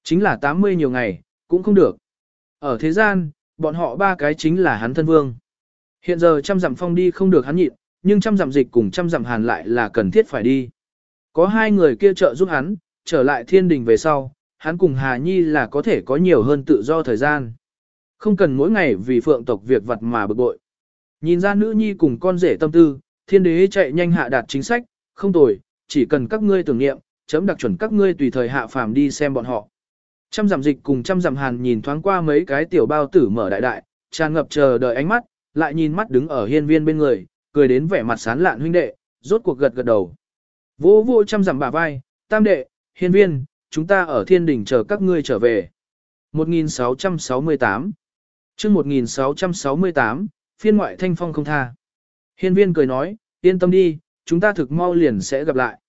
Chính là 80 nhiều ngày, cũng không được. Ở thế gian, bọn họ ba cái chính là hắn thân vương. Hiện giờ trăm dặm phong đi không được hắn nhịn, nhưng trăm dặm dịch cùng trăm dặm hàn lại là cần thiết phải đi. Có hai người kia trợ giúp hắn, trở lại thiên đình về sau, hắn cùng Hà Nhi là có thể có nhiều hơn tự do thời gian. Không cần mỗi ngày vì phượng tộc việc vật mà bực bội. Nhìn ra nữ nhi cùng con rể tâm tư, thiên đế chạy nhanh hạ đạt chính sách, không tồi, chỉ cần các ngươi tưởng niệm chấm đặc chuẩn các ngươi tùy thời hạ phàm đi xem bọn họ. Trăm dặm dịch cùng trăm dặm hàn nhìn thoáng qua mấy cái tiểu bao tử mở đại đại, tràn ngập chờ đợi ánh mắt, lại nhìn mắt đứng ở hiên viên bên người, cười đến vẻ mặt sán lạn huynh đệ, rốt cuộc gật gật đầu. Vô vô trăm dặm bả vai, tam đệ, hiên viên, chúng ta ở thiên đình chờ các ngươi trở về. 1668 chương 1668, phiên ngoại thanh phong không tha. Hiên viên cười nói, yên tâm đi, chúng ta thực mau liền sẽ gặp lại.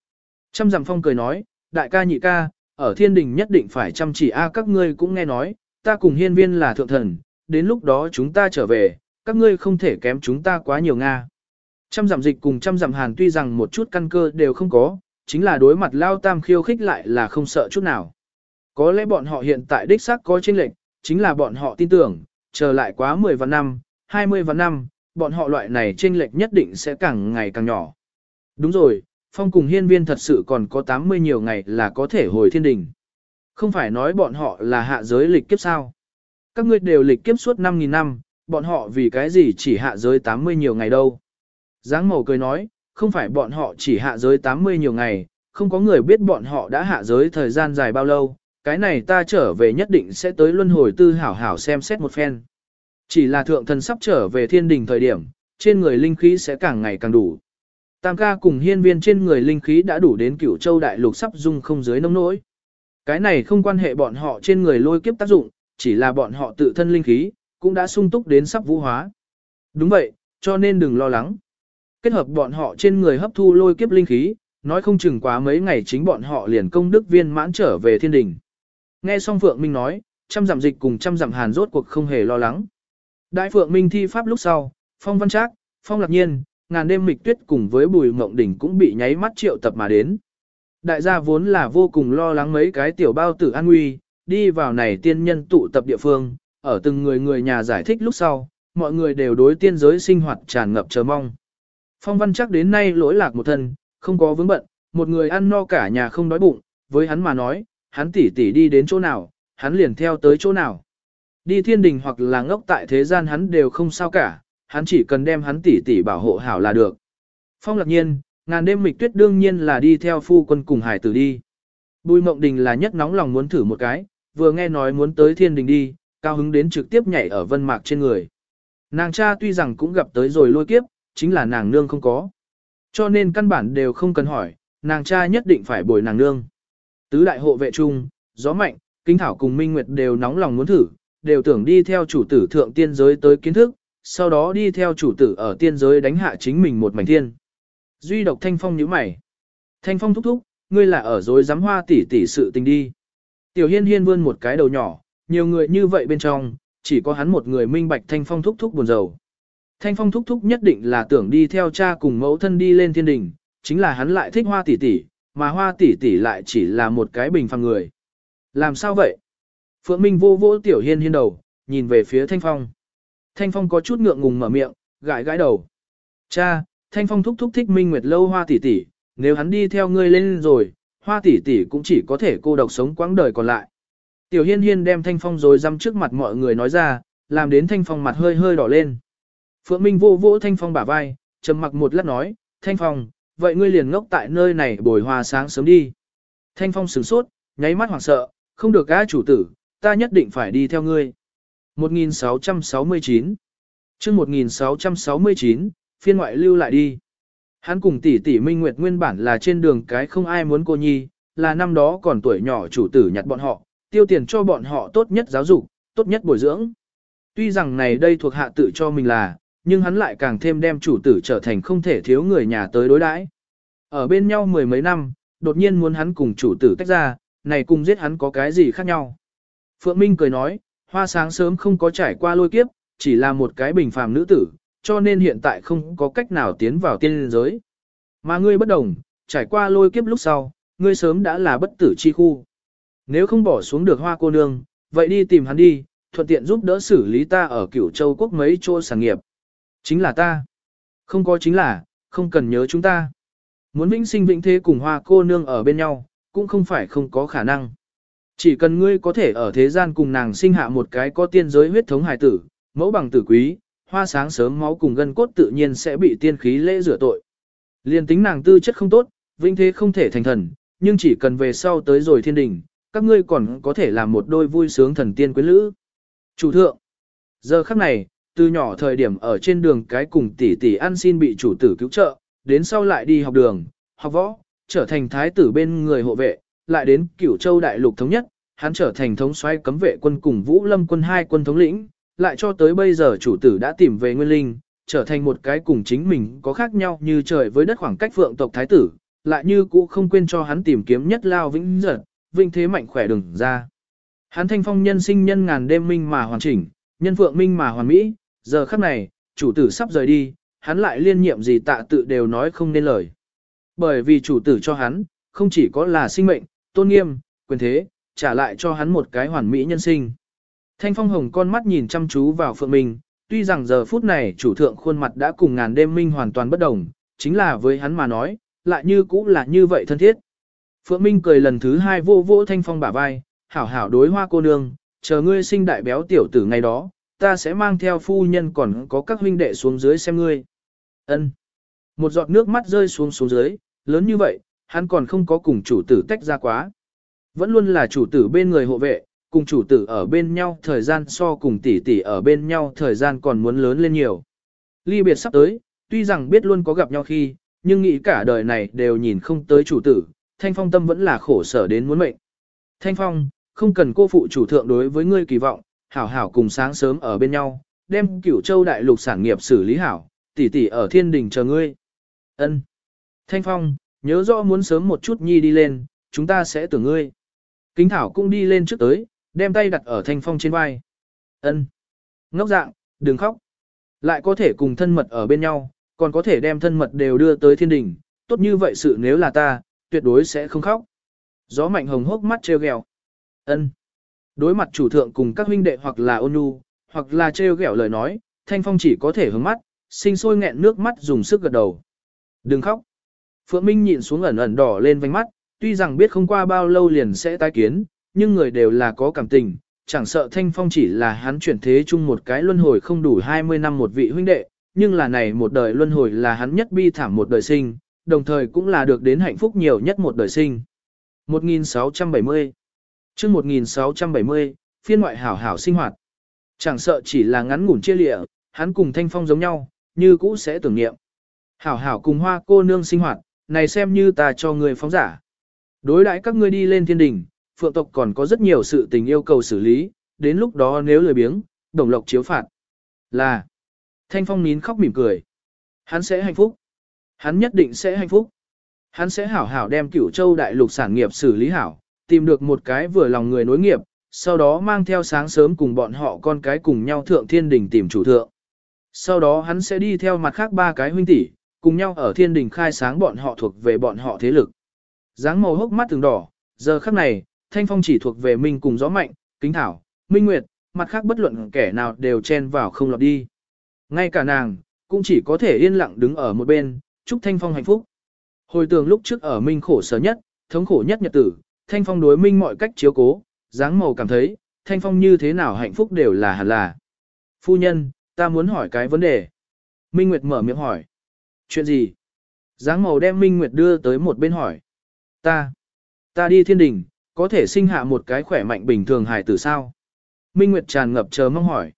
Trăm dặm phong cười nói, đại ca nhị ca, ở thiên đình nhất định phải chăm chỉ a các ngươi cũng nghe nói, ta cùng hiên viên là thượng thần, đến lúc đó chúng ta trở về, các ngươi không thể kém chúng ta quá nhiều Nga. Trăm dặm dịch cùng trăm dặm hàn tuy rằng một chút căn cơ đều không có, chính là đối mặt lao tam khiêu khích lại là không sợ chút nào. Có lẽ bọn họ hiện tại đích xác có chênh lệch, chính là bọn họ tin tưởng, chờ lại quá 10 vạn năm, 20 vạn năm, bọn họ loại này chênh lệch nhất định sẽ càng ngày càng nhỏ. Đúng rồi, Phong cùng hiên viên thật sự còn có 80 nhiều ngày là có thể hồi thiên đình. Không phải nói bọn họ là hạ giới lịch kiếp sao. Các ngươi đều lịch kiếp suốt 5.000 năm, bọn họ vì cái gì chỉ hạ giới 80 nhiều ngày đâu. Giáng màu cười nói, không phải bọn họ chỉ hạ giới 80 nhiều ngày, không có người biết bọn họ đã hạ giới thời gian dài bao lâu, cái này ta trở về nhất định sẽ tới luân hồi tư hảo hảo xem xét một phen. Chỉ là thượng thần sắp trở về thiên đình thời điểm, trên người linh khí sẽ càng ngày càng đủ. Tam ca cùng hiên viên trên người linh khí đã đủ đến cửu châu đại lục sắp dung không dưới nông nỗi. Cái này không quan hệ bọn họ trên người lôi kiếp tác dụng, chỉ là bọn họ tự thân linh khí, cũng đã sung túc đến sắp vũ hóa. Đúng vậy, cho nên đừng lo lắng. Kết hợp bọn họ trên người hấp thu lôi kiếp linh khí, nói không chừng quá mấy ngày chính bọn họ liền công đức viên mãn trở về thiên đình. Nghe xong Phượng Minh nói, trăm dặm dịch cùng trăm dặm hàn rốt cuộc không hề lo lắng. Đại Phượng Minh thi pháp lúc sau, Phong Văn Trác, Phong Lạc Nhiên, ngàn đêm mịch tuyết cùng với bùi mộng đỉnh cũng bị nháy mắt triệu tập mà đến. Đại gia vốn là vô cùng lo lắng mấy cái tiểu bao tử an nguy, đi vào này tiên nhân tụ tập địa phương, ở từng người người nhà giải thích lúc sau, mọi người đều đối tiên giới sinh hoạt tràn ngập chờ mong. Phong văn chắc đến nay lỗi lạc một thân, không có vướng bận, một người ăn no cả nhà không đói bụng, với hắn mà nói, hắn tỉ tỉ đi đến chỗ nào, hắn liền theo tới chỗ nào. Đi thiên đình hoặc là ngốc tại thế gian hắn đều không sao cả, hắn chỉ cần đem hắn tỉ tỉ bảo hộ hảo là được. Phong lạc nhiên, ngàn đêm mịch tuyết đương nhiên là đi theo phu quân cùng hải tử đi. Bùi mộng đình là nhất nóng lòng muốn thử một cái, vừa nghe nói muốn tới thiên đình đi, cao hứng đến trực tiếp nhảy ở vân mạc trên người. Nàng cha tuy rằng cũng gặp tới rồi lôi kiếp, chính là nàng nương không có. Cho nên căn bản đều không cần hỏi, nàng cha nhất định phải bồi nàng nương. Tứ đại hộ vệ chung, gió mạnh, kinh thảo cùng minh nguyệt đều nóng lòng muốn thử, đều tưởng đi theo chủ tử thượng tiên giới tới kiến thức, sau đó đi theo chủ tử ở tiên giới đánh hạ chính mình một mảnh thiên. Duy độc thanh phong nhíu mày. Thanh phong thúc thúc, ngươi là ở dối giám hoa tỷ tỷ sự tình đi. Tiểu hiên hiên vươn một cái đầu nhỏ, nhiều người như vậy bên trong, chỉ có hắn một người minh bạch thanh phong thúc thúc buồn rầu. Thanh phong thúc thúc nhất định là tưởng đi theo cha cùng mẫu thân đi lên thiên đình, chính là hắn lại thích hoa tỷ tỷ, mà hoa tỷ tỷ lại chỉ là một cái bình phàm người. Làm sao vậy? Phượng Minh vô vỗ tiểu hiên hiên đầu, nhìn về phía thanh phong. Thanh Phong có chút ngượng ngùng mở miệng, gãi gãi đầu. Cha, Thanh Phong thúc thúc thích Minh Nguyệt lâu hoa tỷ tỷ, nếu hắn đi theo ngươi lên rồi, hoa tỷ tỷ cũng chỉ có thể cô độc sống quãng đời còn lại. Tiểu Hiên Hiên đem Thanh Phong rồi dăm trước mặt mọi người nói ra, làm đến Thanh Phong mặt hơi hơi đỏ lên. Phượng Minh vô vỗ Thanh Phong bả vai, trầm mặc một lát nói, Thanh Phong, vậy ngươi liền ngốc tại nơi này bồi hòa sáng sớm đi. Thanh Phong sửng sốt, nháy mắt hoảng sợ, không được gã chủ tử, ta nhất định phải đi theo ngươi. 1669 chương 1669, phiên ngoại lưu lại đi. Hắn cùng tỷ tỷ Minh Nguyệt nguyên bản là trên đường cái không ai muốn cô nhi, là năm đó còn tuổi nhỏ chủ tử nhặt bọn họ, tiêu tiền cho bọn họ tốt nhất giáo dục, tốt nhất bồi dưỡng. Tuy rằng này đây thuộc hạ tự cho mình là, nhưng hắn lại càng thêm đem chủ tử trở thành không thể thiếu người nhà tới đối đãi. Ở bên nhau mười mấy năm, đột nhiên muốn hắn cùng chủ tử tách ra, này cùng giết hắn có cái gì khác nhau. Phượng Minh cười nói, hoa sáng sớm không có trải qua lôi kiếp, chỉ là một cái bình phàm nữ tử, cho nên hiện tại không có cách nào tiến vào tiên giới. Mà ngươi bất đồng, trải qua lôi kiếp lúc sau, ngươi sớm đã là bất tử chi khu. Nếu không bỏ xuống được hoa cô nương, vậy đi tìm hắn đi, thuận tiện giúp đỡ xử lý ta ở cửu châu quốc mấy chỗ sản nghiệp. Chính là ta. Không có chính là, không cần nhớ chúng ta. Muốn vĩnh sinh vĩnh thế cùng hoa cô nương ở bên nhau, cũng không phải không có khả năng. Chỉ cần ngươi có thể ở thế gian cùng nàng sinh hạ một cái có tiên giới huyết thống hài tử, mẫu bằng tử quý, hoa sáng sớm máu cùng gân cốt tự nhiên sẽ bị tiên khí lễ rửa tội. Liên tính nàng tư chất không tốt, vĩnh thế không thể thành thần, nhưng chỉ cần về sau tới rồi thiên đình, các ngươi còn có thể làm một đôi vui sướng thần tiên quyến lữ. Chủ thượng, giờ khắc này, từ nhỏ thời điểm ở trên đường cái cùng tỷ tỷ ăn xin bị chủ tử cứu trợ, đến sau lại đi học đường, học võ, trở thành thái tử bên người hộ vệ, lại đến cửu châu đại lục thống nhất, hắn trở thành thống soái cấm vệ quân cùng Vũ Lâm quân hai quân thống lĩnh, lại cho tới bây giờ chủ tử đã tìm về Nguyên Linh, trở thành một cái cùng chính mình có khác nhau như trời với đất khoảng cách phượng tộc thái tử, lại như cũ không quên cho hắn tìm kiếm nhất lao vĩnh giật, vinh thế mạnh khỏe đừng ra. Hắn thanh phong nhân sinh nhân ngàn đêm minh mà hoàn chỉnh, nhân phượng minh mà hoàn mỹ, giờ khắc này, chủ tử sắp rời đi, hắn lại liên nhiệm gì tạ tự đều nói không nên lời. Bởi vì chủ tử cho hắn, không chỉ có là sinh mệnh, tôn nghiêm, quyền thế, trả lại cho hắn một cái hoàn mỹ nhân sinh. Thanh phong hồng con mắt nhìn chăm chú vào phượng minh, tuy rằng giờ phút này chủ thượng khuôn mặt đã cùng ngàn đêm minh hoàn toàn bất đồng, chính là với hắn mà nói, lại như cũ là như vậy thân thiết. Phượng Minh cười lần thứ hai vô vô thanh phong bả vai, hảo hảo đối hoa cô nương, chờ ngươi sinh đại béo tiểu tử ngày đó, ta sẽ mang theo phu nhân còn có các huynh đệ xuống dưới xem ngươi. Ân. Một giọt nước mắt rơi xuống xuống dưới, lớn như vậy, hắn còn không có cùng chủ tử tách ra quá. Vẫn luôn là chủ tử bên người hộ vệ, cùng chủ tử ở bên nhau thời gian so cùng tỷ tỷ ở bên nhau thời gian còn muốn lớn lên nhiều. Ly biệt sắp tới, tuy rằng biết luôn có gặp nhau khi, nhưng nghĩ cả đời này đều nhìn không tới chủ tử, Thanh Phong tâm vẫn là khổ sở đến muốn mệnh. Thanh Phong, không cần cô phụ chủ thượng đối với ngươi kỳ vọng, hảo hảo cùng sáng sớm ở bên nhau, đem cửu châu đại lục sản nghiệp xử lý hảo, tỷ tỷ ở thiên đình chờ ngươi. Ân. Thanh Phong, nhớ rõ muốn sớm một chút nhi đi lên, chúng ta sẽ tưởng ngươi. Kính Thảo cũng đi lên trước tới, đem tay đặt ở Thanh Phong trên vai. Ân. Ngốc dạng, đừng khóc. Lại có thể cùng thân mật ở bên nhau, còn có thể đem thân mật đều đưa tới thiên đình, tốt như vậy sự nếu là ta, tuyệt đối sẽ không khóc. Gió mạnh hồng hốc mắt treo ghẹo. Ân. Đối mặt chủ thượng cùng các huynh đệ hoặc là ôn nhu, hoặc là treo ghẹo lời nói, Thanh Phong chỉ có thể hướng mắt, sinh sôi nghẹn nước mắt dùng sức gật đầu. Đừng khóc. Phượng Minh nhìn xuống ẩn ẩn đỏ lên vành mắt, tuy rằng biết không qua bao lâu liền sẽ tái kiến, nhưng người đều là có cảm tình, chẳng sợ Thanh Phong chỉ là hắn chuyển thế chung một cái luân hồi không đủ 20 năm một vị huynh đệ, nhưng là này một đời luân hồi là hắn nhất bi thảm một đời sinh, đồng thời cũng là được đến hạnh phúc nhiều nhất một đời sinh. 1670 chương 1670, phiên ngoại hảo hảo sinh hoạt. Chẳng sợ chỉ là ngắn ngủn chia lịa, hắn cùng Thanh Phong giống nhau, như cũ sẽ tưởng niệm. Hảo hảo cùng hoa cô nương sinh hoạt, này xem như ta cho người phóng giả. Đối đãi các ngươi đi lên thiên đình, phượng tộc còn có rất nhiều sự tình yêu cầu xử lý, đến lúc đó nếu lười biếng, đồng lộc chiếu phạt. Là, Thanh Phong nín khóc mỉm cười. Hắn sẽ hạnh phúc. Hắn nhất định sẽ hạnh phúc. Hắn sẽ hảo hảo đem cửu châu đại lục sản nghiệp xử lý hảo, tìm được một cái vừa lòng người nối nghiệp, sau đó mang theo sáng sớm cùng bọn họ con cái cùng nhau thượng thiên đình tìm chủ thượng. Sau đó hắn sẽ đi theo mặt khác ba cái huynh tỷ, cùng nhau ở thiên đình khai sáng bọn họ thuộc về bọn họ thế lực. dáng màu hốc mắt từng đỏ, giờ khắc này, thanh phong chỉ thuộc về mình cùng gió mạnh, kính thảo, minh nguyệt, mặt khác bất luận kẻ nào đều chen vào không lọt đi. Ngay cả nàng, cũng chỉ có thể yên lặng đứng ở một bên, chúc Thanh Phong hạnh phúc. Hồi tưởng lúc trước ở Minh khổ sở nhất, thống khổ nhất nhật tử, Thanh Phong đối Minh mọi cách chiếu cố, dáng màu cảm thấy, Thanh Phong như thế nào hạnh phúc đều là hẳn là. Phu nhân, ta muốn hỏi cái vấn đề. Minh Nguyệt mở miệng hỏi. Chuyện gì? Dáng màu đem Minh Nguyệt đưa tới một bên hỏi. Ta, ta đi thiên đình, có thể sinh hạ một cái khỏe mạnh bình thường hài tử sao? Minh Nguyệt tràn ngập chờ mong hỏi.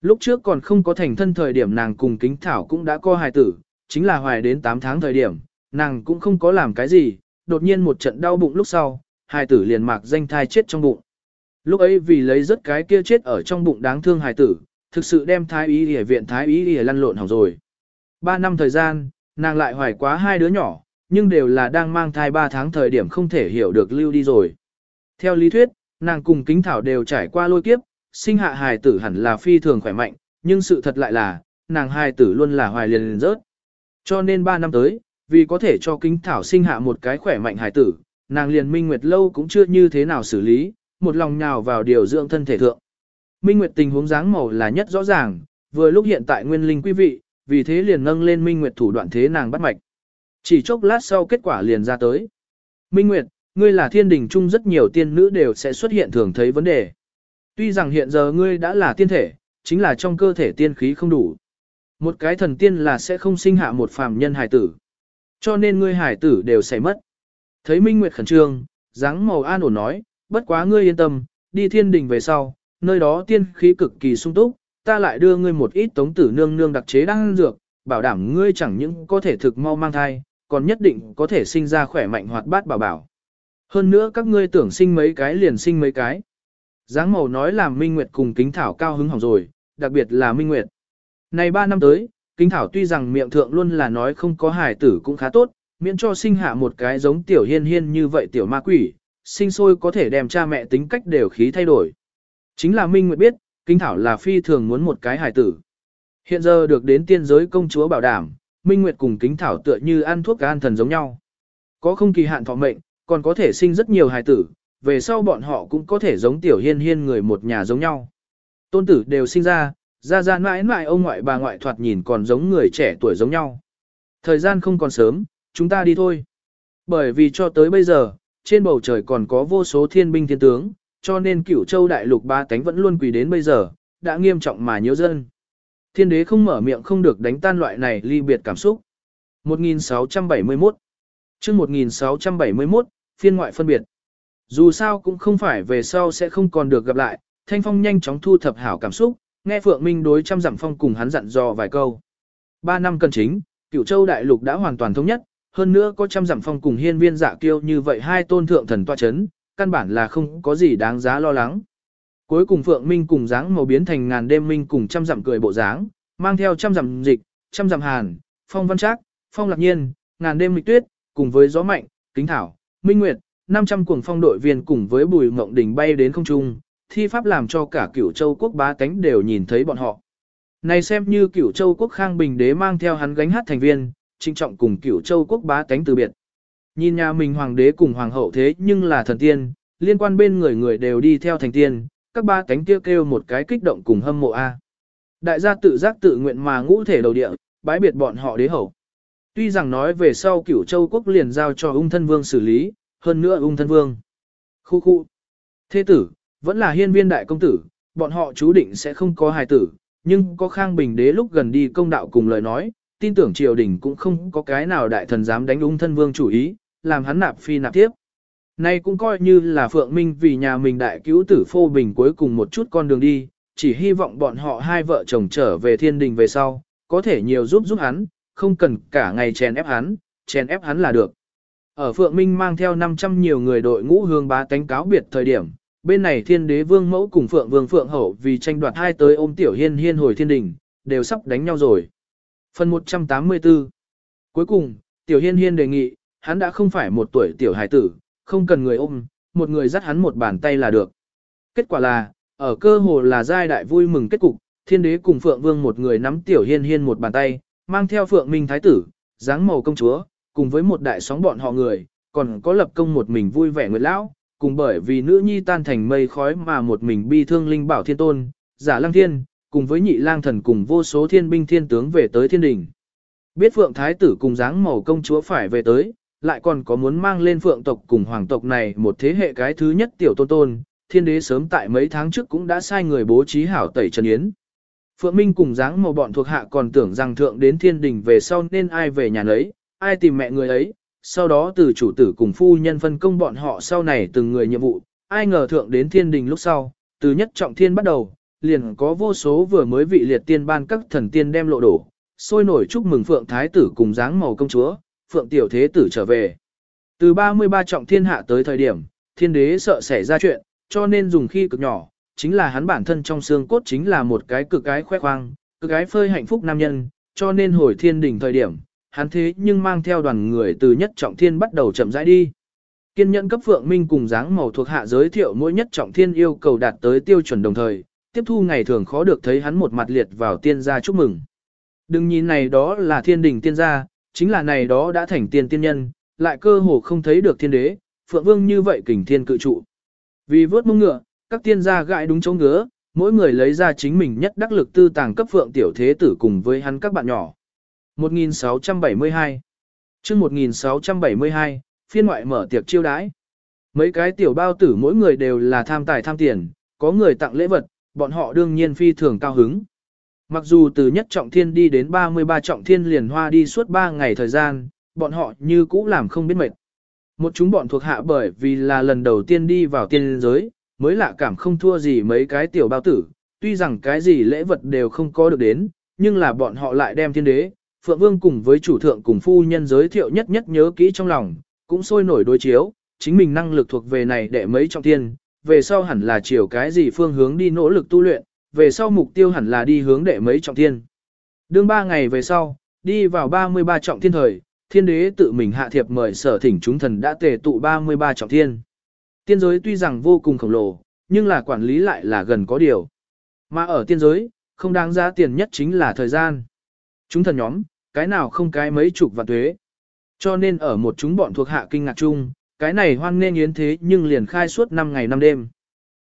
Lúc trước còn không có thành thân thời điểm nàng cùng kính thảo cũng đã co hài tử, chính là hoài đến 8 tháng thời điểm, nàng cũng không có làm cái gì, đột nhiên một trận đau bụng lúc sau, hài tử liền mạc danh thai chết trong bụng. Lúc ấy vì lấy rất cái kia chết ở trong bụng đáng thương hài tử, thực sự đem thái ý y viện thái ý y lăn lộn hỏng rồi. 3 năm thời gian, nàng lại hoài quá hai đứa nhỏ, nhưng đều là đang mang thai 3 tháng thời điểm không thể hiểu được lưu đi rồi. Theo lý thuyết, nàng cùng kính thảo đều trải qua lôi kiếp, sinh hạ hài tử hẳn là phi thường khỏe mạnh, nhưng sự thật lại là, nàng hài tử luôn là hoài liền liền rớt. Cho nên 3 năm tới, vì có thể cho kính thảo sinh hạ một cái khỏe mạnh hài tử, nàng liền Minh Nguyệt lâu cũng chưa như thế nào xử lý, một lòng nhào vào điều dưỡng thân thể thượng. Minh Nguyệt tình huống dáng màu là nhất rõ ràng, vừa lúc hiện tại nguyên linh quý vị, vì thế liền nâng lên Minh Nguyệt thủ đoạn thế nàng bắt mạch. Chỉ chốc lát sau kết quả liền ra tới. Minh Nguyệt, ngươi là thiên đình chung rất nhiều tiên nữ đều sẽ xuất hiện thường thấy vấn đề. Tuy rằng hiện giờ ngươi đã là tiên thể, chính là trong cơ thể tiên khí không đủ. Một cái thần tiên là sẽ không sinh hạ một phàm nhân hải tử. Cho nên ngươi hải tử đều sẽ mất. Thấy Minh Nguyệt khẩn trương, dáng màu an ổn nói, bất quá ngươi yên tâm, đi thiên đình về sau, nơi đó tiên khí cực kỳ sung túc, ta lại đưa ngươi một ít tống tử nương nương đặc chế đang dược, bảo đảm ngươi chẳng những có thể thực mau mang thai, còn nhất định có thể sinh ra khỏe mạnh hoạt bát bảo bảo. Hơn nữa các ngươi tưởng sinh mấy cái liền sinh mấy cái. Giáng màu nói làm Minh Nguyệt cùng kính thảo cao hứng hỏng rồi, đặc biệt là Minh Nguyệt. Này 3 năm tới, kính thảo tuy rằng miệng thượng luôn là nói không có hài tử cũng khá tốt, miễn cho sinh hạ một cái giống tiểu hiên hiên như vậy tiểu ma quỷ, sinh sôi có thể đem cha mẹ tính cách đều khí thay đổi. Chính là Minh Nguyệt biết, kính thảo là phi thường muốn một cái hài tử. Hiện giờ được đến tiên giới công chúa bảo đảm, Minh Nguyệt cùng kính thảo tựa như ăn thuốc an thần giống nhau. Có không kỳ hạn thọ mệnh, còn có thể sinh rất nhiều hài tử, về sau bọn họ cũng có thể giống tiểu hiên hiên người một nhà giống nhau. Tôn tử đều sinh ra, ra ra mãi mãi ông ngoại bà ngoại thoạt nhìn còn giống người trẻ tuổi giống nhau. Thời gian không còn sớm, chúng ta đi thôi. Bởi vì cho tới bây giờ, trên bầu trời còn có vô số thiên binh thiên tướng, cho nên cửu châu đại lục ba cánh vẫn luôn quỳ đến bây giờ, đã nghiêm trọng mà nhớ dân. Thiên đế không mở miệng không được đánh tan loại này ly biệt cảm xúc. 1671 chương 1671, phiên ngoại phân biệt. Dù sao cũng không phải về sau sẽ không còn được gặp lại, Thanh Phong nhanh chóng thu thập hảo cảm xúc, nghe Phượng Minh đối trăm dặm phong cùng hắn dặn dò vài câu. Ba năm cần chính, cửu châu đại lục đã hoàn toàn thống nhất, hơn nữa có trăm dặm phong cùng hiên viên dạ kiêu như vậy hai tôn thượng thần toa chấn, căn bản là không có gì đáng giá lo lắng. Cuối cùng Phượng Minh cùng dáng màu biến thành ngàn đêm minh cùng trăm dặm cười bộ dáng, mang theo trăm dặm dịch, trăm dặm hàn, phong văn trác, phong lạc nhiên, ngàn đêm mịch tuyết, cùng với gió mạnh, kính thảo, minh nguyệt, 500 cuồng phong đội viên cùng với bùi mộng đỉnh bay đến không trung, thi pháp làm cho cả cửu châu quốc bá tánh đều nhìn thấy bọn họ. Này xem như cửu châu quốc khang bình đế mang theo hắn gánh hát thành viên, trinh trọng cùng cửu châu quốc bá tánh từ biệt. Nhìn nhà mình hoàng đế cùng hoàng hậu thế nhưng là thần tiên, liên quan bên người người đều đi theo thành tiên, các ba cánh kêu kêu một cái kích động cùng hâm mộ A. Đại gia tự giác tự nguyện mà ngũ thể đầu địa, bái biệt bọn họ đế hậu. Tuy rằng nói về sau cửu châu quốc liền giao cho ung thân vương xử lý, hơn nữa ung thân vương. Khu khu. Thế tử, vẫn là hiên viên đại công tử, bọn họ chú định sẽ không có hài tử, nhưng có khang bình đế lúc gần đi công đạo cùng lời nói, tin tưởng triều đình cũng không có cái nào đại thần dám đánh ung thân vương chủ ý, làm hắn nạp phi nạp tiếp. Nay cũng coi như là Phượng Minh vì nhà mình đại cứu tử phô bình cuối cùng một chút con đường đi, chỉ hy vọng bọn họ hai vợ chồng trở về thiên đình về sau, có thể nhiều giúp giúp hắn, không cần cả ngày chèn ép hắn, chèn ép hắn là được. Ở Phượng Minh mang theo 500 nhiều người đội ngũ hương bá tánh cáo biệt thời điểm, bên này thiên đế vương mẫu cùng Phượng vương Phượng hậu vì tranh đoạt hai tới ôm tiểu hiên hiên hồi thiên đình, đều sắp đánh nhau rồi. Phần 184 Cuối cùng, tiểu hiên hiên đề nghị, hắn đã không phải một tuổi tiểu hải tử, không cần người ôm, một người dắt hắn một bàn tay là được. Kết quả là, ở cơ hồ là giai đại vui mừng kết cục, thiên đế cùng Phượng Vương một người nắm tiểu hiên hiên một bàn tay, mang theo Phượng Minh Thái tử, dáng màu công chúa, cùng với một đại sóng bọn họ người, còn có lập công một mình vui vẻ nguyệt lão, cùng bởi vì nữ nhi tan thành mây khói mà một mình bi thương linh bảo thiên tôn, giả lăng thiên, cùng với nhị lang thần cùng vô số thiên binh thiên tướng về tới thiên đình. Biết Phượng Thái tử cùng dáng màu công chúa phải về tới, lại còn có muốn mang lên phượng tộc cùng hoàng tộc này một thế hệ cái thứ nhất tiểu tôn tôn, thiên đế sớm tại mấy tháng trước cũng đã sai người bố trí hảo tẩy trần yến. Phượng Minh cùng dáng màu bọn thuộc hạ còn tưởng rằng thượng đến thiên đình về sau nên ai về nhà lấy, ai tìm mẹ người ấy, sau đó từ chủ tử cùng phu nhân phân công bọn họ sau này từng người nhiệm vụ, ai ngờ thượng đến thiên đình lúc sau, từ nhất trọng thiên bắt đầu, liền có vô số vừa mới vị liệt tiên ban các thần tiên đem lộ đổ, sôi nổi chúc mừng Phượng Thái tử cùng dáng màu công chúa, Phượng Tiểu Thế Tử trở về. Từ 33 trọng thiên hạ tới thời điểm, thiên đế sợ xảy ra chuyện, cho nên dùng khi cực nhỏ, chính là hắn bản thân trong xương cốt chính là một cái cực cái khoe khoang, cực cái phơi hạnh phúc nam nhân, cho nên hồi thiên đỉnh thời điểm, hắn thế nhưng mang theo đoàn người từ nhất trọng thiên bắt đầu chậm rãi đi. Kiên nhẫn cấp Phượng Minh cùng dáng màu thuộc hạ giới thiệu mỗi nhất trọng thiên yêu cầu đạt tới tiêu chuẩn đồng thời, tiếp thu ngày thường khó được thấy hắn một mặt liệt vào tiên gia chúc mừng. Đừng nhìn này đó là thiên đình tiên gia, chính là này đó đã thành tiên tiên nhân, lại cơ hồ không thấy được thiên đế, phượng vương như vậy kình thiên cự trụ. Vì vớt mông ngựa, các tiên gia gãi đúng chỗ ngứa, mỗi người lấy ra chính mình nhất đắc lực tư tàng cấp phượng tiểu thế tử cùng với hắn các bạn nhỏ. 1672 chương 1672, phiên ngoại mở tiệc chiêu đãi. Mấy cái tiểu bao tử mỗi người đều là tham tài tham tiền, có người tặng lễ vật, bọn họ đương nhiên phi thường cao hứng. Mặc dù từ nhất trọng thiên đi đến 33 trọng thiên liền hoa đi suốt 3 ngày thời gian, bọn họ như cũ làm không biết mệt. Một chúng bọn thuộc hạ bởi vì là lần đầu tiên đi vào tiên giới, mới lạ cảm không thua gì mấy cái tiểu bao tử, tuy rằng cái gì lễ vật đều không có được đến, nhưng là bọn họ lại đem thiên đế, Phượng Vương cùng với chủ thượng cùng phu nhân giới thiệu nhất nhất nhớ kỹ trong lòng, cũng sôi nổi đối chiếu, chính mình năng lực thuộc về này để mấy trọng thiên, về sau hẳn là chiều cái gì phương hướng đi nỗ lực tu luyện, về sau mục tiêu hẳn là đi hướng đệ mấy trọng thiên. Đương ba ngày về sau, đi vào 33 trọng thiên thời, thiên đế tự mình hạ thiệp mời sở thỉnh chúng thần đã tề tụ 33 trọng thiên. Tiên giới tuy rằng vô cùng khổng lồ, nhưng là quản lý lại là gần có điều. Mà ở tiên giới, không đáng giá tiền nhất chính là thời gian. Chúng thần nhóm, cái nào không cái mấy chục vạn thuế. Cho nên ở một chúng bọn thuộc hạ kinh ngạc chung, cái này hoan nên yến thế nhưng liền khai suốt 5 ngày 5 đêm.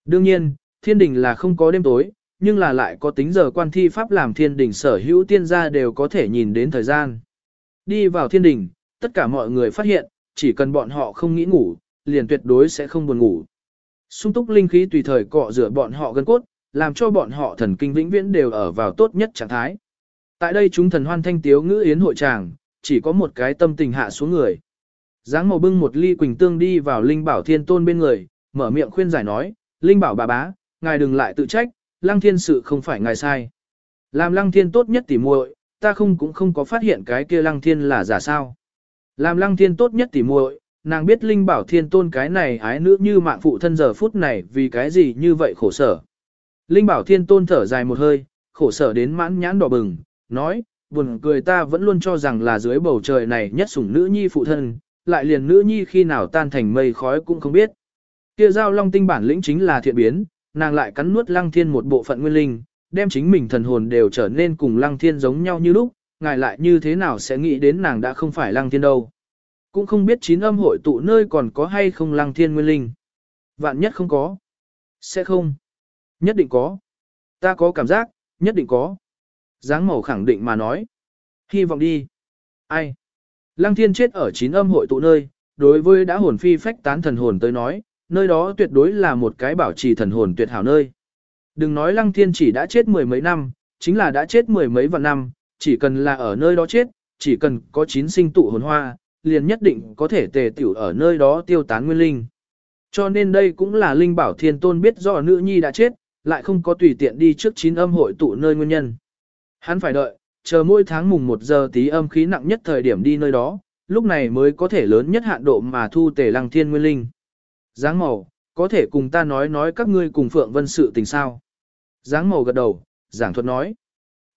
Đương nhiên, thiên đình là không có đêm tối, nhưng là lại có tính giờ quan thi pháp làm thiên đình sở hữu tiên gia đều có thể nhìn đến thời gian. Đi vào thiên đình, tất cả mọi người phát hiện, chỉ cần bọn họ không nghĩ ngủ, liền tuyệt đối sẽ không buồn ngủ. Sung túc linh khí tùy thời cọ rửa bọn họ gân cốt, làm cho bọn họ thần kinh vĩnh viễn đều ở vào tốt nhất trạng thái. Tại đây chúng thần hoan thanh tiếu ngữ yến hội tràng, chỉ có một cái tâm tình hạ xuống người. Giáng màu bưng một ly quỳnh tương đi vào Linh Bảo Thiên Tôn bên người, mở miệng khuyên giải nói, Linh Bảo bà bá, ngài đừng lại tự trách, Lăng Thiên sự không phải ngài sai. Làm Lăng Thiên tốt nhất tỉ muội, ta không cũng không có phát hiện cái kia Lăng Thiên là giả sao. Làm Lăng Thiên tốt nhất tỉ muội, nàng biết Linh Bảo Thiên Tôn cái này ái nữ như mạng phụ thân giờ phút này vì cái gì như vậy khổ sở. Linh Bảo Thiên Tôn thở dài một hơi, khổ sở đến mãn nhãn đỏ bừng, nói, buồn cười ta vẫn luôn cho rằng là dưới bầu trời này nhất sủng nữ nhi phụ thân, lại liền nữ nhi khi nào tan thành mây khói cũng không biết. Kia giao long tinh bản lĩnh chính là thiện biến, nàng lại cắn nuốt lăng thiên một bộ phận nguyên linh, đem chính mình thần hồn đều trở nên cùng lăng thiên giống nhau như lúc, ngài lại như thế nào sẽ nghĩ đến nàng đã không phải lăng thiên đâu. Cũng không biết chín âm hội tụ nơi còn có hay không lăng thiên nguyên linh. Vạn nhất không có. Sẽ không. Nhất định có. Ta có cảm giác, nhất định có. Giáng màu khẳng định mà nói. Hy vọng đi. Ai? Lăng thiên chết ở chín âm hội tụ nơi, đối với đã hồn phi phách tán thần hồn tới nói, nơi đó tuyệt đối là một cái bảo trì thần hồn tuyệt hảo nơi. Đừng nói lăng thiên chỉ đã chết mười mấy năm, chính là đã chết mười mấy vạn năm, chỉ cần là ở nơi đó chết, chỉ cần có chín sinh tụ hồn hoa, liền nhất định có thể tề tiểu ở nơi đó tiêu tán nguyên linh. Cho nên đây cũng là linh bảo thiên tôn biết do nữ nhi đã chết, lại không có tùy tiện đi trước chín âm hội tụ nơi nguyên nhân. Hắn phải đợi, chờ mỗi tháng mùng 1 giờ tí âm khí nặng nhất thời điểm đi nơi đó, lúc này mới có thể lớn nhất hạn độ mà thu tề lăng thiên nguyên linh. Giáng màu, có thể cùng ta nói nói các ngươi cùng Phượng Vân sự tình sao. Giáng màu gật đầu, giảng thuật nói.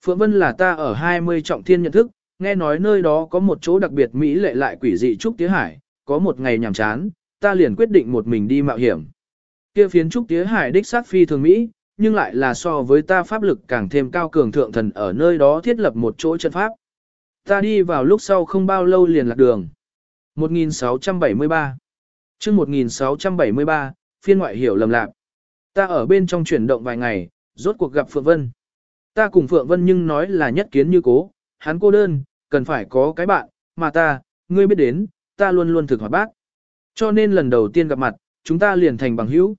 Phượng Vân là ta ở 20 trọng thiên nhận thức, nghe nói nơi đó có một chỗ đặc biệt mỹ lệ lại quỷ dị Trúc Tiế Hải, có một ngày nhàm chán, ta liền quyết định một mình đi mạo hiểm. Kia phiến Trúc Tiế Hải đích sát phi thường Mỹ, nhưng lại là so với ta pháp lực càng thêm cao cường thượng thần ở nơi đó thiết lập một chỗ trận pháp. Ta đi vào lúc sau không bao lâu liền lạc đường. 1673 chương 1673, phiên ngoại hiểu lầm lạc. Ta ở bên trong chuyển động vài ngày, rốt cuộc gặp Phượng Vân. Ta cùng Phượng Vân nhưng nói là nhất kiến như cố, hắn cô đơn, cần phải có cái bạn, mà ta, ngươi biết đến, ta luôn luôn thực hoạt bác. Cho nên lần đầu tiên gặp mặt, chúng ta liền thành bằng hữu.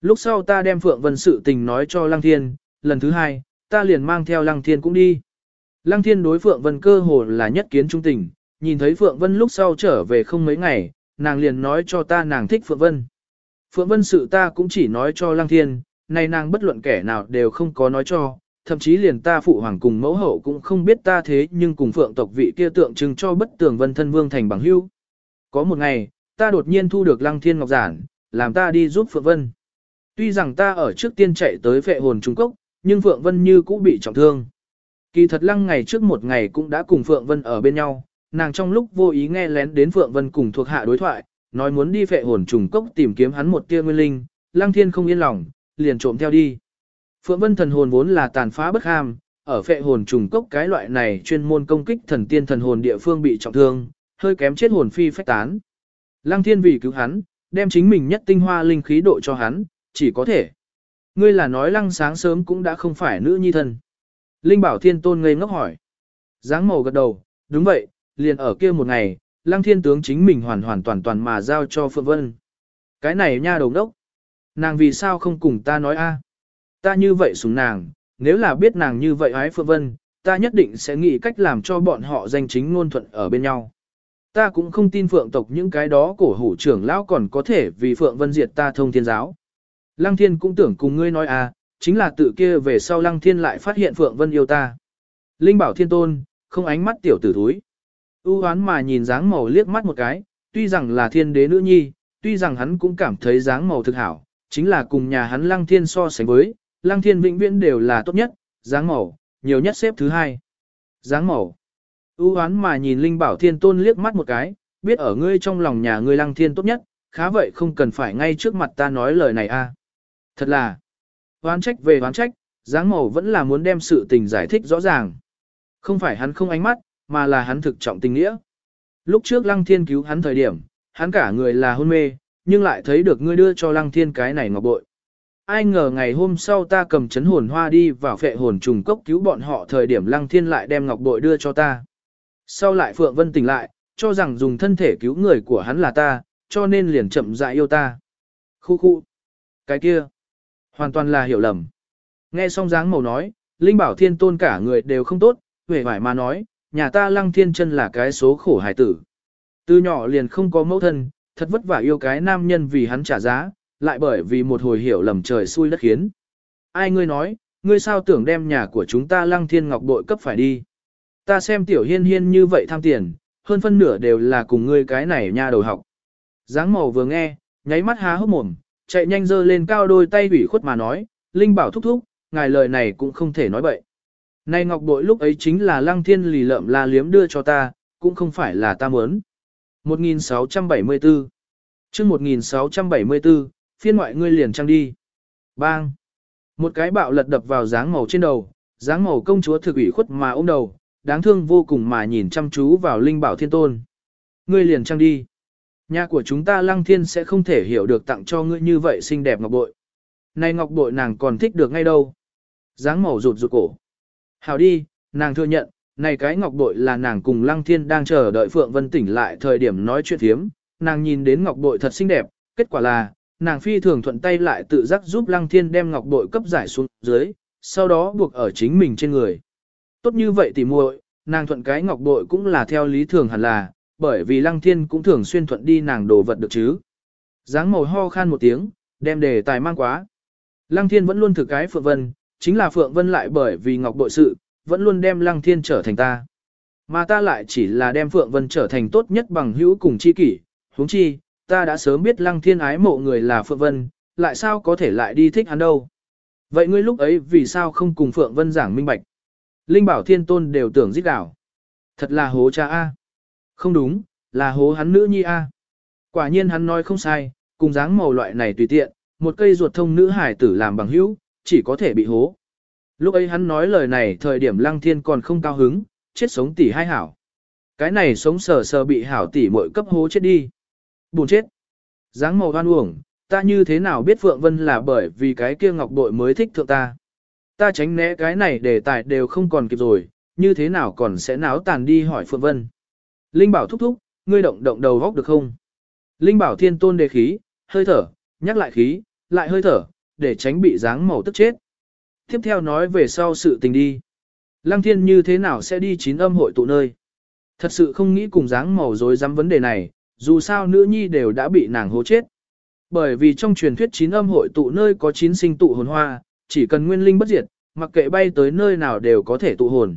Lúc sau ta đem Phượng Vân sự tình nói cho Lăng Thiên, lần thứ hai, ta liền mang theo Lăng Thiên cũng đi. Lăng Thiên đối Phượng Vân cơ hồ là nhất kiến trung tình, nhìn thấy Phượng Vân lúc sau trở về không mấy ngày, nàng liền nói cho ta nàng thích Phượng Vân. Phượng Vân sự ta cũng chỉ nói cho Lăng Thiên, nay nàng bất luận kẻ nào đều không có nói cho, thậm chí liền ta phụ hoàng cùng mẫu hậu cũng không biết ta thế nhưng cùng Phượng tộc vị kia tượng trưng cho bất tường Vân thân vương thành bằng hữu. Có một ngày, ta đột nhiên thu được Lăng Thiên Ngọc Giản, làm ta đi giúp Phượng Vân. Tuy rằng ta ở trước tiên chạy tới vệ hồn Trung Cốc, nhưng Phượng Vân như cũng bị trọng thương. Kỳ thật lăng ngày trước một ngày cũng đã cùng Phượng Vân ở bên nhau, nàng trong lúc vô ý nghe lén đến Phượng Vân cùng thuộc hạ đối thoại, nói muốn đi vệ hồn trùng cốc tìm kiếm hắn một tia nguyên linh, Lăng Thiên không yên lòng, liền trộm theo đi. Phượng Vân thần hồn vốn là tàn phá bất ham, ở phệ hồn trùng cốc cái loại này chuyên môn công kích thần tiên thần hồn địa phương bị trọng thương, hơi kém chết hồn phi phách tán. Lăng Thiên vì cứu hắn, đem chính mình nhất tinh hoa linh khí độ cho hắn, chỉ có thể. Ngươi là nói Lăng sáng sớm cũng đã không phải nữ nhi thân. Linh Bảo Thiên Tôn ngây ngốc hỏi. Giáng màu gật đầu, đúng vậy, liền ở kia một ngày, Lăng Thiên Tướng chính mình hoàn hoàn toàn toàn mà giao cho Phượng Vân. Cái này nha đồng đốc. Nàng vì sao không cùng ta nói a? Ta như vậy sủng nàng, nếu là biết nàng như vậy ái Phượng Vân, ta nhất định sẽ nghĩ cách làm cho bọn họ danh chính ngôn thuận ở bên nhau. Ta cũng không tin Phượng tộc những cái đó cổ hủ trưởng lão còn có thể vì Phượng Vân diệt ta thông thiên giáo. Lăng Thiên cũng tưởng cùng ngươi nói à, chính là tự kia về sau Lăng Thiên lại phát hiện Phượng Vân yêu ta. Linh bảo thiên tôn, không ánh mắt tiểu tử thúi. U hoán mà nhìn dáng màu liếc mắt một cái, tuy rằng là thiên đế nữ nhi, tuy rằng hắn cũng cảm thấy dáng màu thực hảo, chính là cùng nhà hắn lăng thiên so sánh với, lăng thiên vĩnh viễn đều là tốt nhất, dáng màu, nhiều nhất xếp thứ hai. Dáng màu. ưu hoán mà nhìn Linh Bảo Thiên Tôn liếc mắt một cái, biết ở ngươi trong lòng nhà ngươi lăng thiên tốt nhất, khá vậy không cần phải ngay trước mặt ta nói lời này a. Thật là, hoán trách về hoán trách, dáng màu vẫn là muốn đem sự tình giải thích rõ ràng. Không phải hắn không ánh mắt, mà là hắn thực trọng tình nghĩa. Lúc trước lăng thiên cứu hắn thời điểm, hắn cả người là hôn mê, nhưng lại thấy được ngươi đưa cho lăng thiên cái này ngọc bội. Ai ngờ ngày hôm sau ta cầm chấn hồn hoa đi vào phệ hồn trùng cốc cứu bọn họ thời điểm lăng thiên lại đem ngọc bội đưa cho ta. Sau lại Phượng Vân tỉnh lại, cho rằng dùng thân thể cứu người của hắn là ta, cho nên liền chậm rãi yêu ta. Khu khu. Cái kia. Hoàn toàn là hiểu lầm. Nghe xong dáng màu nói, Linh Bảo Thiên Tôn cả người đều không tốt, vẻ vải mà nói, nhà ta lăng thiên chân là cái số khổ hải tử. Từ nhỏ liền không có mẫu thân, thật vất vả yêu cái nam nhân vì hắn trả giá, lại bởi vì một hồi hiểu lầm trời xui đất khiến. Ai ngươi nói, ngươi sao tưởng đem nhà của chúng ta lăng thiên ngọc bội cấp phải đi. Ta xem tiểu hiên hiên như vậy tham tiền, hơn phân nửa đều là cùng ngươi cái này nha đầu học. Giáng màu vừa nghe, nháy mắt há hốc mồm, chạy nhanh dơ lên cao đôi tay ủy khuất mà nói, Linh bảo thúc thúc, ngài lời này cũng không thể nói bậy. Này ngọc bội lúc ấy chính là lăng thiên lì lợm la liếm đưa cho ta, cũng không phải là ta muốn. 1674 chương 1674, phiên ngoại ngươi liền trăng đi. Bang! Một cái bạo lật đập vào dáng màu trên đầu, dáng màu công chúa thực ủy khuất mà ôm đầu, đáng thương vô cùng mà nhìn chăm chú vào linh bảo thiên tôn. Ngươi liền trăng đi. Nhà của chúng ta lăng thiên sẽ không thể hiểu được tặng cho ngươi như vậy xinh đẹp ngọc bội. Này ngọc bội nàng còn thích được ngay đâu. dáng màu rụt rụt cổ. Hào đi, nàng thừa nhận, này cái ngọc bội là nàng cùng lăng thiên đang chờ đợi Phượng Vân tỉnh lại thời điểm nói chuyện thiếm. Nàng nhìn đến ngọc bội thật xinh đẹp, kết quả là, nàng phi thường thuận tay lại tự giác giúp lăng thiên đem ngọc bội cấp giải xuống dưới, sau đó buộc ở chính mình trên người. Tốt như vậy thì muội, nàng thuận cái ngọc bội cũng là theo lý thường hẳn là, bởi vì lăng thiên cũng thường xuyên thuận đi nàng đồ vật được chứ. dáng màu ho khan một tiếng, đem đề tài mang quá. Lăng thiên vẫn luôn thực cái Phượng Vân, chính là Phượng Vân lại bởi vì ngọc bội sự, vẫn luôn đem lăng thiên trở thành ta. Mà ta lại chỉ là đem Phượng Vân trở thành tốt nhất bằng hữu cùng chi kỷ, huống chi, ta đã sớm biết lăng thiên ái mộ người là Phượng Vân, lại sao có thể lại đi thích hắn đâu. Vậy ngươi lúc ấy vì sao không cùng Phượng Vân giảng minh bạch? Linh bảo thiên tôn đều tưởng giết đảo. Thật là hố cha A. Không đúng, là hố hắn nữ nhi A. Quả nhiên hắn nói không sai, cùng dáng màu loại này tùy tiện, một cây ruột thông nữ hải tử làm bằng hữu, chỉ có thể bị hố. Lúc ấy hắn nói lời này thời điểm lăng thiên còn không cao hứng, chết sống tỷ hai hảo. Cái này sống sờ sờ bị hảo tỷ mội cấp hố chết đi. Buồn chết. dáng màu hoan uổng, ta như thế nào biết Phượng Vân là bởi vì cái kia ngọc bội mới thích thượng ta. Ta tránh né cái này để tài đều không còn kịp rồi, như thế nào còn sẽ náo tàn đi hỏi Phượng Vân. Linh bảo thúc thúc, ngươi động động đầu góc được không? Linh bảo thiên tôn đề khí, hơi thở, nhắc lại khí, lại hơi thở, để tránh bị dáng màu tức chết. Tiếp theo nói về sau sự tình đi. Lăng thiên như thế nào sẽ đi chín âm hội tụ nơi? Thật sự không nghĩ cùng dáng màu dối dám vấn đề này, dù sao nữ nhi đều đã bị nàng hố chết. Bởi vì trong truyền thuyết chín âm hội tụ nơi có chín sinh tụ hồn hoa, chỉ cần nguyên linh bất diệt, mặc kệ bay tới nơi nào đều có thể tụ hồn.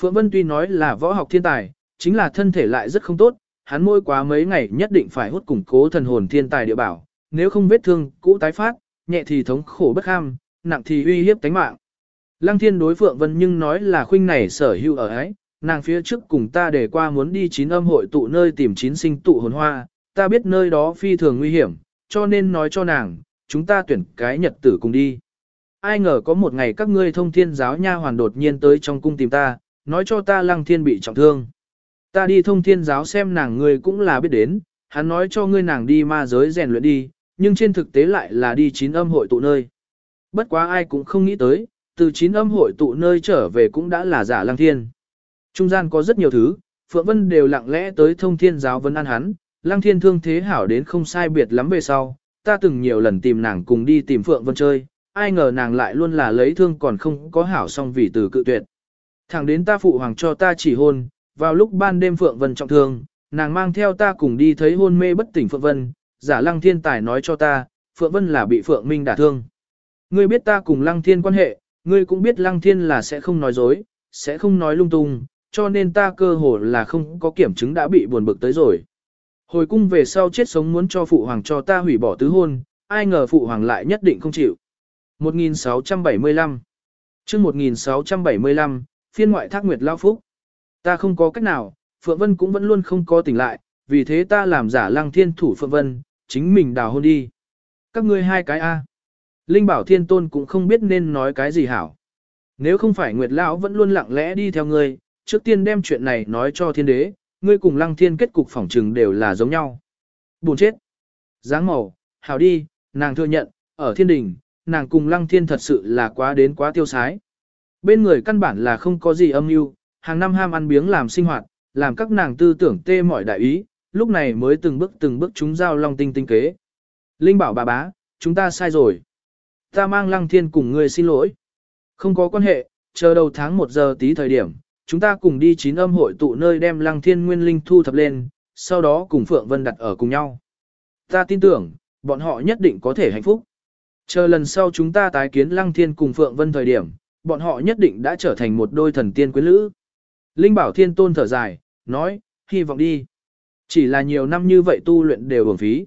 Phượng Vân tuy nói là võ học thiên tài, chính là thân thể lại rất không tốt, hắn môi quá mấy ngày nhất định phải hút củng cố thần hồn thiên tài địa bảo, nếu không vết thương cũ tái phát, nhẹ thì thống khổ bất ham, nặng thì uy hiếp tánh mạng. Lăng thiên đối Phượng Vân nhưng nói là khuynh này sở hữu ở ấy, nàng phía trước cùng ta để qua muốn đi chín âm hội tụ nơi tìm chín sinh tụ hồn hoa, ta biết nơi đó phi thường nguy hiểm, cho nên nói cho nàng, chúng ta tuyển cái nhật tử cùng đi. Ai ngờ có một ngày các ngươi thông thiên giáo nha hoàn đột nhiên tới trong cung tìm ta, nói cho ta lăng thiên bị trọng thương. Ta đi thông thiên giáo xem nàng ngươi cũng là biết đến, hắn nói cho ngươi nàng đi ma giới rèn luyện đi, nhưng trên thực tế lại là đi chín âm hội tụ nơi. Bất quá ai cũng không nghĩ tới, từ chín âm hội tụ nơi trở về cũng đã là giả lăng thiên. Trung gian có rất nhiều thứ, Phượng Vân đều lặng lẽ tới thông thiên giáo vấn an hắn, lăng thiên thương thế hảo đến không sai biệt lắm về sau, ta từng nhiều lần tìm nàng cùng đi tìm Phượng Vân chơi, ai ngờ nàng lại luôn là lấy thương còn không có hảo xong vì từ cự tuyệt. Thẳng đến ta phụ hoàng cho ta chỉ hôn, vào lúc ban đêm Phượng Vân trọng thương, nàng mang theo ta cùng đi thấy hôn mê bất tỉnh Phượng Vân, giả lăng thiên tài nói cho ta, Phượng Vân là bị Phượng Minh đả thương. Ngươi biết ta cùng lăng thiên quan hệ, ngươi cũng biết lăng thiên là sẽ không nói dối, sẽ không nói lung tung, cho nên ta cơ hồ là không có kiểm chứng đã bị buồn bực tới rồi. Hồi cung về sau chết sống muốn cho phụ hoàng cho ta hủy bỏ tứ hôn, ai ngờ phụ hoàng lại nhất định không chịu. 1675 chương 1675, phiên ngoại thác nguyệt lao phúc. Ta không có cách nào, Phượng Vân cũng vẫn luôn không có tỉnh lại, vì thế ta làm giả lăng thiên thủ Phượng Vân, chính mình đào hôn đi. Các ngươi hai cái A. Linh bảo thiên tôn cũng không biết nên nói cái gì hảo. Nếu không phải Nguyệt Lão vẫn luôn lặng lẽ đi theo ngươi, trước tiên đem chuyện này nói cho thiên đế, ngươi cùng lăng thiên kết cục phỏng trừng đều là giống nhau. Buồn chết. Giáng màu, hảo đi, nàng thừa nhận, ở thiên đình, nàng cùng lăng thiên thật sự là quá đến quá tiêu sái. Bên người căn bản là không có gì âm mưu, hàng năm ham ăn biếng làm sinh hoạt, làm các nàng tư tưởng tê mọi đại ý, lúc này mới từng bước từng bước chúng giao long tinh tinh kế. Linh bảo bà bá, chúng ta sai rồi. Ta mang lăng thiên cùng ngươi xin lỗi. Không có quan hệ, chờ đầu tháng 1 giờ tí thời điểm, chúng ta cùng đi chín âm hội tụ nơi đem lăng thiên nguyên linh thu thập lên, sau đó cùng Phượng Vân đặt ở cùng nhau. Ta tin tưởng, bọn họ nhất định có thể hạnh phúc. Chờ lần sau chúng ta tái kiến lăng thiên cùng Phượng Vân thời điểm, bọn họ nhất định đã trở thành một đôi thần tiên quyến lữ. Linh bảo thiên tôn thở dài, nói, hy vọng đi. Chỉ là nhiều năm như vậy tu luyện đều uổng phí.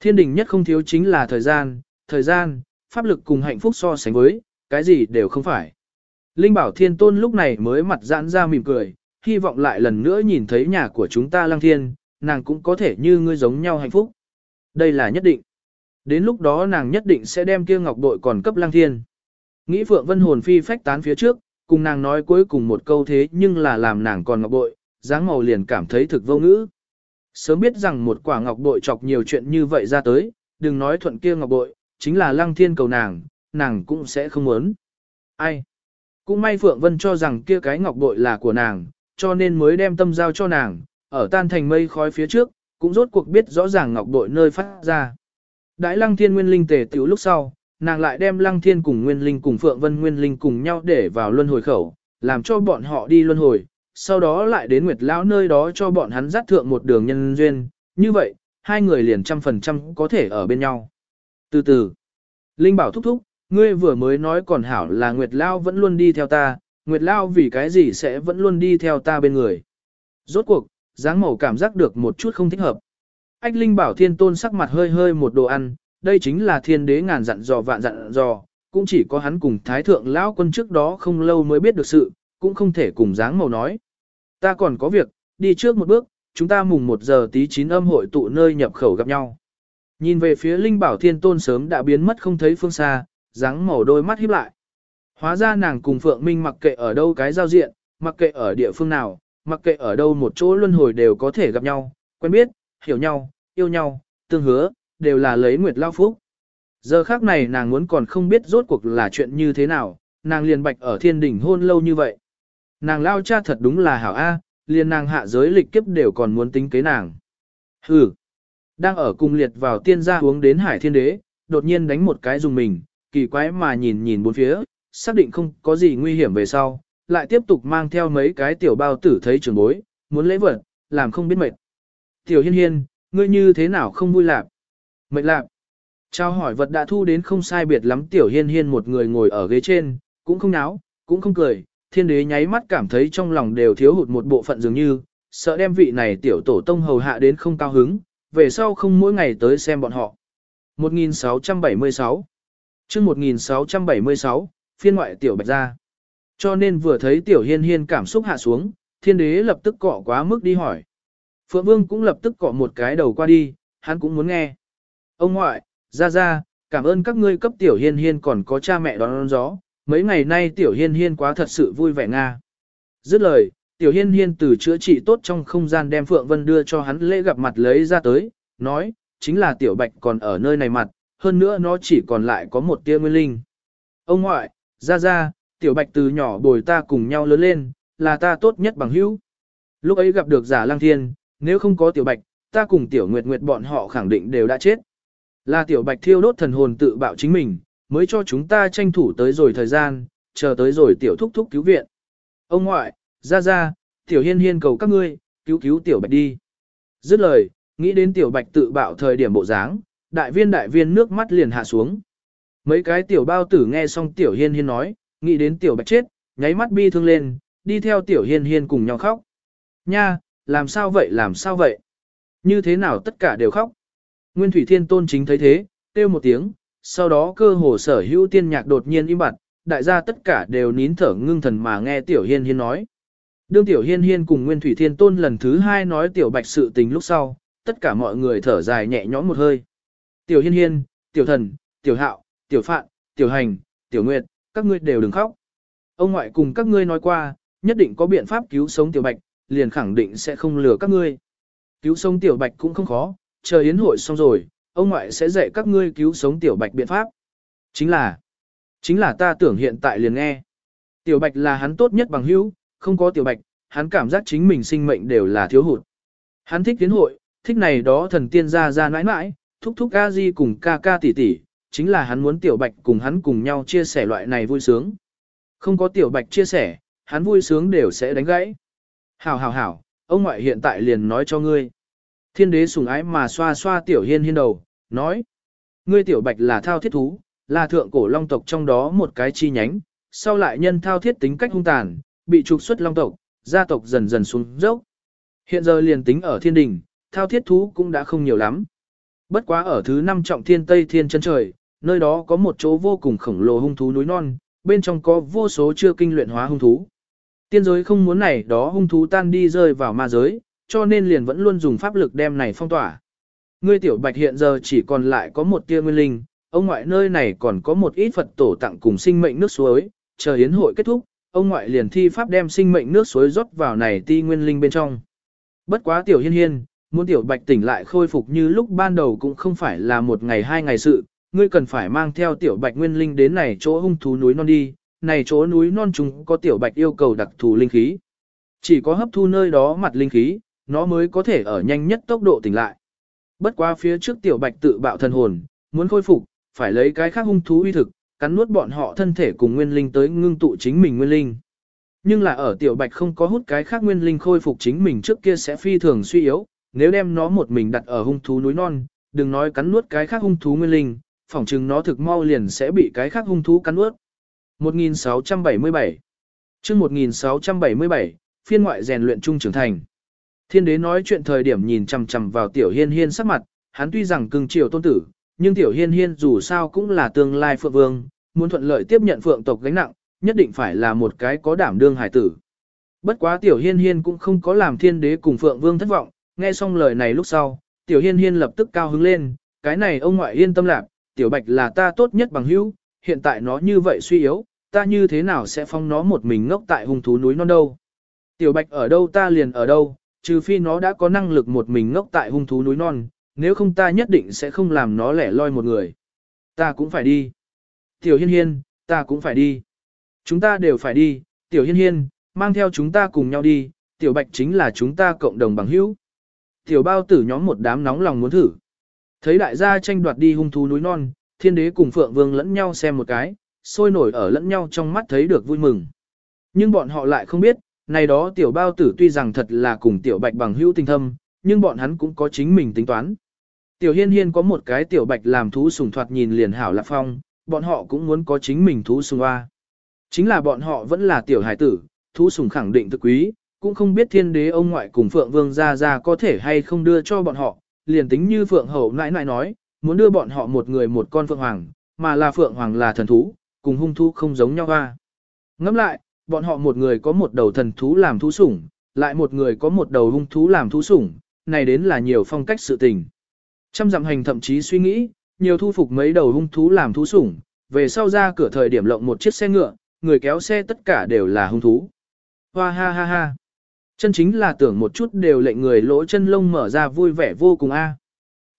Thiên đình nhất không thiếu chính là thời gian, thời gian, pháp lực cùng hạnh phúc so sánh với, cái gì đều không phải. Linh bảo thiên tôn lúc này mới mặt giãn ra mỉm cười, hy vọng lại lần nữa nhìn thấy nhà của chúng ta lăng thiên, nàng cũng có thể như ngươi giống nhau hạnh phúc. Đây là nhất định. Đến lúc đó nàng nhất định sẽ đem kia ngọc bội còn cấp lăng thiên. Nghĩ Phượng Vân hồn phi phách tán phía trước, cùng nàng nói cuối cùng một câu thế nhưng là làm nàng còn ngọc bội, dáng màu liền cảm thấy thực vô ngữ. Sớm biết rằng một quả ngọc bội chọc nhiều chuyện như vậy ra tới, đừng nói thuận kia ngọc bội, chính là lăng thiên cầu nàng, nàng cũng sẽ không muốn. Ai? Cũng may Phượng Vân cho rằng kia cái ngọc bội là của nàng, cho nên mới đem tâm giao cho nàng, ở tan thành mây khói phía trước, cũng rốt cuộc biết rõ ràng ngọc bội nơi phát ra. Đại lăng thiên nguyên linh tề tiểu lúc sau, nàng lại đem lăng thiên cùng nguyên linh cùng Phượng Vân nguyên linh cùng nhau để vào luân hồi khẩu, làm cho bọn họ đi luân hồi, sau đó lại đến Nguyệt Lão nơi đó cho bọn hắn dắt thượng một đường nhân duyên, như vậy, hai người liền trăm phần trăm có thể ở bên nhau. Từ từ, Linh bảo thúc thúc, ngươi vừa mới nói còn hảo là Nguyệt Lão vẫn luôn đi theo ta, Nguyệt Lão vì cái gì sẽ vẫn luôn đi theo ta bên người. Rốt cuộc, dáng màu cảm giác được một chút không thích hợp. Ách Linh bảo thiên tôn sắc mặt hơi hơi một đồ ăn, đây chính là thiên đế ngàn dặn dò vạn dặn dò, cũng chỉ có hắn cùng thái thượng lão quân trước đó không lâu mới biết được sự, cũng không thể cùng dáng màu nói. Ta còn có việc, đi trước một bước, chúng ta mùng một giờ tí chín âm hội tụ nơi nhập khẩu gặp nhau. Nhìn về phía Linh Bảo Thiên Tôn sớm đã biến mất không thấy phương xa, dáng màu đôi mắt híp lại. Hóa ra nàng cùng Phượng Minh mặc kệ ở đâu cái giao diện, mặc kệ ở địa phương nào, mặc kệ ở đâu một chỗ luân hồi đều có thể gặp nhau, quen biết, hiểu nhau, yêu nhau, tương hứa, đều là lấy nguyệt lao phúc. Giờ khác này nàng muốn còn không biết rốt cuộc là chuyện như thế nào, nàng liền bạch ở thiên đỉnh hôn lâu như vậy. Nàng lao cha thật đúng là hảo A, liền nàng hạ giới lịch kiếp đều còn muốn tính kế nàng. Hừ, đang ở cùng liệt vào tiên gia uống đến hải thiên đế, đột nhiên đánh một cái dùng mình, kỳ quái mà nhìn nhìn bốn phía, xác định không có gì nguy hiểm về sau, lại tiếp tục mang theo mấy cái tiểu bao tử thấy trường bối, muốn lễ vật, làm không biết mệt. Tiểu hiên hiên, ngươi như thế nào không vui lạc? Mệt lạc. Trao hỏi vật đã thu đến không sai biệt lắm tiểu hiên hiên một người ngồi ở ghế trên, cũng không náo, cũng không cười, thiên đế nháy mắt cảm thấy trong lòng đều thiếu hụt một bộ phận dường như, sợ đem vị này tiểu tổ tông hầu hạ đến không cao hứng, về sau không mỗi ngày tới xem bọn họ. 1676 chương 1676, phiên ngoại tiểu bạch ra. Cho nên vừa thấy tiểu hiên hiên cảm xúc hạ xuống, thiên đế lập tức cọ quá mức đi hỏi. Phượng Vương cũng lập tức cọ một cái đầu qua đi, hắn cũng muốn nghe. Ông ngoại, ra ra, cảm ơn các ngươi cấp tiểu hiên hiên còn có cha mẹ đón, đón gió, mấy ngày nay tiểu hiên hiên quá thật sự vui vẻ nga. Dứt lời, tiểu hiên hiên từ chữa trị tốt trong không gian đem Phượng Vân đưa cho hắn lễ gặp mặt lấy ra tới, nói, chính là tiểu bạch còn ở nơi này mặt, hơn nữa nó chỉ còn lại có một tia nguyên linh. Ông ngoại, ra ra, tiểu bạch từ nhỏ bồi ta cùng nhau lớn lên, là ta tốt nhất bằng hữu. Lúc ấy gặp được giả lang thiên, nếu không có tiểu bạch, ta cùng tiểu nguyệt nguyệt bọn họ khẳng định đều đã chết. Là tiểu bạch thiêu đốt thần hồn tự bạo chính mình, mới cho chúng ta tranh thủ tới rồi thời gian, chờ tới rồi tiểu thúc thúc cứu viện. Ông ngoại, ra ra, tiểu hiên hiên cầu các ngươi, cứu cứu tiểu bạch đi. Dứt lời, nghĩ đến tiểu bạch tự bạo thời điểm bộ dáng, đại viên đại viên nước mắt liền hạ xuống. Mấy cái tiểu bao tử nghe xong tiểu hiên hiên nói, nghĩ đến tiểu bạch chết, nháy mắt bi thương lên, đi theo tiểu hiên hiên cùng nhau khóc. Nha, làm sao vậy làm sao vậy? Như thế nào tất cả đều khóc. Nguyên Thủy Thiên Tôn chính thấy thế, kêu một tiếng, sau đó cơ hồ sở hữu tiên nhạc đột nhiên im bặt, đại gia tất cả đều nín thở ngưng thần mà nghe Tiểu Hiên Hiên nói. Đương Tiểu Hiên Hiên cùng Nguyên Thủy Thiên Tôn lần thứ hai nói Tiểu Bạch sự tình lúc sau, tất cả mọi người thở dài nhẹ nhõm một hơi. Tiểu Hiên Hiên, Tiểu Thần, Tiểu Hạo, Tiểu Phạn, Tiểu Hành, Tiểu Nguyệt, các ngươi đều đừng khóc. Ông ngoại cùng các ngươi nói qua, nhất định có biện pháp cứu sống Tiểu Bạch, liền khẳng định sẽ không lừa các ngươi. Cứu sống Tiểu Bạch cũng không khó, chờ yến hội xong rồi, ông ngoại sẽ dạy các ngươi cứu sống Tiểu Bạch biện pháp. Chính là, chính là ta tưởng hiện tại liền nghe. Tiểu Bạch là hắn tốt nhất bằng hữu, không có Tiểu Bạch, hắn cảm giác chính mình sinh mệnh đều là thiếu hụt. Hắn thích tiến hội, thích này đó thần tiên ra ra nãi nãi, thúc thúc ca di cùng ca ca tỷ tỷ, chính là hắn muốn tiểu bạch cùng hắn cùng nhau chia sẻ loại này vui sướng. Không có tiểu bạch chia sẻ, hắn vui sướng đều sẽ đánh gãy. Hảo hảo hảo, ông ngoại hiện tại liền nói cho ngươi. Thiên đế sùng ái mà xoa xoa tiểu hiên hiên đầu, nói. Ngươi tiểu bạch là thao thiết thú, là thượng cổ long tộc trong đó một cái chi nhánh, sau lại nhân thao thiết tính cách hung tàn, bị trục xuất long tộc, gia tộc dần dần xuống dốc. Hiện giờ liền tính ở thiên đình, thao thiết thú cũng đã không nhiều lắm. Bất quá ở thứ năm trọng thiên Tây Thiên chân trời, nơi đó có một chỗ vô cùng khổng lồ hung thú núi non, bên trong có vô số chưa kinh luyện hóa hung thú. Tiên giới không muốn này đó hung thú tan đi rơi vào ma giới, cho nên liền vẫn luôn dùng pháp lực đem này phong tỏa. Ngươi tiểu bạch hiện giờ chỉ còn lại có một tia nguyên linh, ông ngoại nơi này còn có một ít Phật tổ tặng cùng sinh mệnh nước suối, chờ hiến hội kết thúc, ông ngoại liền thi pháp đem sinh mệnh nước suối rót vào này ti nguyên linh bên trong. Bất quá tiểu hiên hiên, muốn tiểu bạch tỉnh lại khôi phục như lúc ban đầu cũng không phải là một ngày hai ngày sự, ngươi cần phải mang theo tiểu bạch nguyên linh đến này chỗ hung thú núi non đi, này chỗ núi non chúng có tiểu bạch yêu cầu đặc thù linh khí. Chỉ có hấp thu nơi đó mặt linh khí, nó mới có thể ở nhanh nhất tốc độ tỉnh lại. Bất qua phía trước tiểu bạch tự bạo thân hồn, muốn khôi phục, phải lấy cái khác hung thú uy thực, cắn nuốt bọn họ thân thể cùng nguyên linh tới ngưng tụ chính mình nguyên linh. Nhưng là ở tiểu bạch không có hút cái khác nguyên linh khôi phục chính mình trước kia sẽ phi thường suy yếu, nếu đem nó một mình đặt ở hung thú núi non, đừng nói cắn nuốt cái khác hung thú nguyên linh, phỏng chừng nó thực mau liền sẽ bị cái khác hung thú cắn nuốt. 1677 chương 1677, phiên ngoại rèn luyện trung trưởng thành. Thiên đế nói chuyện thời điểm nhìn chằm chằm vào tiểu hiên hiên sắc mặt, hắn tuy rằng cưng chiều tôn tử, nhưng tiểu hiên hiên dù sao cũng là tương lai phượng vương, muốn thuận lợi tiếp nhận phượng tộc gánh nặng, nhất định phải là một cái có đảm đương hải tử. Bất quá tiểu hiên hiên cũng không có làm thiên đế cùng phượng vương thất vọng, nghe xong lời này lúc sau, tiểu hiên hiên lập tức cao hứng lên, cái này ông ngoại yên tâm lạc, tiểu bạch là ta tốt nhất bằng hữu, hiện tại nó như vậy suy yếu, ta như thế nào sẽ phong nó một mình ngốc tại hung thú núi non đâu. Tiểu bạch ở đâu ta liền ở đâu, trừ phi nó đã có năng lực một mình ngốc tại hung thú núi non, nếu không ta nhất định sẽ không làm nó lẻ loi một người. Ta cũng phải đi. Tiểu hiên hiên, ta cũng phải đi. Chúng ta đều phải đi, tiểu hiên hiên, mang theo chúng ta cùng nhau đi, tiểu bạch chính là chúng ta cộng đồng bằng hữu. Tiểu bao tử nhóm một đám nóng lòng muốn thử. Thấy đại gia tranh đoạt đi hung thú núi non, thiên đế cùng phượng vương lẫn nhau xem một cái, sôi nổi ở lẫn nhau trong mắt thấy được vui mừng. Nhưng bọn họ lại không biết, này đó tiểu bao tử tuy rằng thật là cùng tiểu bạch bằng hữu tình thâm, nhưng bọn hắn cũng có chính mình tính toán. Tiểu hiên hiên có một cái tiểu bạch làm thú sùng thoạt nhìn liền hảo lạc phong, bọn họ cũng muốn có chính mình thú sùng hoa. Chính là bọn họ vẫn là tiểu hải tử, thú sùng khẳng định thực quý, cũng không biết thiên đế ông ngoại cùng Phượng Vương ra ra có thể hay không đưa cho bọn họ, liền tính như Phượng Hậu nãi nãi nói, muốn đưa bọn họ một người một con Phượng Hoàng, mà là Phượng Hoàng là thần thú, cùng hung thú không giống nhau hoa. Ngẫm lại, bọn họ một người có một đầu thần thú làm thú sủng, lại một người có một đầu hung thú làm thú sủng, này đến là nhiều phong cách sự tình. Trăm dặm hành thậm chí suy nghĩ, nhiều thu phục mấy đầu hung thú làm thú sủng, về sau ra cửa thời điểm lộng một chiếc xe ngựa, người kéo xe tất cả đều là hung thú. Hoa ha ha ha. Chân chính là tưởng một chút đều lệnh người lỗ chân lông mở ra vui vẻ vô cùng a.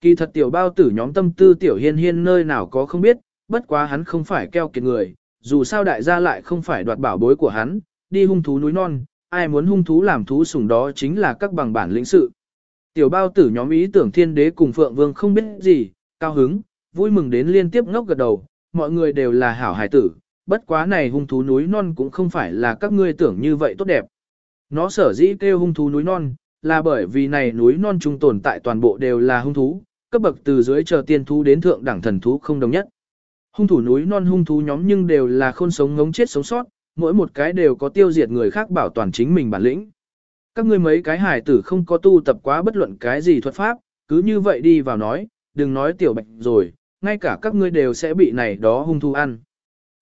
Kỳ thật tiểu bao tử nhóm tâm tư tiểu hiên hiên nơi nào có không biết, bất quá hắn không phải keo kiệt người, dù sao đại gia lại không phải đoạt bảo bối của hắn, đi hung thú núi non, ai muốn hung thú làm thú sủng đó chính là các bằng bản lĩnh sự. Tiểu bao tử nhóm ý tưởng thiên đế cùng phượng vương không biết gì, cao hứng, vui mừng đến liên tiếp ngốc gật đầu, mọi người đều là hảo hài tử, bất quá này hung thú núi non cũng không phải là các ngươi tưởng như vậy tốt đẹp. Nó sở dĩ kêu hung thú núi non, là bởi vì này núi non trung tồn tại toàn bộ đều là hung thú, cấp bậc từ dưới chờ tiên thú đến thượng đẳng thần thú không đồng nhất. Hung thủ núi non hung thú nhóm nhưng đều là khôn sống ngống chết sống sót, mỗi một cái đều có tiêu diệt người khác bảo toàn chính mình bản lĩnh. Các ngươi mấy cái hải tử không có tu tập quá bất luận cái gì thuật pháp, cứ như vậy đi vào nói, đừng nói tiểu bạch rồi, ngay cả các ngươi đều sẽ bị này đó hung thú ăn.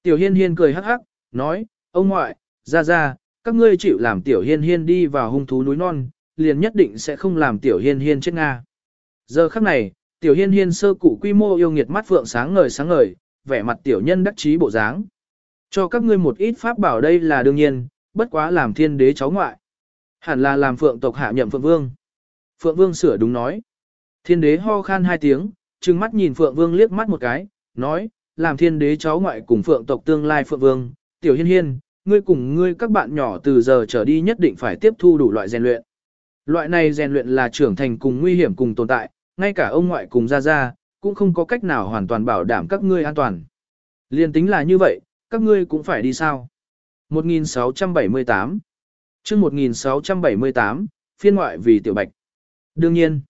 Tiểu hiên hiên cười hắc hắc, nói, ông ngoại, ra ra, các ngươi chịu làm tiểu hiên hiên đi vào hung thú núi non, liền nhất định sẽ không làm tiểu hiên hiên chết Nga. Giờ khắc này, tiểu hiên hiên sơ cụ quy mô yêu nghiệt mắt phượng sáng ngời sáng ngời, vẻ mặt tiểu nhân đắc chí bộ dáng. Cho các ngươi một ít pháp bảo đây là đương nhiên, bất quá làm thiên đế cháu ngoại. Hẳn là làm phượng tộc hạ nhậm phượng vương. Phượng vương sửa đúng nói. Thiên đế ho khan hai tiếng, trừng mắt nhìn phượng vương liếc mắt một cái, nói, làm thiên đế cháu ngoại cùng phượng tộc tương lai phượng vương, tiểu hiên hiên, ngươi cùng ngươi các bạn nhỏ từ giờ trở đi nhất định phải tiếp thu đủ loại rèn luyện. Loại này rèn luyện là trưởng thành cùng nguy hiểm cùng tồn tại, ngay cả ông ngoại cùng ra ra, cũng không có cách nào hoàn toàn bảo đảm các ngươi an toàn. Liên tính là như vậy, các ngươi cũng phải đi sao. 1678 chương 1678, phiên ngoại vì tiểu bạch. Đương nhiên,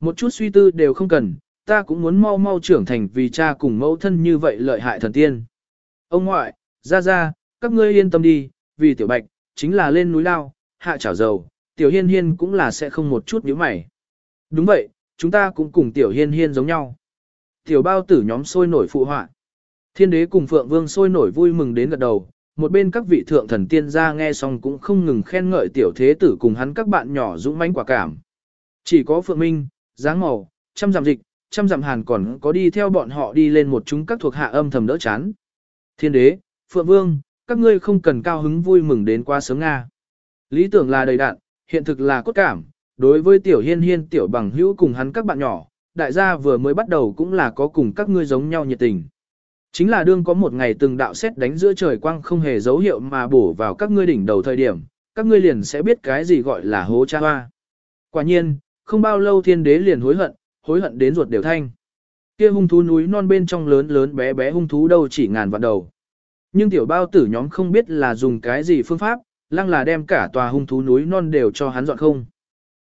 một chút suy tư đều không cần, ta cũng muốn mau mau trưởng thành vì cha cùng mẫu thân như vậy lợi hại thần tiên. Ông ngoại, ra ra, các ngươi yên tâm đi, vì tiểu bạch, chính là lên núi lao, hạ chảo dầu, tiểu hiên hiên cũng là sẽ không một chút nhíu mày. Đúng vậy, chúng ta cũng cùng tiểu hiên hiên giống nhau. Tiểu bao tử nhóm sôi nổi phụ họa. Thiên đế cùng Phượng Vương sôi nổi vui mừng đến gật đầu, một bên các vị thượng thần tiên gia nghe xong cũng không ngừng khen ngợi tiểu thế tử cùng hắn các bạn nhỏ dũng mãnh quả cảm. Chỉ có Phượng Minh, dáng màu, trăm dặm dịch, trăm dặm hàn còn có đi theo bọn họ đi lên một chúng các thuộc hạ âm thầm đỡ chán. Thiên đế, Phượng Vương, các ngươi không cần cao hứng vui mừng đến quá sớm Nga. Lý tưởng là đầy đạn, hiện thực là cốt cảm, đối với tiểu hiên hiên tiểu bằng hữu cùng hắn các bạn nhỏ, đại gia vừa mới bắt đầu cũng là có cùng các ngươi giống nhau nhiệt tình. Chính là đương có một ngày từng đạo xét đánh giữa trời quang không hề dấu hiệu mà bổ vào các ngươi đỉnh đầu thời điểm, các ngươi liền sẽ biết cái gì gọi là hố cha hoa. Quả nhiên, không bao lâu thiên đế liền hối hận, hối hận đến ruột đều thanh. Kia hung thú núi non bên trong lớn lớn bé bé hung thú đâu chỉ ngàn vạn đầu. Nhưng tiểu bao tử nhóm không biết là dùng cái gì phương pháp, lăng là đem cả tòa hung thú núi non đều cho hắn dọn không.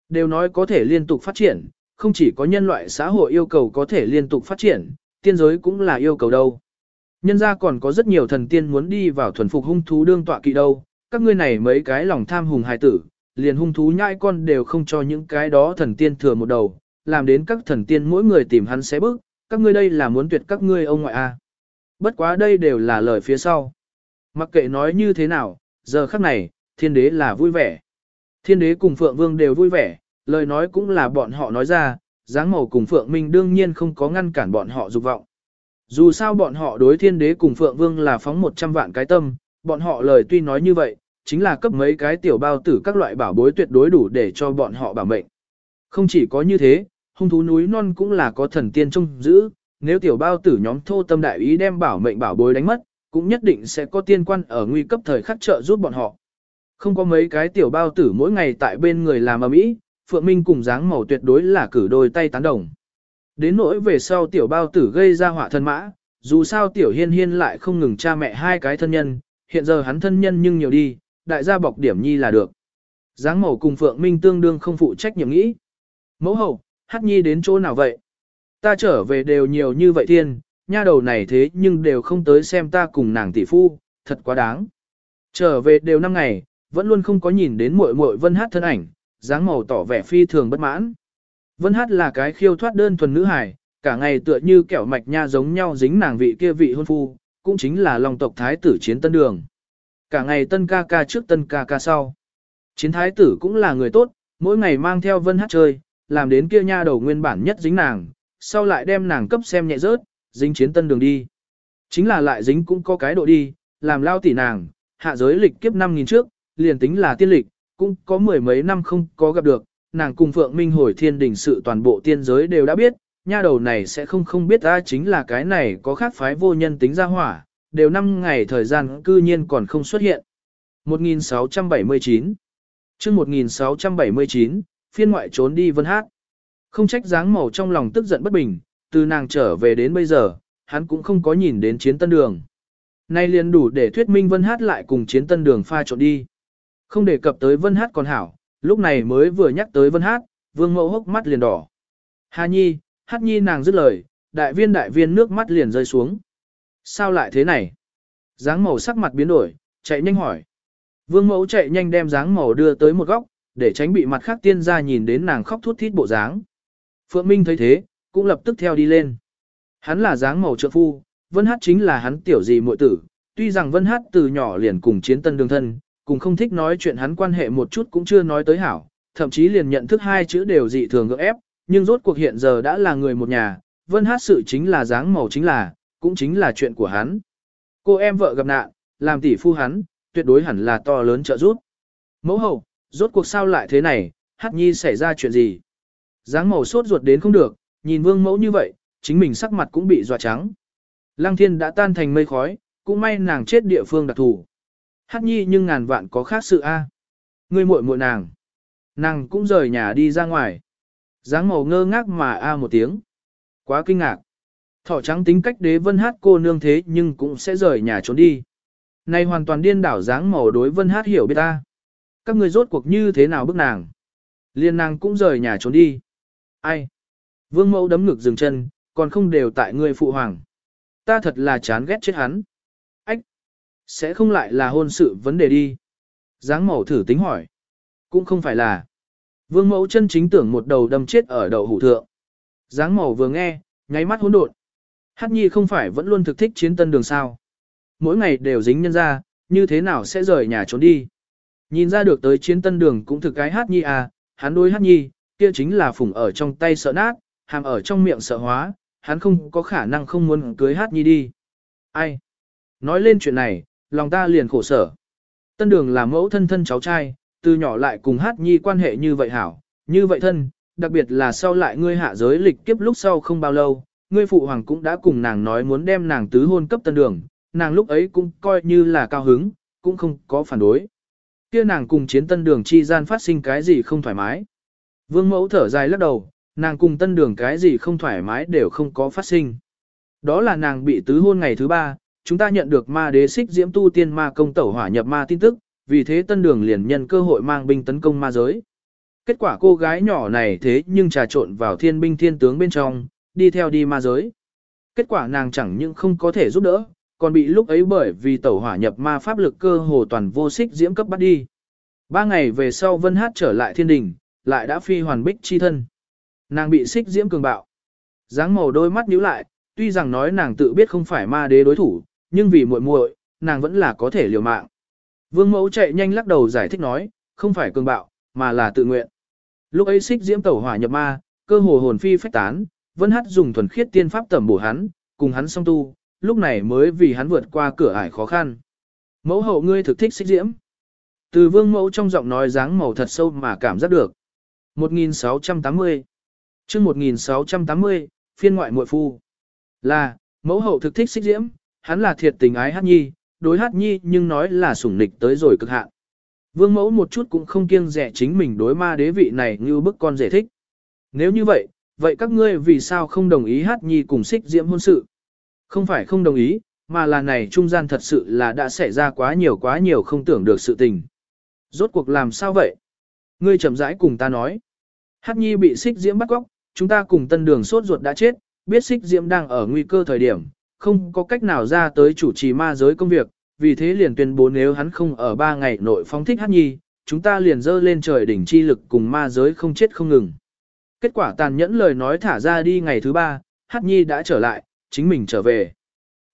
Đều nói có thể liên tục phát triển, không chỉ có nhân loại xã hội yêu cầu có thể liên tục phát triển, tiên giới cũng là yêu cầu đâu. Nhân ra còn có rất nhiều thần tiên muốn đi vào thuần phục hung thú đương tọa kỵ đâu, các ngươi này mấy cái lòng tham hùng hài tử, liền hung thú nhãi con đều không cho những cái đó thần tiên thừa một đầu, làm đến các thần tiên mỗi người tìm hắn xé bước, các ngươi đây là muốn tuyệt các ngươi ông ngoại a. Bất quá đây đều là lời phía sau. Mặc kệ nói như thế nào, giờ khắc này, thiên đế là vui vẻ. Thiên đế cùng Phượng Vương đều vui vẻ, lời nói cũng là bọn họ nói ra, dáng màu cùng Phượng Minh đương nhiên không có ngăn cản bọn họ dục vọng. Dù sao bọn họ đối thiên đế cùng Phượng Vương là phóng 100 vạn cái tâm, bọn họ lời tuy nói như vậy, chính là cấp mấy cái tiểu bao tử các loại bảo bối tuyệt đối đủ để cho bọn họ bảo mệnh. Không chỉ có như thế, hung thú núi non cũng là có thần tiên trông giữ, nếu tiểu bao tử nhóm thô tâm đại ý đem bảo mệnh bảo bối đánh mất, cũng nhất định sẽ có tiên quan ở nguy cấp thời khắc trợ giúp bọn họ. Không có mấy cái tiểu bao tử mỗi ngày tại bên người làm ở mỹ, Phượng Minh cùng dáng màu tuyệt đối là cử đôi tay tán đồng. Đến nỗi về sau tiểu bao tử gây ra họa thân mã, dù sao tiểu hiên hiên lại không ngừng cha mẹ hai cái thân nhân, hiện giờ hắn thân nhân nhưng nhiều đi, đại gia bọc điểm nhi là được. Giáng màu cùng Phượng Minh tương đương không phụ trách nhiệm nghĩ. Mẫu hậu, hát nhi đến chỗ nào vậy? Ta trở về đều nhiều như vậy thiên, nha đầu này thế nhưng đều không tới xem ta cùng nàng tỷ phu, thật quá đáng. Trở về đều năm ngày, vẫn luôn không có nhìn đến muội muội vân hát thân ảnh, dáng màu tỏ vẻ phi thường bất mãn. Vân hát là cái khiêu thoát đơn thuần nữ hải, cả ngày tựa như kẹo mạch nha giống nhau dính nàng vị kia vị hôn phu, cũng chính là lòng tộc thái tử chiến tân đường. Cả ngày tân ca ca trước tân ca ca sau. Chiến thái tử cũng là người tốt, mỗi ngày mang theo vân hát chơi, làm đến kia nha đầu nguyên bản nhất dính nàng, sau lại đem nàng cấp xem nhẹ rớt, dính chiến tân đường đi. Chính là lại dính cũng có cái độ đi, làm lao tỷ nàng, hạ giới lịch kiếp 5.000 trước, liền tính là tiên lịch, cũng có mười mấy năm không có gặp được, nàng cùng Phượng Minh hồi thiên đình sự toàn bộ tiên giới đều đã biết, nha đầu này sẽ không không biết ta chính là cái này có khác phái vô nhân tính ra hỏa, đều năm ngày thời gian cư nhiên còn không xuất hiện. 1679 chương 1679, phiên ngoại trốn đi vân hát. Không trách dáng màu trong lòng tức giận bất bình, từ nàng trở về đến bây giờ, hắn cũng không có nhìn đến chiến tân đường. Nay liền đủ để thuyết minh vân hát lại cùng chiến tân đường pha trộn đi. Không đề cập tới vân hát còn hảo, lúc này mới vừa nhắc tới vân hát, vương mẫu hốc mắt liền đỏ. Hà nhi, hát nhi nàng dứt lời, đại viên đại viên nước mắt liền rơi xuống. Sao lại thế này? Dáng màu sắc mặt biến đổi, chạy nhanh hỏi. Vương mẫu chạy nhanh đem dáng màu đưa tới một góc, để tránh bị mặt khác tiên gia nhìn đến nàng khóc thút thít bộ dáng. Phượng Minh thấy thế, cũng lập tức theo đi lên. Hắn là dáng màu trợ phu, Vân Hát chính là hắn tiểu gì muội tử, tuy rằng Vân Hát từ nhỏ liền cùng chiến tân đường thân, cùng không thích nói chuyện hắn quan hệ một chút cũng chưa nói tới hảo, thậm chí liền nhận thức hai chữ đều dị thường gượng ép, nhưng rốt cuộc hiện giờ đã là người một nhà, Vân Hát sự chính là dáng màu chính là, cũng chính là chuyện của hắn. Cô em vợ gặp nạn, làm tỷ phu hắn, tuyệt đối hẳn là to lớn trợ giúp. Mẫu hậu, rốt cuộc sao lại thế này, Hát Nhi xảy ra chuyện gì? Dáng màu sốt ruột đến không được, nhìn vương mẫu như vậy, chính mình sắc mặt cũng bị dọa trắng. Lăng thiên đã tan thành mây khói, cũng may nàng chết địa phương đặc thù. Hát nhi nhưng ngàn vạn có khác sự a. À. Ngươi muội muội nàng. Nàng cũng rời nhà đi ra ngoài. dáng màu ngơ ngác mà a một tiếng. Quá kinh ngạc. Thỏ trắng tính cách đế vân hát cô nương thế nhưng cũng sẽ rời nhà trốn đi. Này hoàn toàn điên đảo dáng màu đối vân hát hiểu biết ta. Các người rốt cuộc như thế nào bức nàng. Liên nàng cũng rời nhà trốn đi. Ai? Vương mẫu đấm ngực dừng chân, còn không đều tại ngươi phụ hoàng. Ta thật là chán ghét chết hắn. Sẽ không lại là hôn sự vấn đề đi. Giáng mẫu thử tính hỏi. Cũng không phải là. Vương mẫu chân chính tưởng một đầu đâm chết ở đầu hủ thượng. Giáng mẫu vừa nghe, nháy mắt hỗn độn. Hát nhi không phải vẫn luôn thực thích chiến tân đường sao. Mỗi ngày đều dính nhân ra, như thế nào sẽ rời nhà trốn đi. Nhìn ra được tới chiến tân đường cũng thực cái hát nhi à, hắn đối hát nhi, kia chính là phùng ở trong tay sợ nát, hàm ở trong miệng sợ hóa, hắn không có khả năng không muốn cưới hát nhi đi. Ai? Nói lên chuyện này, lòng ta liền khổ sở. Tân đường là mẫu thân thân cháu trai, từ nhỏ lại cùng hát nhi quan hệ như vậy hảo, như vậy thân, đặc biệt là sau lại ngươi hạ giới lịch kiếp lúc sau không bao lâu, ngươi phụ hoàng cũng đã cùng nàng nói muốn đem nàng tứ hôn cấp tân đường, nàng lúc ấy cũng coi như là cao hứng, cũng không có phản đối. kia nàng cùng chiến tân đường chi gian phát sinh cái gì không thoải mái. Vương mẫu thở dài lắc đầu, nàng cùng tân đường cái gì không thoải mái đều không có phát sinh. Đó là nàng bị tứ hôn ngày thứ ba, chúng ta nhận được ma đế xích diễm tu tiên ma công tẩu hỏa nhập ma tin tức, vì thế tân đường liền nhân cơ hội mang binh tấn công ma giới. Kết quả cô gái nhỏ này thế nhưng trà trộn vào thiên binh thiên tướng bên trong, đi theo đi ma giới. Kết quả nàng chẳng những không có thể giúp đỡ, còn bị lúc ấy bởi vì tẩu hỏa nhập ma pháp lực cơ hồ toàn vô xích diễm cấp bắt đi. Ba ngày về sau Vân Hát trở lại thiên đình, lại đã phi hoàn bích chi thân. Nàng bị xích diễm cường bạo. dáng màu đôi mắt nhíu lại, tuy rằng nói nàng tự biết không phải ma đế đối thủ, nhưng vì muội muội, nàng vẫn là có thể liều mạng. Vương mẫu chạy nhanh lắc đầu giải thích nói, không phải cường bạo, mà là tự nguyện. Lúc ấy xích diễm tẩu hỏa nhập ma, cơ hồ hồn phi phách tán, vân hát dùng thuần khiết tiên pháp tẩm bổ hắn, cùng hắn song tu, lúc này mới vì hắn vượt qua cửa ải khó khăn. Mẫu hậu ngươi thực thích xích diễm. Từ vương mẫu trong giọng nói dáng màu thật sâu mà cảm giác được. 1680 chương 1680, phiên ngoại muội phu. Là, mẫu hậu thực thích xích diễm, hắn là thiệt tình ái hát nhi, đối hát nhi nhưng nói là sủng nịch tới rồi cực hạn. Vương mẫu một chút cũng không kiêng rẻ chính mình đối ma đế vị này như bức con rể thích. Nếu như vậy, vậy các ngươi vì sao không đồng ý hát nhi cùng xích diễm hôn sự? Không phải không đồng ý, mà là này trung gian thật sự là đã xảy ra quá nhiều quá nhiều không tưởng được sự tình. Rốt cuộc làm sao vậy? Ngươi chậm rãi cùng ta nói. Hát nhi bị xích diễm bắt góc, chúng ta cùng tân đường sốt ruột đã chết, biết xích diễm đang ở nguy cơ thời điểm, không có cách nào ra tới chủ trì ma giới công việc, vì thế liền tuyên bố nếu hắn không ở ba ngày nội phóng thích hát nhi, chúng ta liền dơ lên trời đỉnh chi lực cùng ma giới không chết không ngừng. Kết quả tàn nhẫn lời nói thả ra đi ngày thứ ba, hát nhi đã trở lại, chính mình trở về.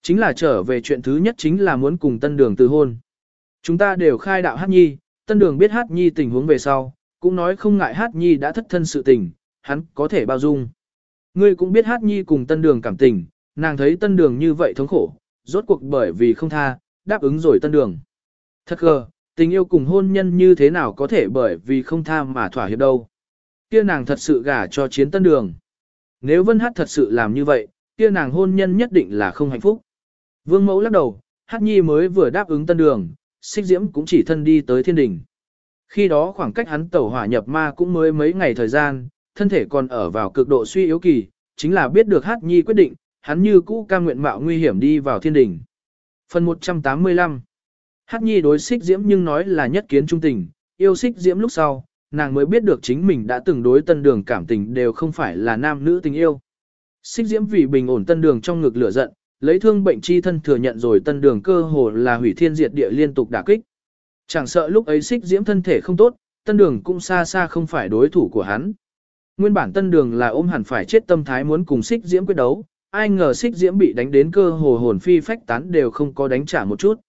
Chính là trở về chuyện thứ nhất chính là muốn cùng tân đường từ hôn. Chúng ta đều khai đạo hát nhi, tân đường biết hát nhi tình huống về sau, cũng nói không ngại hát nhi đã thất thân sự tình, hắn có thể bao dung. Ngươi cũng biết hát nhi cùng tân đường cảm tình, nàng thấy tân đường như vậy thống khổ, rốt cuộc bởi vì không tha, đáp ứng rồi tân đường. Thật gờ, tình yêu cùng hôn nhân như thế nào có thể bởi vì không tha mà thỏa hiệp đâu. Kia nàng thật sự gả cho chiến tân đường. Nếu Vân Hát thật sự làm như vậy, kia nàng hôn nhân nhất định là không hạnh phúc. Vương mẫu lắc đầu, Hát Nhi mới vừa đáp ứng tân đường, xích diễm cũng chỉ thân đi tới thiên đình. Khi đó khoảng cách hắn tẩu hỏa nhập ma cũng mới mấy ngày thời gian, thân thể còn ở vào cực độ suy yếu kỳ, chính là biết được Hát Nhi quyết định, hắn như cũ ca nguyện mạo nguy hiểm đi vào thiên đình. Phần 185 Hát Nhi đối xích diễm nhưng nói là nhất kiến trung tình, yêu xích diễm lúc sau, nàng mới biết được chính mình đã từng đối tân đường cảm tình đều không phải là nam nữ tình yêu. Xích diễm vì bình ổn tân đường trong ngực lửa giận, lấy thương bệnh chi thân thừa nhận rồi tân đường cơ hồ là hủy thiên diệt địa liên tục đả kích. Chẳng sợ lúc ấy xích diễm thân thể không tốt, tân đường cũng xa xa không phải đối thủ của hắn. Nguyên bản tân đường là ôm hẳn phải chết tâm thái muốn cùng xích diễm quyết đấu, ai ngờ xích diễm bị đánh đến cơ hồ hồn phi phách tán đều không có đánh trả một chút.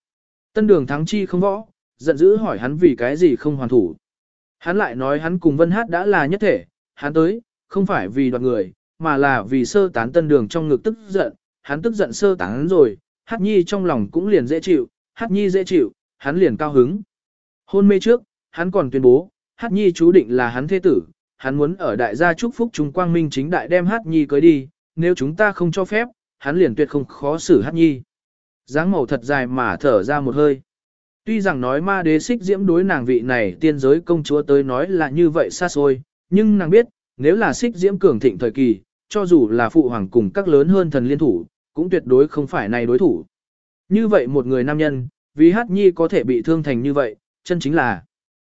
Tân đường thắng chi không võ, giận dữ hỏi hắn vì cái gì không hoàn thủ. Hắn lại nói hắn cùng Vân Hát đã là nhất thể, hắn tới, không phải vì đoạt người, mà là vì sơ tán tân đường trong ngực tức giận, hắn tức giận sơ tán hắn rồi, Hát Nhi trong lòng cũng liền dễ chịu, Hát Nhi dễ chịu, hắn liền cao hứng. Hôn mê trước, hắn còn tuyên bố, Hát Nhi chú định là hắn thế tử, hắn muốn ở đại gia chúc phúc chúng quang minh chính đại đem Hát Nhi cưới đi, nếu chúng ta không cho phép, hắn liền tuyệt không khó xử Hát Nhi. dáng màu thật dài mà thở ra một hơi. Tuy rằng nói ma đế xích diễm đối nàng vị này tiên giới công chúa tới nói là như vậy xa xôi, nhưng nàng biết, nếu là xích diễm cường thịnh thời kỳ, cho dù là phụ hoàng cùng các lớn hơn thần liên thủ, cũng tuyệt đối không phải này đối thủ. Như vậy một người nam nhân, vì hát nhi có thể bị thương thành như vậy, chân chính là.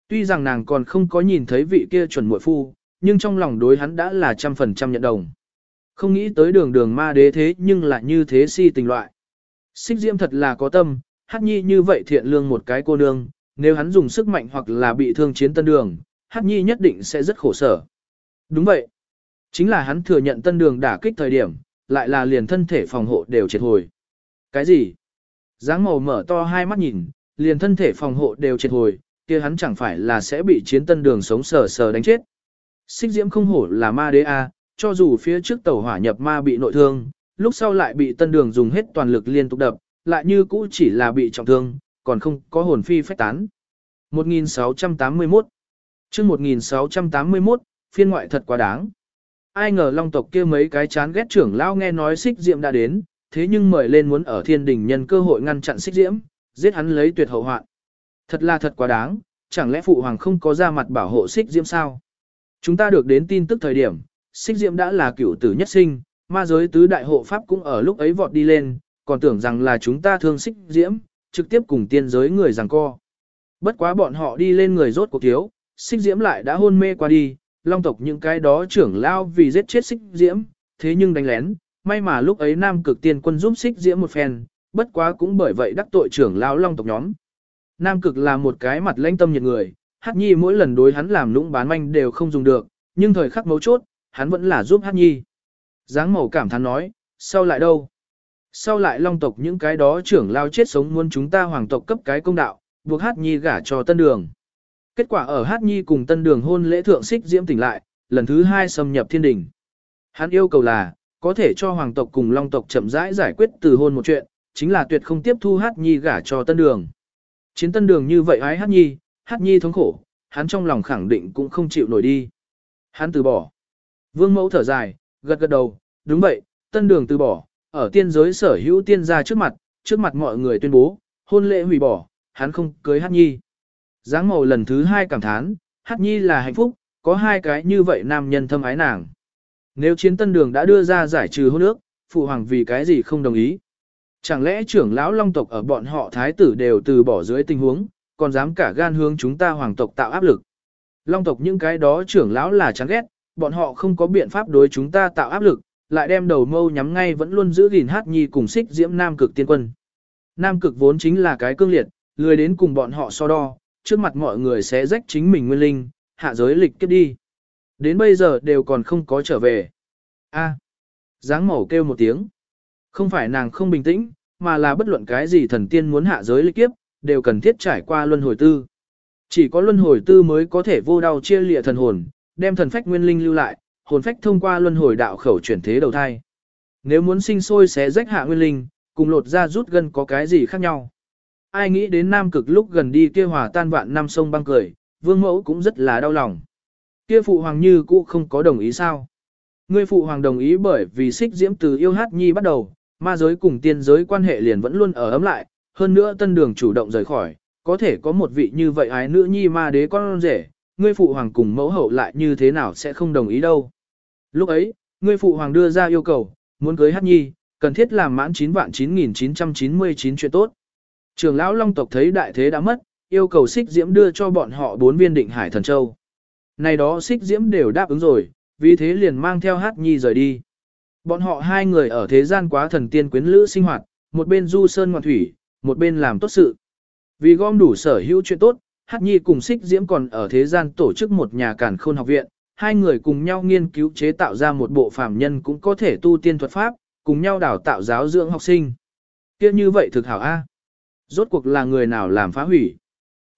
Tuy rằng nàng còn không có nhìn thấy vị kia chuẩn muội phu, nhưng trong lòng đối hắn đã là trăm phần trăm nhận đồng. Không nghĩ tới đường đường ma đế thế nhưng lại như thế si tình loại. Xích diễm thật là có tâm, hát nhi như vậy thiện lương một cái cô nương, nếu hắn dùng sức mạnh hoặc là bị thương chiến tân đường, hát nhi nhất định sẽ rất khổ sở. Đúng vậy. Chính là hắn thừa nhận tân đường đả kích thời điểm, lại là liền thân thể phòng hộ đều triệt hồi. Cái gì? Giáng màu mở to hai mắt nhìn, liền thân thể phòng hộ đều triệt hồi, kia hắn chẳng phải là sẽ bị chiến tân đường sống sờ sờ đánh chết. Xích diễm không hổ là ma đế A, cho dù phía trước tàu hỏa nhập ma bị nội thương, lúc sau lại bị tân đường dùng hết toàn lực liên tục đập, lại như cũ chỉ là bị trọng thương, còn không có hồn phi phách tán. 1681 chương 1681, phiên ngoại thật quá đáng. Ai ngờ long tộc kia mấy cái chán ghét trưởng lao nghe nói xích diệm đã đến, thế nhưng mời lên muốn ở thiên đình nhân cơ hội ngăn chặn xích diễm, giết hắn lấy tuyệt hậu hoạn. Thật là thật quá đáng, chẳng lẽ phụ hoàng không có ra mặt bảo hộ xích diễm sao? Chúng ta được đến tin tức thời điểm, xích diễm đã là cựu tử nhất sinh, ma giới tứ đại hộ pháp cũng ở lúc ấy vọt đi lên, còn tưởng rằng là chúng ta thương xích diễm, trực tiếp cùng tiên giới người rằng co. Bất quá bọn họ đi lên người rốt cuộc thiếu, xích diễm lại đã hôn mê qua đi, long tộc những cái đó trưởng lao vì giết chết xích diễm, thế nhưng đánh lén, may mà lúc ấy nam cực tiên quân giúp xích diễm một phen, bất quá cũng bởi vậy đắc tội trưởng lao long tộc nhóm. Nam cực là một cái mặt lãnh tâm nhiệt người, hát nhi mỗi lần đối hắn làm lũng bán manh đều không dùng được, nhưng thời khắc mấu chốt, hắn vẫn là giúp hát nhi. Giáng màu cảm thán nói, sau lại đâu? Sau lại long tộc những cái đó trưởng lao chết sống muốn chúng ta hoàng tộc cấp cái công đạo, buộc hát nhi gả cho tân đường. Kết quả ở hát nhi cùng tân đường hôn lễ thượng xích diễm tỉnh lại, lần thứ hai xâm nhập thiên đình. Hắn yêu cầu là, có thể cho hoàng tộc cùng long tộc chậm rãi giải quyết từ hôn một chuyện, chính là tuyệt không tiếp thu hát nhi gả cho tân đường. Chiến tân đường như vậy ái hát nhi, hát nhi thống khổ, hắn trong lòng khẳng định cũng không chịu nổi đi. Hắn từ bỏ. Vương mẫu thở dài, gật gật đầu, đúng vậy, tân đường từ bỏ, ở tiên giới sở hữu tiên gia trước mặt, trước mặt mọi người tuyên bố, hôn lễ hủy bỏ, hắn không cưới hát nhi. Giáng màu lần thứ hai cảm thán, hát nhi là hạnh phúc, có hai cái như vậy nam nhân thâm ái nàng. Nếu chiến tân đường đã đưa ra giải trừ hôn ước, phụ hoàng vì cái gì không đồng ý? Chẳng lẽ trưởng lão long tộc ở bọn họ thái tử đều từ bỏ dưới tình huống, còn dám cả gan hướng chúng ta hoàng tộc tạo áp lực? Long tộc những cái đó trưởng lão là chán ghét, bọn họ không có biện pháp đối chúng ta tạo áp lực, lại đem đầu mâu nhắm ngay vẫn luôn giữ gìn hát nhi cùng xích diễm nam cực tiên quân. Nam cực vốn chính là cái cương liệt, lười đến cùng bọn họ so đo, trước mặt mọi người sẽ rách chính mình nguyên linh, hạ giới lịch kết đi. Đến bây giờ đều còn không có trở về. A. À, dáng màu kêu một tiếng. Không phải nàng không bình tĩnh, mà là bất luận cái gì thần tiên muốn hạ giới lịch kiếp, đều cần thiết trải qua luân hồi tư. Chỉ có luân hồi tư mới có thể vô đau chia lịa thần hồn, đem thần phách nguyên linh lưu lại, hồn phách thông qua luân hồi đạo khẩu chuyển thế đầu thai. Nếu muốn sinh sôi sẽ rách hạ nguyên linh, cùng lột ra rút gân có cái gì khác nhau. Ai nghĩ đến nam cực lúc gần đi kia hòa tan vạn năm sông băng cười, vương mẫu cũng rất là đau lòng. Kia phụ hoàng như cũ không có đồng ý sao. Ngươi phụ hoàng đồng ý bởi vì xích diễm từ yêu hát nhi bắt đầu, ma giới cùng tiên giới quan hệ liền vẫn luôn ở ấm lại, hơn nữa tân đường chủ động rời khỏi, có thể có một vị như vậy ái nữ nhi ma đế con rể, ngươi phụ hoàng cùng mẫu hậu lại như thế nào sẽ không đồng ý đâu. Lúc ấy, ngươi phụ hoàng đưa ra yêu cầu, muốn cưới hát nhi, cần thiết làm mãn 9 vạn 9999 chuyện tốt. Trường lão long tộc thấy đại thế đã mất, yêu cầu xích diễm đưa cho bọn họ bốn viên định hải thần châu. Này đó xích diễm đều đáp ứng rồi, vì thế liền mang theo hát nhi rời đi. Bọn họ hai người ở thế gian quá thần tiên quyến lữ sinh hoạt, một bên du sơn ngoạn thủy, một bên làm tốt sự. Vì gom đủ sở hữu chuyện tốt, Hát Nhi cùng Sích Diễm còn ở thế gian tổ chức một nhà cản khôn học viện, hai người cùng nhau nghiên cứu chế tạo ra một bộ phàm nhân cũng có thể tu tiên thuật pháp, cùng nhau đào tạo giáo dưỡng học sinh. kia như vậy thực hảo A. Rốt cuộc là người nào làm phá hủy.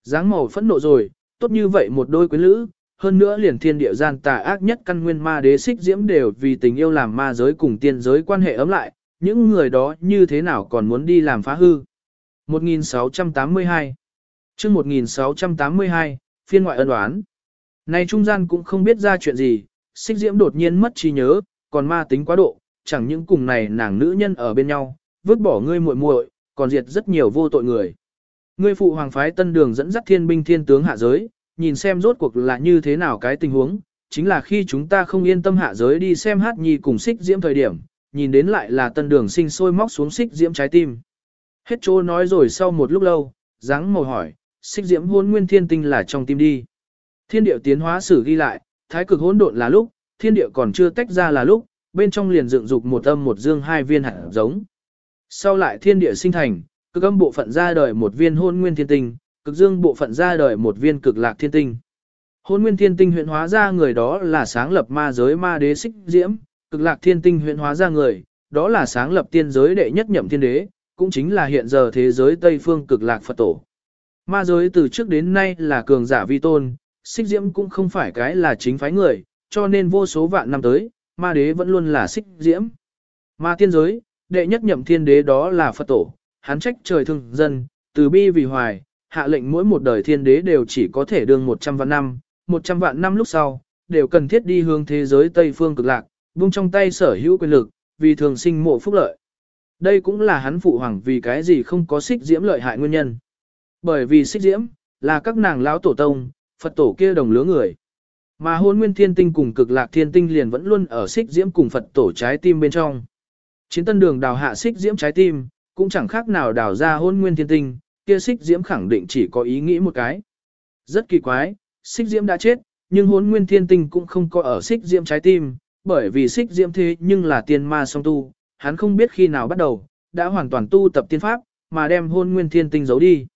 Giáng màu phẫn nộ rồi, tốt như vậy một đôi quyến lữ, hơn nữa liền thiên địa gian tà ác nhất căn nguyên ma đế Sích diễm đều vì tình yêu làm ma giới cùng tiên giới quan hệ ấm lại, những người đó như thế nào còn muốn đi làm phá hư. 1682 chương 1682, phiên ngoại ân đoán. Này trung gian cũng không biết ra chuyện gì, xích diễm đột nhiên mất trí nhớ, còn ma tính quá độ, chẳng những cùng này nàng nữ nhân ở bên nhau, vứt bỏ ngươi muội muội, còn diệt rất nhiều vô tội người. Ngươi phụ hoàng phái tân đường dẫn dắt thiên binh thiên tướng hạ giới, nhìn xem rốt cuộc là như thế nào cái tình huống, chính là khi chúng ta không yên tâm hạ giới đi xem hát nhi cùng xích diễm thời điểm, nhìn đến lại là tân đường sinh sôi móc xuống xích diễm trái tim. Hết chỗ nói rồi sau một lúc lâu, dáng màu hỏi, xích diễm hôn nguyên thiên tinh là trong tim đi. Thiên điệu tiến hóa sử ghi lại, thái cực hỗn độn là lúc, thiên điệu còn chưa tách ra là lúc, bên trong liền dựng dục một âm một dương hai viên hạt giống. Sau lại thiên địa sinh thành, cực âm bộ phận ra đời một viên hôn nguyên thiên tinh, cực dương bộ phận ra đời một viên cực lạc thiên tinh. Hôn nguyên thiên tinh huyện hóa ra người đó là sáng lập ma giới ma đế xích diễm, cực lạc thiên tinh huyện hóa ra người, đó là sáng lập tiên giới đệ nhất nhậm thiên đế, cũng chính là hiện giờ thế giới Tây phương cực lạc Phật tổ. Ma giới từ trước đến nay là cường giả vi tôn, xích diễm cũng không phải cái là chính phái người, cho nên vô số vạn năm tới, ma đế vẫn luôn là xích diễm. Ma tiên giới, đệ nhất nhậm thiên đế đó là Phật tổ, hắn trách trời thương dân, từ bi vì hoài, hạ lệnh mỗi một đời thiên đế đều chỉ có thể đương 100 vạn năm, 100 vạn năm lúc sau, đều cần thiết đi hướng thế giới Tây phương cực lạc, buông trong tay sở hữu quyền lực, vì thường sinh mộ phúc lợi. Đây cũng là hắn phụ hoàng vì cái gì không có xích diễm lợi hại nguyên nhân. Bởi vì xích diễm, là các nàng lão tổ tông, Phật tổ kia đồng lứa người. Mà hôn nguyên thiên tinh cùng cực lạc thiên tinh liền vẫn luôn ở xích diễm cùng Phật tổ trái tim bên trong. Chiến tân đường đào hạ xích diễm trái tim, cũng chẳng khác nào đào ra hôn nguyên thiên tinh, kia xích diễm khẳng định chỉ có ý nghĩ một cái. Rất kỳ quái, xích diễm đã chết, nhưng hôn nguyên thiên tinh cũng không có ở xích diễm trái tim, bởi vì xích diễm thế nhưng là tiên ma song tu, hắn không biết khi nào bắt đầu, đã hoàn toàn tu tập tiên pháp, mà đem hôn nguyên thiên tinh giấu đi.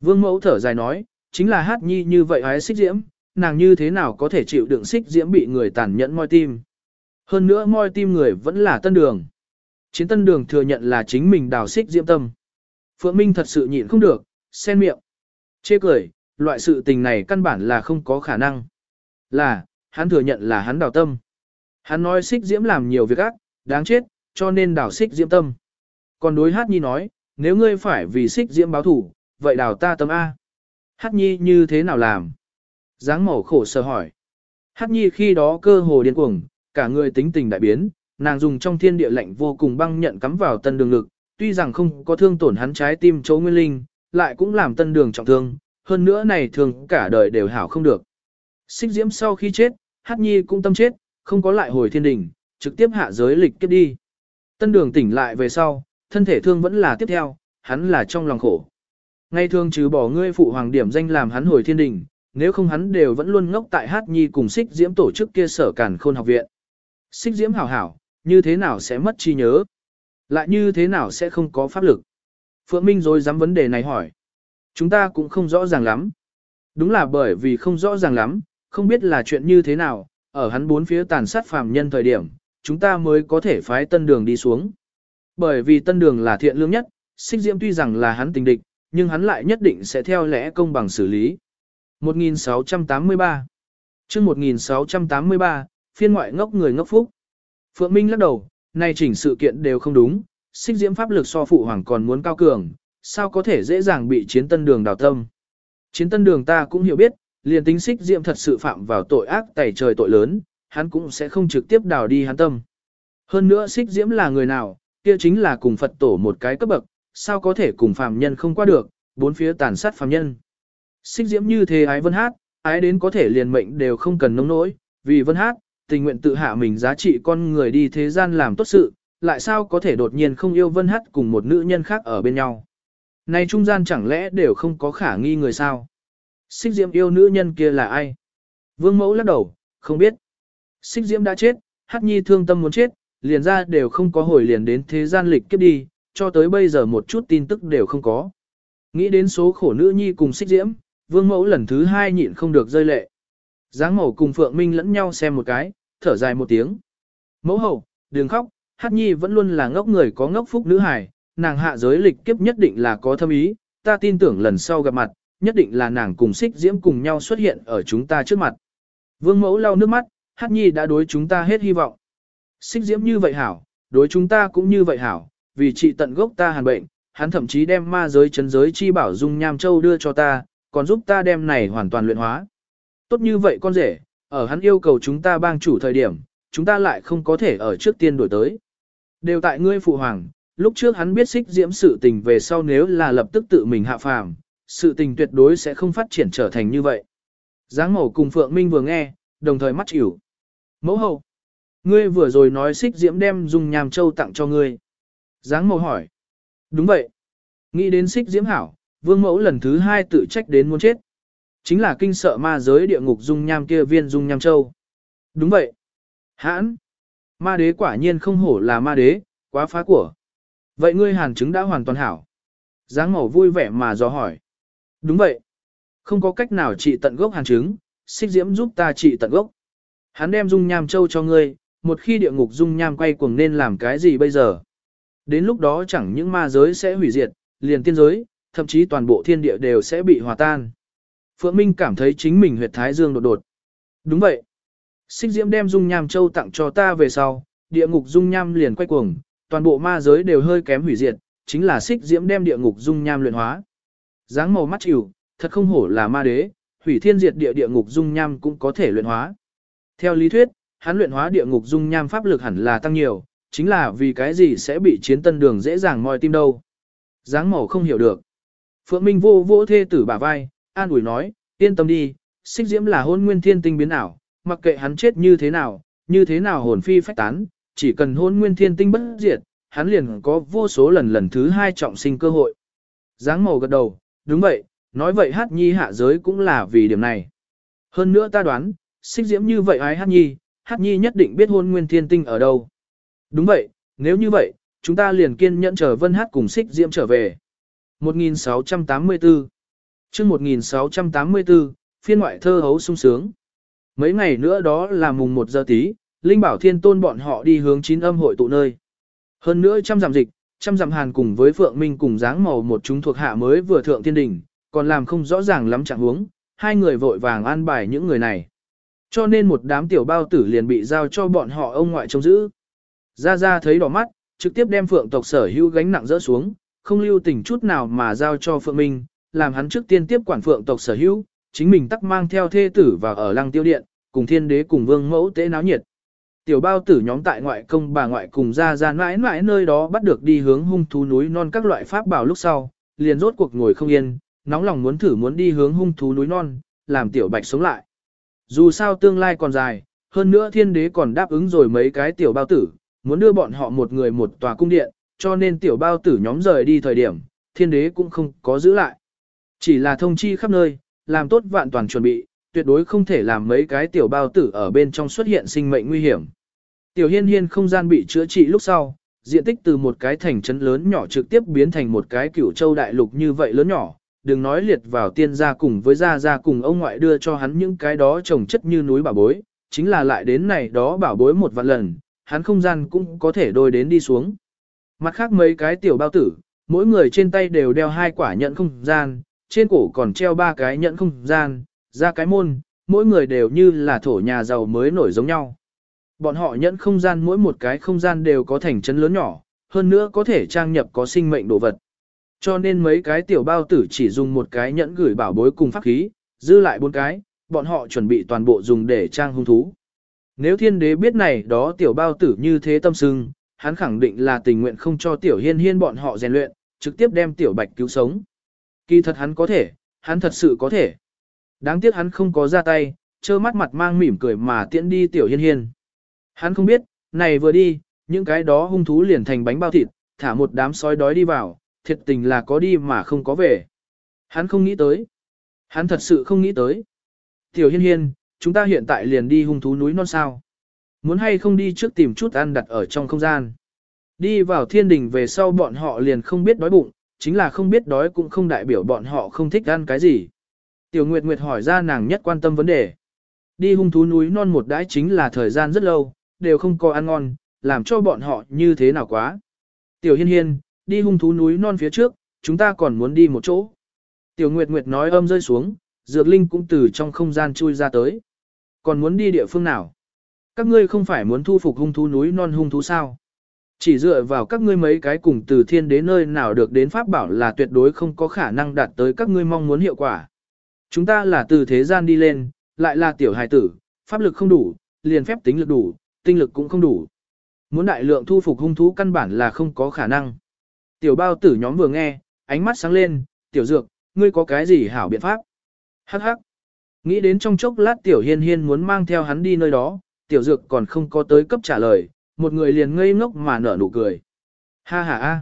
Vương mẫu thở dài nói, chính là hát nhi như vậy hái xích diễm, nàng như thế nào có thể chịu đựng xích diễm bị người tàn nhẫn moi tim. Hơn nữa moi tim người vẫn là tân đường. Chiến tân đường thừa nhận là chính mình đào xích diễm tâm. Phượng Minh thật sự nhịn không được, sen miệng. Chê cười, loại sự tình này căn bản là không có khả năng. Là, hắn thừa nhận là hắn đào tâm. Hắn nói xích diễm làm nhiều việc ác, đáng chết, cho nên đào xích diễm tâm. Còn đối hát nhi nói, nếu ngươi phải vì xích diễm báo thủ, vậy đào ta tâm A. Hát nhi như thế nào làm? Giáng màu khổ sở hỏi. Hát nhi khi đó cơ hồ điên cuồng, cả người tính tình đại biến, nàng dùng trong thiên địa lạnh vô cùng băng nhận cắm vào tân đường lực, tuy rằng không có thương tổn hắn trái tim chỗ nguyên linh, lại cũng làm tân đường trọng thương, hơn nữa này thường cả đời đều hảo không được. Xích diễm sau khi chết, Hát nhi cũng tâm chết, không có lại hồi thiên đình, trực tiếp hạ giới lịch kiếp đi. Tân đường tỉnh lại về sau, thân thể thương vẫn là tiếp theo, hắn là trong lòng khổ. Ngay thường trừ bỏ ngươi phụ hoàng điểm danh làm hắn hồi thiên đình, nếu không hắn đều vẫn luôn ngốc tại hát nhi cùng xích diễm tổ chức kia sở cản khôn học viện. Xích diễm hảo hảo, như thế nào sẽ mất trí nhớ? Lại như thế nào sẽ không có pháp lực? Phượng Minh rồi dám vấn đề này hỏi. Chúng ta cũng không rõ ràng lắm. Đúng là bởi vì không rõ ràng lắm, không biết là chuyện như thế nào, ở hắn bốn phía tàn sát phàm nhân thời điểm, chúng ta mới có thể phái tân đường đi xuống. Bởi vì tân đường là thiện lương nhất, xích diễm tuy rằng là hắn tình địch, nhưng hắn lại nhất định sẽ theo lẽ công bằng xử lý. 1683 chương 1683, phiên ngoại ngốc người ngốc phúc. Phượng Minh lắc đầu, này chỉnh sự kiện đều không đúng, xích diễm pháp lực so phụ hoàng còn muốn cao cường, sao có thể dễ dàng bị chiến tân đường đào tâm. Chiến tân đường ta cũng hiểu biết, liền tính xích diễm thật sự phạm vào tội ác tẩy trời tội lớn, hắn cũng sẽ không trực tiếp đào đi hắn tâm. Hơn nữa xích diễm là người nào, kia chính là cùng Phật tổ một cái cấp bậc, sao có thể cùng phàm nhân không qua được, bốn phía tàn sát phàm nhân. Xích diễm như thế ái vân hát, ái đến có thể liền mệnh đều không cần nông nỗi, vì vân hát, tình nguyện tự hạ mình giá trị con người đi thế gian làm tốt sự, lại sao có thể đột nhiên không yêu vân hát cùng một nữ nhân khác ở bên nhau. Này trung gian chẳng lẽ đều không có khả nghi người sao? Xích diễm yêu nữ nhân kia là ai? Vương mẫu lắc đầu, không biết. Xích diễm đã chết, hát nhi thương tâm muốn chết, liền ra đều không có hồi liền đến thế gian lịch kiếp đi, cho tới bây giờ một chút tin tức đều không có. Nghĩ đến số khổ nữ nhi cùng xích diễm, vương mẫu lần thứ hai nhịn không được rơi lệ. Giáng mẫu cùng Phượng Minh lẫn nhau xem một cái, thở dài một tiếng. Mẫu hậu, đừng khóc, Hát Nhi vẫn luôn là ngốc người có ngốc phúc nữ hài, nàng hạ giới lịch kiếp nhất định là có thâm ý, ta tin tưởng lần sau gặp mặt, nhất định là nàng cùng xích diễm cùng nhau xuất hiện ở chúng ta trước mặt. Vương mẫu lau nước mắt, Hát Nhi đã đối chúng ta hết hy vọng. Xích diễm như vậy hảo, đối chúng ta cũng như vậy hảo, vì trị tận gốc ta hàn bệnh, hắn thậm chí đem ma giới chấn giới chi bảo dung nham châu đưa cho ta, còn giúp ta đem này hoàn toàn luyện hóa. Tốt như vậy con rể, ở hắn yêu cầu chúng ta bang chủ thời điểm, chúng ta lại không có thể ở trước tiên đổi tới. Đều tại ngươi phụ hoàng, lúc trước hắn biết xích diễm sự tình về sau nếu là lập tức tự mình hạ phàm, sự tình tuyệt đối sẽ không phát triển trở thành như vậy. Giáng mẫu cùng Phượng Minh vừa nghe, đồng thời mắt chịu. Mẫu hậu, ngươi vừa rồi nói xích diễm đem dung nhàm châu tặng cho ngươi. Giáng mẫu hỏi. Đúng vậy. Nghĩ đến xích diễm hảo, vương mẫu lần thứ hai tự trách đến muốn chết. Chính là kinh sợ ma giới địa ngục dung nham kia viên dung nham châu. Đúng vậy. Hãn. Ma đế quả nhiên không hổ là ma đế, quá phá của. Vậy ngươi hàn chứng đã hoàn toàn hảo. Giáng mẫu vui vẻ mà dò hỏi. Đúng vậy. Không có cách nào trị tận gốc hàn chứng, xích diễm giúp ta trị tận gốc. Hắn đem dung nham châu cho ngươi, một khi địa ngục dung nham quay cuồng nên làm cái gì bây giờ? Đến lúc đó chẳng những ma giới sẽ hủy diệt, liền tiên giới, thậm chí toàn bộ thiên địa đều sẽ bị hòa tan. Phượng Minh cảm thấy chính mình huyệt thái dương đột đột. Đúng vậy. Xích diễm đem dung nham châu tặng cho ta về sau, địa ngục dung nham liền quay cuồng, toàn bộ ma giới đều hơi kém hủy diệt, chính là xích diễm đem địa ngục dung nham luyện hóa. Dáng màu mắt chịu, thật không hổ là ma đế, hủy thiên diệt địa địa ngục dung nham cũng có thể luyện hóa. Theo lý thuyết, hắn luyện hóa địa ngục dung nham pháp lực hẳn là tăng nhiều, chính là vì cái gì sẽ bị chiến tân đường dễ dàng moi tim đâu. Giáng màu không hiểu được. Phượng Minh vô vô thê tử bả vai, an ủi nói, yên tâm đi, xích diễm là hôn nguyên thiên tinh biến ảo, mặc kệ hắn chết như thế nào, như thế nào hồn phi phách tán, chỉ cần hôn nguyên thiên tinh bất diệt, hắn liền có vô số lần lần thứ hai trọng sinh cơ hội. Giáng màu gật đầu, đúng vậy, nói vậy hát nhi hạ giới cũng là vì điểm này. Hơn nữa ta đoán, xích diễm như vậy ái hát nhi, hát nhi nhất định biết hôn nguyên thiên tinh ở đâu. Đúng vậy, nếu như vậy, chúng ta liền kiên nhẫn chờ vân hát cùng xích diễm trở về. 1684 chương 1684, phiên ngoại thơ hấu sung sướng. Mấy ngày nữa đó là mùng 1 giờ tí, Linh Bảo Thiên Tôn bọn họ đi hướng chín âm hội tụ nơi. Hơn nữa trăm dặm dịch, trăm dặm hàn cùng với Phượng Minh cùng dáng màu một chúng thuộc hạ mới vừa thượng thiên đỉnh, còn làm không rõ ràng lắm trạng huống, hai người vội vàng an bài những người này. Cho nên một đám tiểu bao tử liền bị giao cho bọn họ ông ngoại trông giữ. Ra ra thấy đỏ mắt, trực tiếp đem Phượng tộc sở hữu gánh nặng dỡ xuống, không lưu tình chút nào mà giao cho Phượng Minh, làm hắn trước tiên tiếp quản Phượng tộc sở hữu, chính mình tắc mang theo thê tử và ở lăng tiêu điện, cùng thiên đế cùng vương mẫu tế náo nhiệt. Tiểu bao tử nhóm tại ngoại công bà ngoại cùng ra ra mãi mãi nơi đó bắt được đi hướng hung thú núi non các loại pháp bảo lúc sau, liền rốt cuộc ngồi không yên, nóng lòng muốn thử muốn đi hướng hung thú núi non, làm tiểu bạch sống lại. Dù sao tương lai còn dài, hơn nữa thiên đế còn đáp ứng rồi mấy cái tiểu bao tử, muốn đưa bọn họ một người một tòa cung điện, cho nên tiểu bao tử nhóm rời đi thời điểm, thiên đế cũng không có giữ lại. Chỉ là thông chi khắp nơi, làm tốt vạn toàn chuẩn bị, tuyệt đối không thể làm mấy cái tiểu bao tử ở bên trong xuất hiện sinh mệnh nguy hiểm. Tiểu hiên hiên không gian bị chữa trị lúc sau, diện tích từ một cái thành trấn lớn nhỏ trực tiếp biến thành một cái cửu châu đại lục như vậy lớn nhỏ, đừng nói liệt vào tiên gia cùng với gia gia cùng ông ngoại đưa cho hắn những cái đó trồng chất như núi bảo bối, chính là lại đến này đó bảo bối một vạn lần, hắn không gian cũng có thể đôi đến đi xuống. Mặt khác mấy cái tiểu bao tử, mỗi người trên tay đều đeo hai quả nhận không gian, trên cổ còn treo ba cái nhận không gian, ra cái môn, mỗi người đều như là thổ nhà giàu mới nổi giống nhau. Bọn họ nhận không gian mỗi một cái không gian đều có thành chân lớn nhỏ, hơn nữa có thể trang nhập có sinh mệnh đồ vật. Cho nên mấy cái tiểu bao tử chỉ dùng một cái nhẫn gửi bảo bối cùng pháp khí, dư lại bốn cái, bọn họ chuẩn bị toàn bộ dùng để trang hung thú. Nếu thiên đế biết này đó tiểu bao tử như thế tâm sưng, hắn khẳng định là tình nguyện không cho tiểu hiên hiên bọn họ rèn luyện, trực tiếp đem tiểu bạch cứu sống. Kỳ thật hắn có thể, hắn thật sự có thể. Đáng tiếc hắn không có ra tay, trơ mắt mặt mang mỉm cười mà tiễn đi tiểu hiên hiên. Hắn không biết, này vừa đi, những cái đó hung thú liền thành bánh bao thịt, thả một đám sói đói đi vào, thiệt tình là có đi mà không có về. Hắn không nghĩ tới. Hắn thật sự không nghĩ tới. Tiểu hiên hiên, chúng ta hiện tại liền đi hung thú núi non sao. Muốn hay không đi trước tìm chút ăn đặt ở trong không gian. Đi vào thiên đình về sau bọn họ liền không biết đói bụng, chính là không biết đói cũng không đại biểu bọn họ không thích ăn cái gì. Tiểu Nguyệt Nguyệt hỏi ra nàng nhất quan tâm vấn đề. Đi hung thú núi non một đãi chính là thời gian rất lâu, đều không có ăn ngon, làm cho bọn họ như thế nào quá. Tiểu Hiên Hiên, đi hung thú núi non phía trước, chúng ta còn muốn đi một chỗ. Tiểu Nguyệt Nguyệt nói âm rơi xuống, Dược Linh cũng từ trong không gian chui ra tới. Còn muốn đi địa phương nào? Các ngươi không phải muốn thu phục hung thú núi non hung thú sao? Chỉ dựa vào các ngươi mấy cái cùng từ thiên đến nơi nào được đến pháp bảo là tuyệt đối không có khả năng đạt tới các ngươi mong muốn hiệu quả. Chúng ta là từ thế gian đi lên, lại là tiểu hài tử, pháp lực không đủ, liền phép tính lực đủ, tinh lực cũng không đủ. Muốn đại lượng thu phục hung thú căn bản là không có khả năng. Tiểu bao tử nhóm vừa nghe, ánh mắt sáng lên, tiểu dược, ngươi có cái gì hảo biện pháp? Hắc hắc. Nghĩ đến trong chốc lát tiểu hiên hiên muốn mang theo hắn đi nơi đó, tiểu dược còn không có tới cấp trả lời, một người liền ngây ngốc mà nở nụ cười. Ha ha ha.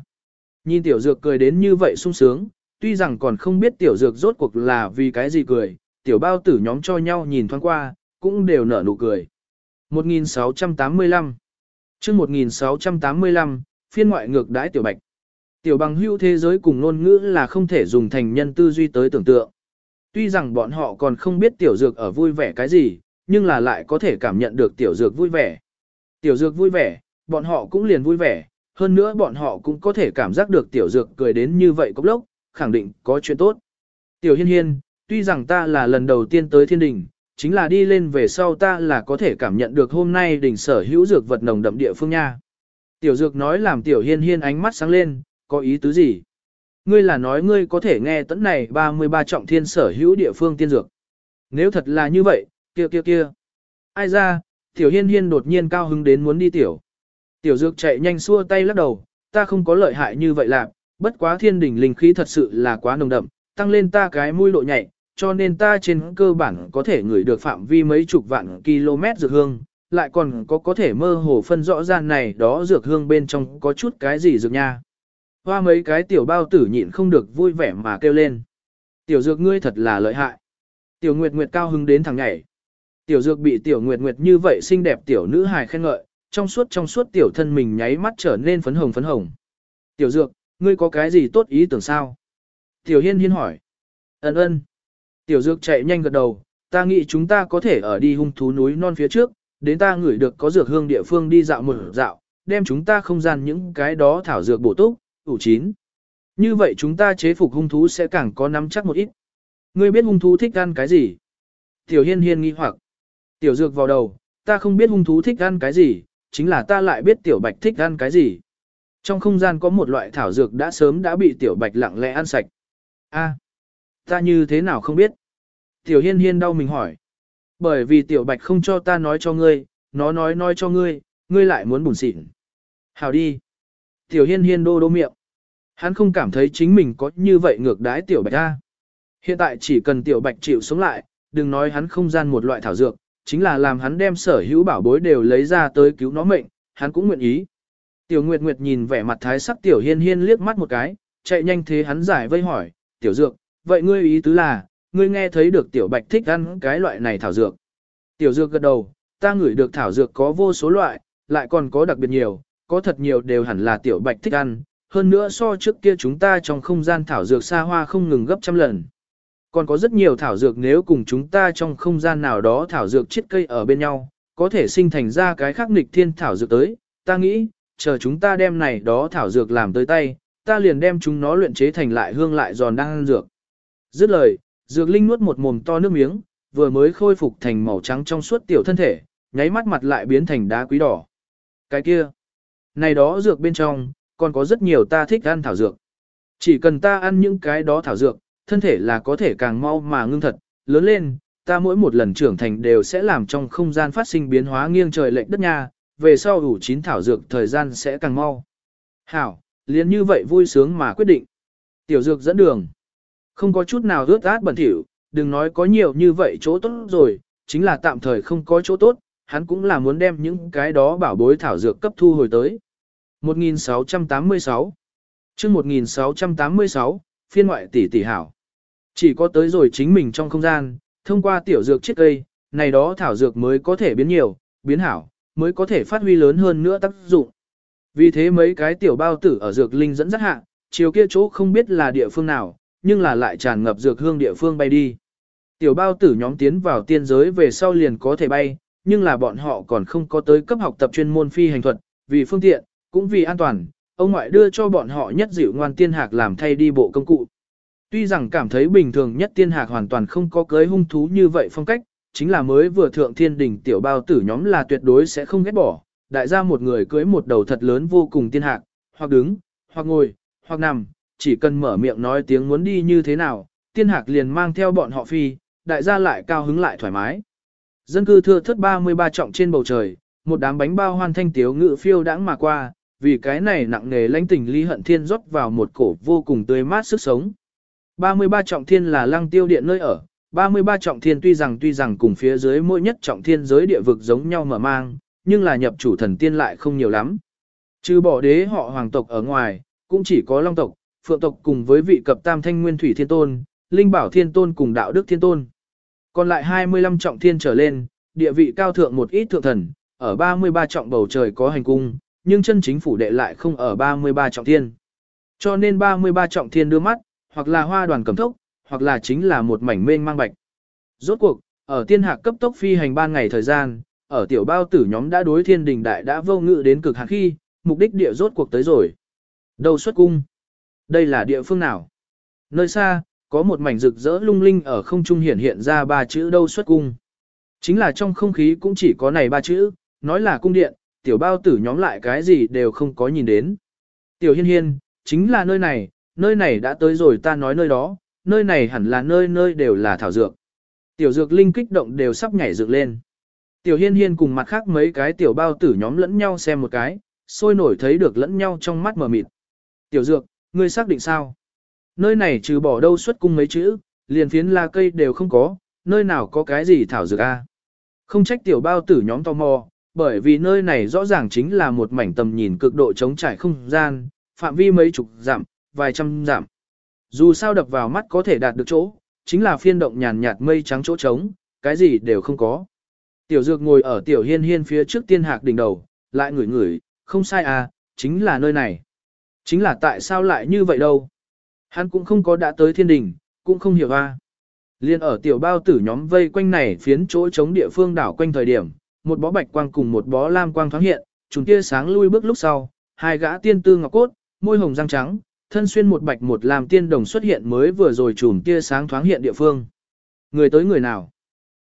Nhìn tiểu dược cười đến như vậy sung sướng, tuy rằng còn không biết tiểu dược rốt cuộc là vì cái gì cười, tiểu bao tử nhóm cho nhau nhìn thoáng qua, cũng đều nở nụ cười. 1685 chương 1685, phiên ngoại ngược đãi tiểu bạch. Tiểu bằng hưu thế giới cùng ngôn ngữ là không thể dùng thành nhân tư duy tới tưởng tượng. Tuy rằng bọn họ còn không biết tiểu dược ở vui vẻ cái gì, nhưng là lại có thể cảm nhận được tiểu dược vui vẻ. Tiểu dược vui vẻ, bọn họ cũng liền vui vẻ, hơn nữa bọn họ cũng có thể cảm giác được tiểu dược cười đến như vậy cốc lốc, khẳng định có chuyện tốt. Tiểu hiên hiên, tuy rằng ta là lần đầu tiên tới thiên đình, chính là đi lên về sau ta là có thể cảm nhận được hôm nay đỉnh sở hữu dược vật nồng đậm địa phương nha. Tiểu dược nói làm tiểu hiên hiên ánh mắt sáng lên, có ý tứ gì? Ngươi là nói ngươi có thể nghe tấn này 33 trọng thiên sở hữu địa phương tiên dược. Nếu thật là như vậy, kia kia kia. Ai ra, tiểu hiên hiên đột nhiên cao hứng đến muốn đi tiểu. Tiểu dược chạy nhanh xua tay lắc đầu, ta không có lợi hại như vậy lạc, bất quá thiên đỉnh linh khí thật sự là quá nồng đậm, tăng lên ta cái mũi độ nhạy, cho nên ta trên cơ bản có thể ngửi được phạm vi mấy chục vạn km dược hương, lại còn có có thể mơ hồ phân rõ ràng này đó dược hương bên trong có chút cái gì dược nha. Hoa mấy cái tiểu bao tử nhịn không được vui vẻ mà kêu lên. Tiểu dược ngươi thật là lợi hại. Tiểu Nguyệt Nguyệt cao hứng đến thằng nhảy. Tiểu dược bị tiểu Nguyệt Nguyệt như vậy xinh đẹp tiểu nữ hài khen ngợi, trong suốt trong suốt tiểu thân mình nháy mắt trở nên phấn hồng phấn hồng. Tiểu dược, ngươi có cái gì tốt ý tưởng sao? Tiểu Hiên Hiên hỏi. Ấn ơn. Tiểu dược chạy nhanh gật đầu, ta nghĩ chúng ta có thể ở đi hung thú núi non phía trước, đến ta ngửi được có dược hương địa phương đi dạo một dạo, đem chúng ta không gian những cái đó thảo dược bổ túc, ủ chín. Như vậy chúng ta chế phục hung thú sẽ càng có nắm chắc một ít. Ngươi biết hung thú thích ăn cái gì? Tiểu hiên hiên nghi hoặc. Tiểu dược vào đầu, ta không biết hung thú thích ăn cái gì, chính là ta lại biết tiểu bạch thích ăn cái gì. Trong không gian có một loại thảo dược đã sớm đã bị tiểu bạch lặng lẽ ăn sạch. A, ta như thế nào không biết? Tiểu hiên hiên đau mình hỏi. Bởi vì tiểu bạch không cho ta nói cho ngươi, nó nói nói cho ngươi, ngươi lại muốn bùn xịn. Hào đi. Tiểu hiên hiên đô đô miệng. Hắn không cảm thấy chính mình có như vậy ngược đái tiểu bạch ra. Hiện tại chỉ cần tiểu bạch chịu sống lại, đừng nói hắn không gian một loại thảo dược, chính là làm hắn đem sở hữu bảo bối đều lấy ra tới cứu nó mệnh, hắn cũng nguyện ý. Tiểu Nguyệt Nguyệt nhìn vẻ mặt thái sắc Tiểu Hiên Hiên liếc mắt một cái, chạy nhanh thế hắn giải vây hỏi, Tiểu Dược, vậy ngươi ý tứ là, ngươi nghe thấy được Tiểu Bạch thích ăn cái loại này thảo dược. Tiểu Dược gật đầu, ta ngửi được thảo dược có vô số loại, lại còn có đặc biệt nhiều, có thật nhiều đều hẳn là Tiểu Bạch thích ăn, hơn nữa so trước kia chúng ta trong không gian thảo dược xa hoa không ngừng gấp trăm lần. Còn có rất nhiều thảo dược nếu cùng chúng ta trong không gian nào đó thảo dược chiết cây ở bên nhau, có thể sinh thành ra cái khác nghịch thiên thảo dược tới, ta nghĩ, chờ chúng ta đem này đó thảo dược làm tới tay, ta liền đem chúng nó luyện chế thành lại hương lại giòn đang ăn dược. Dứt lời, dược linh nuốt một mồm to nước miếng, vừa mới khôi phục thành màu trắng trong suốt tiểu thân thể, nháy mắt mặt lại biến thành đá quý đỏ. Cái kia, này đó dược bên trong, còn có rất nhiều ta thích ăn thảo dược. Chỉ cần ta ăn những cái đó thảo dược, thân thể là có thể càng mau mà ngưng thật, lớn lên, ta mỗi một lần trưởng thành đều sẽ làm trong không gian phát sinh biến hóa nghiêng trời lệch đất nha, về sau ủ chín thảo dược thời gian sẽ càng mau. Hảo, liền như vậy vui sướng mà quyết định. Tiểu dược dẫn đường. Không có chút nào rớt át bẩn thỉu, đừng nói có nhiều như vậy chỗ tốt rồi, chính là tạm thời không có chỗ tốt, hắn cũng là muốn đem những cái đó bảo bối thảo dược cấp thu hồi tới. 1686 chương 1686, phiên ngoại tỷ tỷ hảo. Chỉ có tới rồi chính mình trong không gian, thông qua tiểu dược chiết cây, này đó thảo dược mới có thể biến nhiều, biến hảo, mới có thể phát huy lớn hơn nữa tác dụng. Vì thế mấy cái tiểu bao tử ở dược linh dẫn dắt hạ, chiều kia chỗ không biết là địa phương nào, nhưng là lại tràn ngập dược hương địa phương bay đi. Tiểu bao tử nhóm tiến vào tiên giới về sau liền có thể bay, nhưng là bọn họ còn không có tới cấp học tập chuyên môn phi hành thuật, vì phương tiện, cũng vì an toàn, ông ngoại đưa cho bọn họ nhất dịu ngoan tiên hạc làm thay đi bộ công cụ. Tuy rằng cảm thấy bình thường nhất tiên hạc hoàn toàn không có cưới hung thú như vậy phong cách, chính là mới vừa thượng thiên đỉnh tiểu bao tử nhóm là tuyệt đối sẽ không ghét bỏ, đại gia một người cưới một đầu thật lớn vô cùng tiên hạc, hoặc đứng, hoặc ngồi, hoặc nằm, chỉ cần mở miệng nói tiếng muốn đi như thế nào, tiên hạc liền mang theo bọn họ phi, đại gia lại cao hứng lại thoải mái. Dân cư thưa thớt 33 trọng trên bầu trời, một đám bánh bao hoan thanh tiếu ngự phiêu đãng mà qua, vì cái này nặng nề lãnh tình ly hận thiên rót vào một cổ vô cùng tươi mát sức sống. 33 trọng thiên là lăng tiêu điện nơi ở, 33 trọng thiên tuy rằng tuy rằng cùng phía dưới mỗi nhất trọng thiên giới địa vực giống nhau mở mang, nhưng là nhập chủ thần tiên lại không nhiều lắm. Trừ bỏ đế họ hoàng tộc ở ngoài, cũng chỉ có long tộc, phượng tộc cùng với vị cập tam thanh nguyên thủy thiên tôn, linh bảo thiên tôn cùng đạo đức thiên tôn. Còn lại 25 trọng thiên trở lên, địa vị cao thượng một ít thượng thần, ở 33 trọng bầu trời có hành cung, nhưng chân chính phủ đệ lại không ở 33 trọng thiên. Cho nên 33 trọng thiên đưa mắt, hoặc là hoa đoàn cầm tốc, hoặc là chính là một mảnh mênh mang bạch. Rốt cuộc, ở tiên hạc cấp tốc phi hành ban ngày thời gian, ở tiểu bao tử nhóm đã đối thiên đình đại đã vô ngự đến cực hạn khi, mục đích địa rốt cuộc tới rồi. Đầu xuất cung? Đây là địa phương nào? Nơi xa, có một mảnh rực rỡ lung linh ở không trung hiển hiện ra ba chữ đâu xuất cung. Chính là trong không khí cũng chỉ có này ba chữ, nói là cung điện, tiểu bao tử nhóm lại cái gì đều không có nhìn đến. Tiểu hiên hiên, chính là nơi này, nơi này đã tới rồi ta nói nơi đó, nơi này hẳn là nơi nơi đều là thảo dược. Tiểu dược linh kích động đều sắp nhảy dựng lên. Tiểu hiên hiên cùng mặt khác mấy cái tiểu bao tử nhóm lẫn nhau xem một cái, sôi nổi thấy được lẫn nhau trong mắt mờ mịt. Tiểu dược, ngươi xác định sao? Nơi này trừ bỏ đâu xuất cung mấy chữ, liền phiến la cây đều không có, nơi nào có cái gì thảo dược a? Không trách tiểu bao tử nhóm tò mò, bởi vì nơi này rõ ràng chính là một mảnh tầm nhìn cực độ trống trải không gian, phạm vi mấy chục dặm, vài trăm dặm. Dù sao đập vào mắt có thể đạt được chỗ, chính là phiên động nhàn nhạt mây trắng chỗ trống, cái gì đều không có. Tiểu dược ngồi ở tiểu hiên hiên phía trước tiên hạc đỉnh đầu, lại ngửi ngửi, không sai à, chính là nơi này. Chính là tại sao lại như vậy đâu. Hắn cũng không có đã tới thiên đình, cũng không hiểu. À. Liên ở tiểu bao tử nhóm vây quanh này phiến chỗ chống địa phương đảo quanh thời điểm, một bó bạch quang cùng một bó lam quang thoáng hiện, chúng kia sáng lui bước lúc sau, hai gã tiên tư ngọc cốt, môi hồng răng trắng, thân xuyên một bạch một làm tiên đồng xuất hiện mới vừa rồi chùm tia sáng thoáng hiện địa phương. Người tới người nào?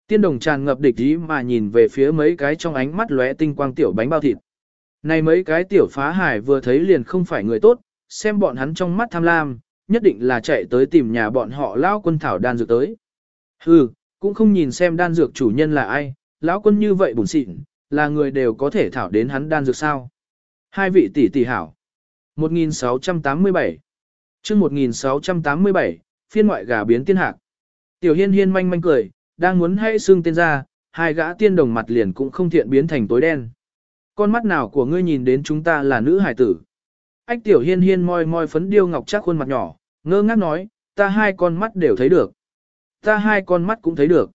Tiên đồng tràn ngập địch ý mà nhìn về phía mấy cái trong ánh mắt lóe tinh quang tiểu bánh bao thịt. Này mấy cái tiểu phá hải vừa thấy liền không phải người tốt, xem bọn hắn trong mắt tham lam, nhất định là chạy tới tìm nhà bọn họ lao quân thảo đan dược tới. Hừ, cũng không nhìn xem đan dược chủ nhân là ai, lão quân như vậy bùn xịn, là người đều có thể thảo đến hắn đan dược sao. Hai vị tỷ tỷ hảo. 1687 chương 1687, phiên ngoại gà biến tiên hạc. Tiểu hiên hiên manh manh cười, đang muốn hay xương tên ra, hai gã tiên đồng mặt liền cũng không thiện biến thành tối đen. Con mắt nào của ngươi nhìn đến chúng ta là nữ hải tử? Ách tiểu hiên hiên moi moi phấn điêu ngọc chắc khuôn mặt nhỏ, ngơ ngác nói, ta hai con mắt đều thấy được. Ta hai con mắt cũng thấy được.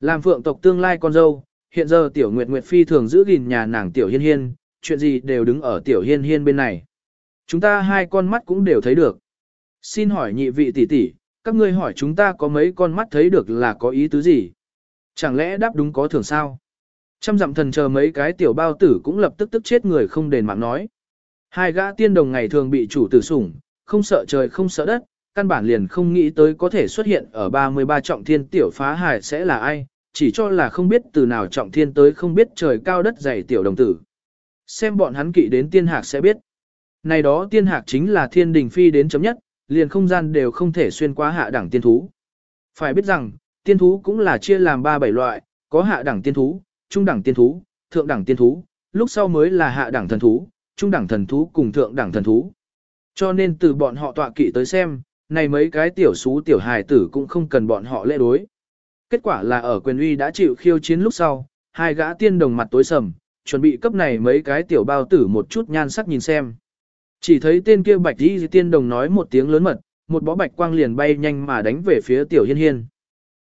Làm phượng tộc tương lai con dâu, hiện giờ tiểu nguyệt nguyệt phi thường giữ gìn nhà nàng tiểu hiên hiên, chuyện gì đều đứng ở tiểu hiên hiên bên này. Chúng ta hai con mắt cũng đều thấy được. Xin hỏi nhị vị tỷ tỷ, các ngươi hỏi chúng ta có mấy con mắt thấy được là có ý tứ gì? Chẳng lẽ đáp đúng có thưởng sao? Trăm dặm thần chờ mấy cái tiểu bao tử cũng lập tức tức chết người không đền mạng nói. Hai gã tiên đồng ngày thường bị chủ tử sủng, không sợ trời không sợ đất, căn bản liền không nghĩ tới có thể xuất hiện ở 33 trọng thiên tiểu phá hải sẽ là ai, chỉ cho là không biết từ nào trọng thiên tới không biết trời cao đất dày tiểu đồng tử. Xem bọn hắn kỵ đến tiên hạc sẽ biết. Này đó tiên hạc chính là thiên đình phi đến chấm nhất, liền không gian đều không thể xuyên qua hạ đẳng tiên thú. Phải biết rằng, tiên thú cũng là chia làm 3-7 loại, có hạ đẳng tiên thú, trung đẳng tiên thú, thượng đẳng tiên thú, lúc sau mới là hạ đẳng thần thú, trung đẳng thần thú cùng thượng đẳng thần thú. Cho nên từ bọn họ tọa kỵ tới xem, này mấy cái tiểu xú tiểu hài tử cũng không cần bọn họ lễ đối. Kết quả là ở quyền uy đã chịu khiêu chiến lúc sau, hai gã tiên đồng mặt tối sầm, chuẩn bị cấp này mấy cái tiểu bao tử một chút nhan sắc nhìn xem. Chỉ thấy tên kia bạch đi tiên đồng nói một tiếng lớn mật, một bó bạch quang liền bay nhanh mà đánh về phía tiểu hiên hiên.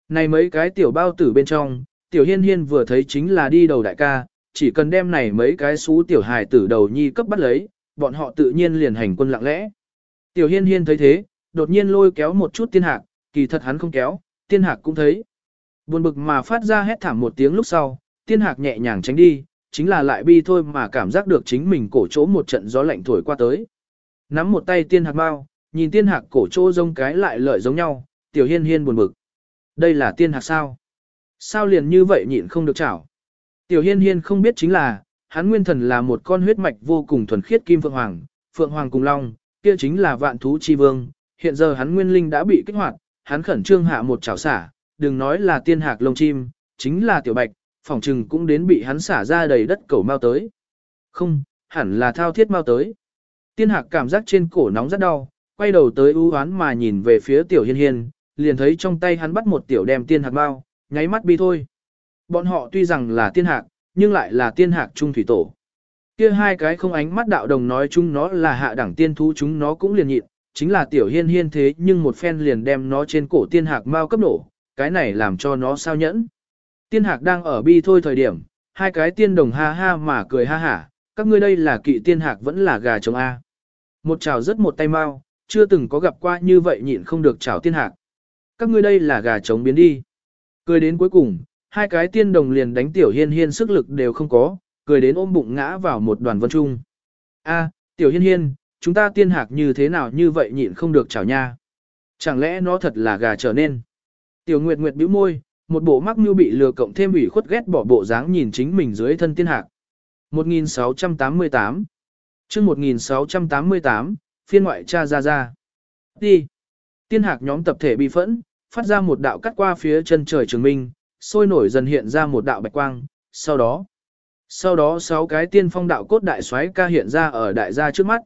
Này mấy cái tiểu bao tử bên trong, tiểu hiên hiên vừa thấy chính là đi đầu đại ca, chỉ cần đem này mấy cái xú tiểu hài tử đầu nhi cấp bắt lấy, bọn họ tự nhiên liền hành quân lặng lẽ. Tiểu hiên hiên thấy thế, đột nhiên lôi kéo một chút tiên hạc, kỳ thật hắn không kéo, tiên hạc cũng thấy. Buồn bực mà phát ra hét thảm một tiếng lúc sau, tiên hạc nhẹ nhàng tránh đi, chính là lại bi thôi mà cảm giác được chính mình cổ chỗ một trận gió lạnh thổi qua tới. Nắm một tay tiên hạc bao, nhìn tiên hạc cổ chỗ rông cái lại lợi giống nhau, tiểu hiên hiên buồn bực. Đây là tiên hạc sao? Sao liền như vậy nhịn không được chảo? Tiểu hiên hiên không biết chính là, hắn nguyên thần là một con huyết mạch vô cùng thuần khiết kim phượng hoàng, phượng hoàng cùng long, kia chính là vạn thú chi vương, hiện giờ hắn nguyên linh đã bị kích hoạt, hắn khẩn trương hạ một chảo xả, đừng nói là tiên hạc lông chim, chính là tiểu bạch, phỏng trừng cũng đến bị hắn xả ra đầy đất cầu mau tới. Không, hẳn là thao thiết mau tới. Tiên hạc cảm giác trên cổ nóng rất đau, quay đầu tới ưu hoán mà nhìn về phía tiểu hiên hiên, liền thấy trong tay hắn bắt một tiểu đem tiên hạc bao, nháy mắt bi thôi. Bọn họ tuy rằng là tiên hạc, nhưng lại là tiên hạc trung thủy tổ. Kia hai cái không ánh mắt đạo đồng nói chúng nó là hạ đẳng tiên thú chúng nó cũng liền nhịn, chính là tiểu hiên hiên thế nhưng một phen liền đem nó trên cổ tiên hạc mau cấp nổ, cái này làm cho nó sao nhẫn. Tiên hạc đang ở bi thôi thời điểm, hai cái tiên đồng ha ha mà cười ha hả, các ngươi đây là kỵ tiên hạc vẫn là gà trống A. Một chảo rất một tay mau, chưa từng có gặp qua như vậy nhịn không được chảo tiên hạc. Các ngươi đây là gà trống biến đi. Cười đến cuối cùng, hai cái tiên đồng liền đánh tiểu hiên hiên sức lực đều không có, cười đến ôm bụng ngã vào một đoàn vân trung. A, tiểu hiên hiên, chúng ta tiên hạc như thế nào như vậy nhịn không được chảo nha. Chẳng lẽ nó thật là gà trở nên. Tiểu Nguyệt Nguyệt bĩu môi, một bộ mắc mưu bị lừa cộng thêm ủy khuất ghét bỏ bộ dáng nhìn chính mình dưới thân tiên hạc. 1688 chương 1688, phiên ngoại cha ra ra. Đi. Tiên hạc nhóm tập thể bị phẫn, phát ra một đạo cắt qua phía chân trời trường minh, sôi nổi dần hiện ra một đạo bạch quang, sau đó. Sau đó sáu cái tiên phong đạo cốt đại xoáy ca hiện ra ở đại gia trước mắt.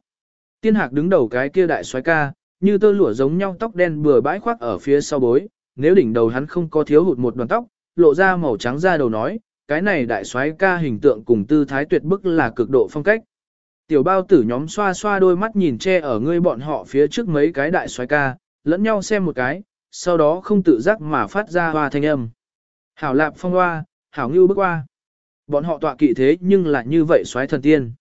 Tiên hạc đứng đầu cái kia đại xoáy ca, như tơ lụa giống nhau tóc đen bừa bãi khoác ở phía sau bối, nếu đỉnh đầu hắn không có thiếu hụt một đoàn tóc, lộ ra màu trắng da đầu nói, cái này đại soái ca hình tượng cùng tư thái tuyệt bức là cực độ phong cách. Tiểu bao tử nhóm xoa xoa đôi mắt nhìn che ở ngươi bọn họ phía trước mấy cái đại soái ca, lẫn nhau xem một cái, sau đó không tự giác mà phát ra hoa thanh âm. Hảo lạp phong hoa, hảo ngưu bước qua. Bọn họ tọa kỵ thế nhưng là như vậy soái thần tiên.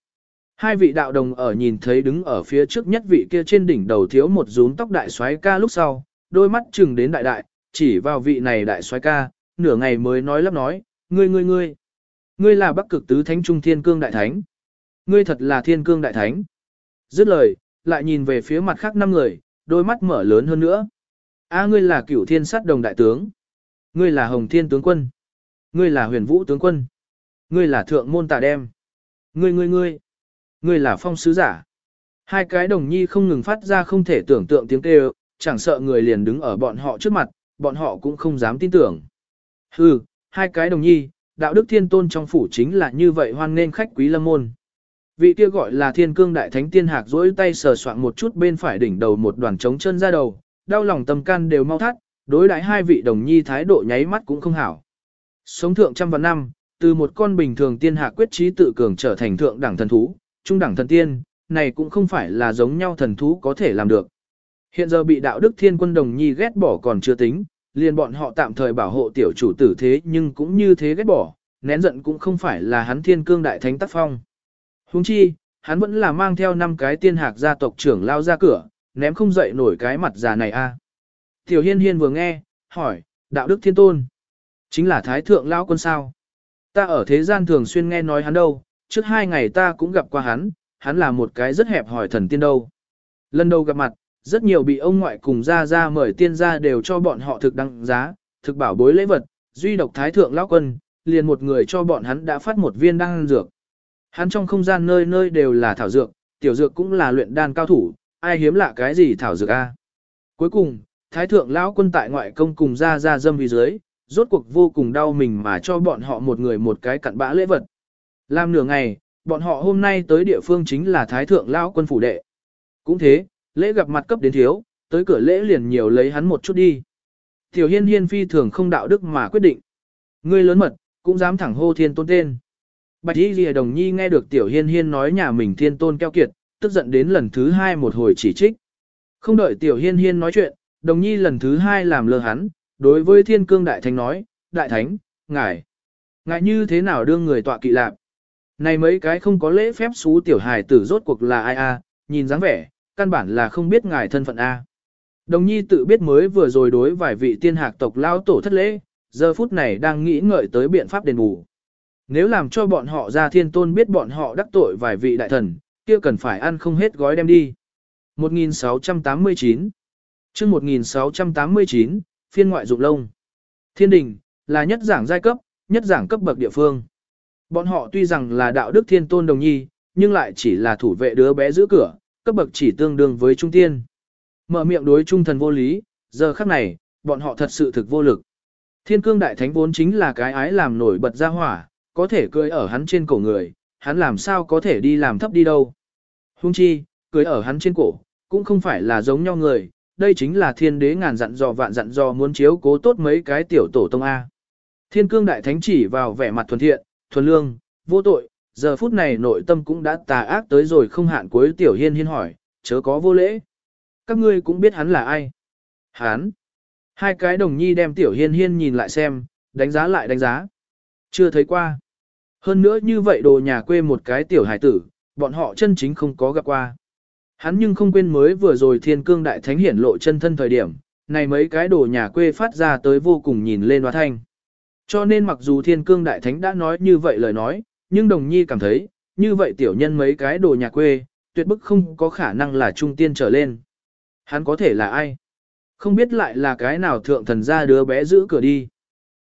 Hai vị đạo đồng ở nhìn thấy đứng ở phía trước nhất vị kia trên đỉnh đầu thiếu một rúm tóc đại soái ca lúc sau, đôi mắt chừng đến đại đại, chỉ vào vị này đại soái ca, nửa ngày mới nói lắp nói, ngươi ngươi ngươi, ngươi là bắc cực tứ thánh trung thiên cương đại thánh. Ngươi thật là thiên cương đại thánh. Dứt lời, lại nhìn về phía mặt khác năm người, đôi mắt mở lớn hơn nữa. A ngươi là cửu thiên sát đồng đại tướng. Ngươi là hồng thiên tướng quân. Ngươi là huyền vũ tướng quân. Ngươi là thượng môn tà đem. Ngươi ngươi ngươi. Ngươi là phong sứ giả. Hai cái đồng nhi không ngừng phát ra không thể tưởng tượng tiếng kêu, chẳng sợ người liền đứng ở bọn họ trước mặt, bọn họ cũng không dám tin tưởng. Hừ, hai cái đồng nhi, đạo đức thiên tôn trong phủ chính là như vậy hoan nên khách quý lâm môn. Vị kia gọi là thiên cương đại thánh tiên hạc dỗi tay sờ soạn một chút bên phải đỉnh đầu một đoàn trống chân ra đầu, đau lòng tâm can đều mau thắt, đối đãi hai vị đồng nhi thái độ nháy mắt cũng không hảo. Sống thượng trăm vạn năm, từ một con bình thường tiên hạc quyết trí tự cường trở thành thượng đẳng thần thú, trung đẳng thần tiên, này cũng không phải là giống nhau thần thú có thể làm được. Hiện giờ bị đạo đức thiên quân đồng nhi ghét bỏ còn chưa tính, liền bọn họ tạm thời bảo hộ tiểu chủ tử thế nhưng cũng như thế ghét bỏ, nén giận cũng không phải là hắn thiên cương đại thánh tác phong. Huống chi, hắn vẫn là mang theo năm cái tiên hạc gia tộc trưởng lao ra cửa, ném không dậy nổi cái mặt già này a. Tiểu hiên hiên vừa nghe, hỏi, đạo đức thiên tôn, chính là thái thượng lao quân sao? Ta ở thế gian thường xuyên nghe nói hắn đâu, trước hai ngày ta cũng gặp qua hắn, hắn là một cái rất hẹp hỏi thần tiên đâu. Lần đầu gặp mặt, rất nhiều bị ông ngoại cùng ra ra mời tiên gia đều cho bọn họ thực đăng giá, thực bảo bối lễ vật, duy độc thái thượng lão quân, liền một người cho bọn hắn đã phát một viên đan dược. Hắn trong không gian nơi nơi đều là thảo dược, tiểu dược cũng là luyện đan cao thủ, ai hiếm lạ cái gì thảo dược a. Cuối cùng, thái thượng lão quân tại ngoại công cùng ra ra dâm vì dưới, rốt cuộc vô cùng đau mình mà cho bọn họ một người một cái cặn bã lễ vật. Làm nửa ngày, bọn họ hôm nay tới địa phương chính là thái thượng lão quân phủ đệ. Cũng thế, lễ gặp mặt cấp đến thiếu, tới cửa lễ liền nhiều lấy hắn một chút đi. Tiểu hiên hiên phi thường không đạo đức mà quyết định. Ngươi lớn mật, cũng dám thẳng hô thiên tôn tên. Bạch y lìa đồng nhi nghe được tiểu hiên hiên nói nhà mình thiên tôn keo kiệt, tức giận đến lần thứ hai một hồi chỉ trích. Không đợi tiểu hiên hiên nói chuyện, đồng nhi lần thứ hai làm lơ hắn, đối với thiên cương đại thánh nói, đại thánh, ngài, ngài như thế nào đương người tọa kỵ lạc. Này mấy cái không có lễ phép xú tiểu hài tử rốt cuộc là ai a nhìn dáng vẻ, căn bản là không biết ngài thân phận A. Đồng nhi tự biết mới vừa rồi đối vài vị tiên hạc tộc lao tổ thất lễ, giờ phút này đang nghĩ ngợi tới biện pháp đền bù. Nếu làm cho bọn họ ra thiên tôn biết bọn họ đắc tội vài vị đại thần, kia cần phải ăn không hết gói đem đi. 1689 chương 1689, phiên ngoại dụng lông. Thiên đình, là nhất giảng giai cấp, nhất giảng cấp bậc địa phương. Bọn họ tuy rằng là đạo đức thiên tôn đồng nhi, nhưng lại chỉ là thủ vệ đứa bé giữ cửa, cấp bậc chỉ tương đương với trung tiên. Mở miệng đối trung thần vô lý, giờ khắc này, bọn họ thật sự thực vô lực. Thiên cương đại thánh vốn chính là cái ái làm nổi bật ra hỏa, có thể cười ở hắn trên cổ người, hắn làm sao có thể đi làm thấp đi đâu. Hung chi, cưới ở hắn trên cổ, cũng không phải là giống nhau người, đây chính là thiên đế ngàn dặn dò vạn dặn dò muốn chiếu cố tốt mấy cái tiểu tổ tông A. Thiên cương đại thánh chỉ vào vẻ mặt thuần thiện, thuần lương, vô tội, giờ phút này nội tâm cũng đã tà ác tới rồi không hạn cuối tiểu hiên hiên hỏi, chớ có vô lễ. Các ngươi cũng biết hắn là ai. Hắn. Hai cái đồng nhi đem tiểu hiên hiên nhìn lại xem, đánh giá lại đánh giá. Chưa thấy qua. Hơn nữa như vậy đồ nhà quê một cái tiểu hải tử, bọn họ chân chính không có gặp qua. Hắn nhưng không quên mới vừa rồi thiên cương đại thánh hiển lộ chân thân thời điểm, này mấy cái đồ nhà quê phát ra tới vô cùng nhìn lên hoa thanh. Cho nên mặc dù thiên cương đại thánh đã nói như vậy lời nói, nhưng đồng nhi cảm thấy, như vậy tiểu nhân mấy cái đồ nhà quê, tuyệt bức không có khả năng là trung tiên trở lên. Hắn có thể là ai? Không biết lại là cái nào thượng thần ra đứa bé giữ cửa đi.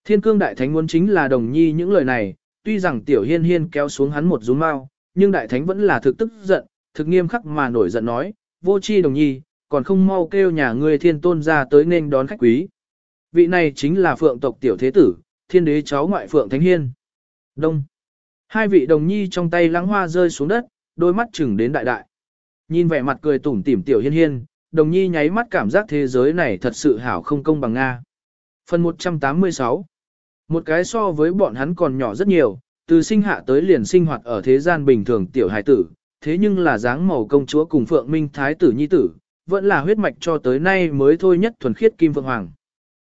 Thiên cương đại thánh muốn chính là đồng nhi những lời này, tuy rằng tiểu hiên hiên kéo xuống hắn một rúm mau, nhưng đại thánh vẫn là thực tức giận, thực nghiêm khắc mà nổi giận nói, vô chi đồng nhi, còn không mau kêu nhà ngươi thiên tôn ra tới nên đón khách quý. Vị này chính là phượng tộc tiểu thế tử, thiên đế cháu ngoại phượng thánh hiên. Đông. Hai vị đồng nhi trong tay lãng hoa rơi xuống đất, đôi mắt chừng đến đại đại. Nhìn vẻ mặt cười tủm tỉm tiểu hiên hiên, đồng nhi nháy mắt cảm giác thế giới này thật sự hảo không công bằng Nga. Phần 186 Một cái so với bọn hắn còn nhỏ rất nhiều, từ sinh hạ tới liền sinh hoạt ở thế gian bình thường tiểu Hải tử, thế nhưng là dáng màu công chúa cùng Phượng Minh Thái tử nhi tử, vẫn là huyết mạch cho tới nay mới thôi nhất thuần khiết Kim Phượng Hoàng.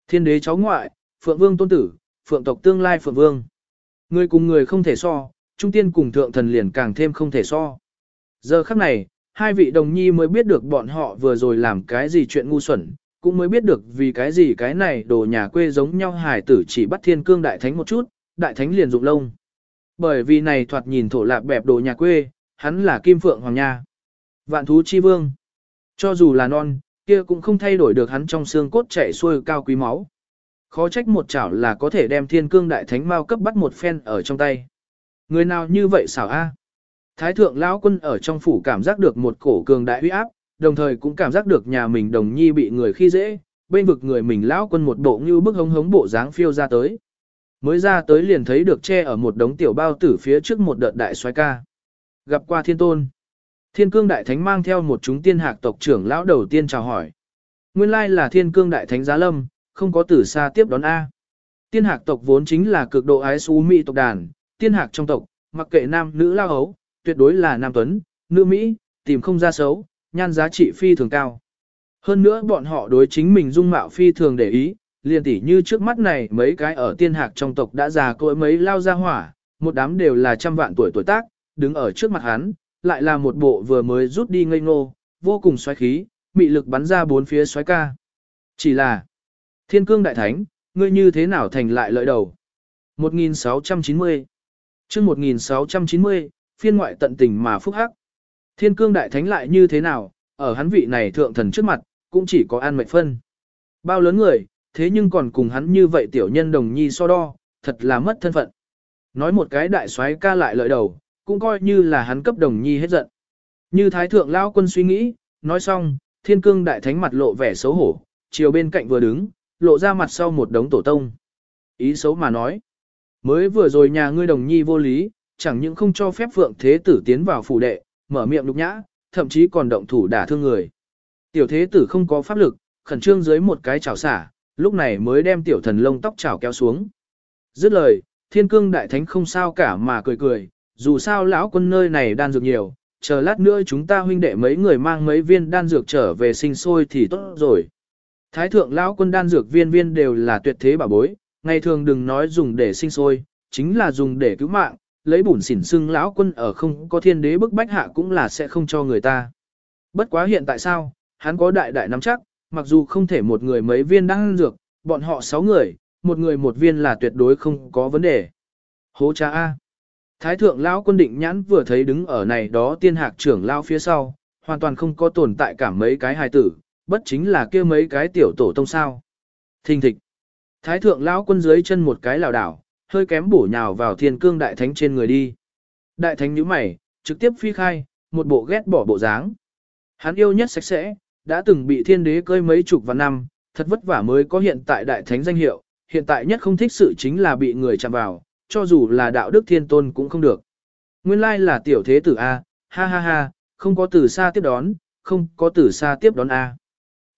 Thiên đế cháu ngoại, Phượng Vương tôn tử, Phượng tộc tương lai Phượng Vương. Người cùng người không thể so, trung tiên cùng thượng thần liền càng thêm không thể so. Giờ khắc này, hai vị đồng nhi mới biết được bọn họ vừa rồi làm cái gì chuyện ngu xuẩn, cũng mới biết được vì cái gì cái này đồ nhà quê giống nhau hài tử chỉ bắt thiên cương đại thánh một chút, đại thánh liền dụng lông. Bởi vì này thoạt nhìn thổ lạc bẹp đồ nhà quê, hắn là kim phượng hoàng nha. Vạn thú chi vương. Cho dù là non, kia cũng không thay đổi được hắn trong xương cốt chảy xuôi cao quý máu. Khó trách một chảo là có thể đem thiên cương đại thánh mao cấp bắt một phen ở trong tay. Người nào như vậy xảo a? Thái thượng lão quân ở trong phủ cảm giác được một cổ cường đại uy áp, đồng thời cũng cảm giác được nhà mình đồng nhi bị người khi dễ, bên vực người mình lão quân một bộ như bức hống hống bộ dáng phiêu ra tới. Mới ra tới liền thấy được che ở một đống tiểu bao tử phía trước một đợt đại xoái ca. Gặp qua thiên tôn. Thiên cương đại thánh mang theo một chúng tiên hạc tộc trưởng lão đầu tiên chào hỏi. Nguyên lai là thiên cương đại thánh giá lâm, không có tử xa tiếp đón A. Tiên hạc tộc vốn chính là cực độ ái xú mỹ tộc đàn, tiên hạc trong tộc, mặc kệ nam nữ lao hấu, tuyệt đối là nam tuấn, nữ Mỹ, tìm không ra xấu, nhan giá trị phi thường cao. Hơn nữa bọn họ đối chính mình dung mạo phi thường để ý, liền tỉ như trước mắt này mấy cái ở tiên hạc trong tộc đã già cỗi mấy lao ra hỏa, một đám đều là trăm vạn tuổi tuổi tác, đứng ở trước mặt hắn, lại là một bộ vừa mới rút đi ngây ngô, vô cùng xoáy khí, mị lực bắn ra bốn phía xoáy ca. Chỉ là, thiên cương đại thánh, ngươi như thế nào thành lại lợi đầu? 1690 chương 1690, phiên ngoại tận tình mà phúc hắc. Thiên cương đại thánh lại như thế nào, ở hắn vị này thượng thần trước mặt, cũng chỉ có an mệnh phân. Bao lớn người, thế nhưng còn cùng hắn như vậy tiểu nhân đồng nhi so đo, thật là mất thân phận. Nói một cái đại soái ca lại lợi đầu, cũng coi như là hắn cấp đồng nhi hết giận. Như thái thượng lao quân suy nghĩ, nói xong, thiên cương đại thánh mặt lộ vẻ xấu hổ, chiều bên cạnh vừa đứng, lộ ra mặt sau một đống tổ tông. Ý xấu mà nói, mới vừa rồi nhà ngươi đồng nhi vô lý, chẳng những không cho phép Phượng Thế Tử tiến vào phủ đệ, mở miệng lục nhã, thậm chí còn động thủ đả thương người. Tiểu Thế Tử không có pháp lực, khẩn trương dưới một cái chảo xả, lúc này mới đem tiểu thần lông tóc chảo kéo xuống. Dứt lời, Thiên Cương Đại Thánh không sao cả mà cười cười, dù sao lão quân nơi này đan dược nhiều, chờ lát nữa chúng ta huynh đệ mấy người mang mấy viên đan dược trở về sinh sôi thì tốt rồi. Thái thượng lão quân đan dược viên viên đều là tuyệt thế bảo bối, ngày thường đừng nói dùng để sinh sôi, chính là dùng để cứu mạng, lấy bùn xỉn xưng lão quân ở không có thiên đế bức bách hạ cũng là sẽ không cho người ta. Bất quá hiện tại sao, hắn có đại đại nắm chắc, mặc dù không thể một người mấy viên đan dược, bọn họ sáu người, một người một viên là tuyệt đối không có vấn đề. Hố cha A. Thái thượng lão quân định nhãn vừa thấy đứng ở này đó tiên hạc trưởng lao phía sau, hoàn toàn không có tồn tại cả mấy cái hài tử, bất chính là kia mấy cái tiểu tổ tông sao. Thình thịch. Thái thượng lão quân dưới chân một cái lảo đảo, hơi kém bổ nhào vào thiên cương đại thánh trên người đi. Đại thánh nhíu mày, trực tiếp phi khai, một bộ ghét bỏ bộ dáng. Hắn yêu nhất sạch sẽ, đã từng bị thiên đế cơi mấy chục vạn năm, thật vất vả mới có hiện tại đại thánh danh hiệu, hiện tại nhất không thích sự chính là bị người chạm vào, cho dù là đạo đức thiên tôn cũng không được. Nguyên lai là tiểu thế tử A, ha ha ha, không có từ xa tiếp đón, không có từ xa tiếp đón A.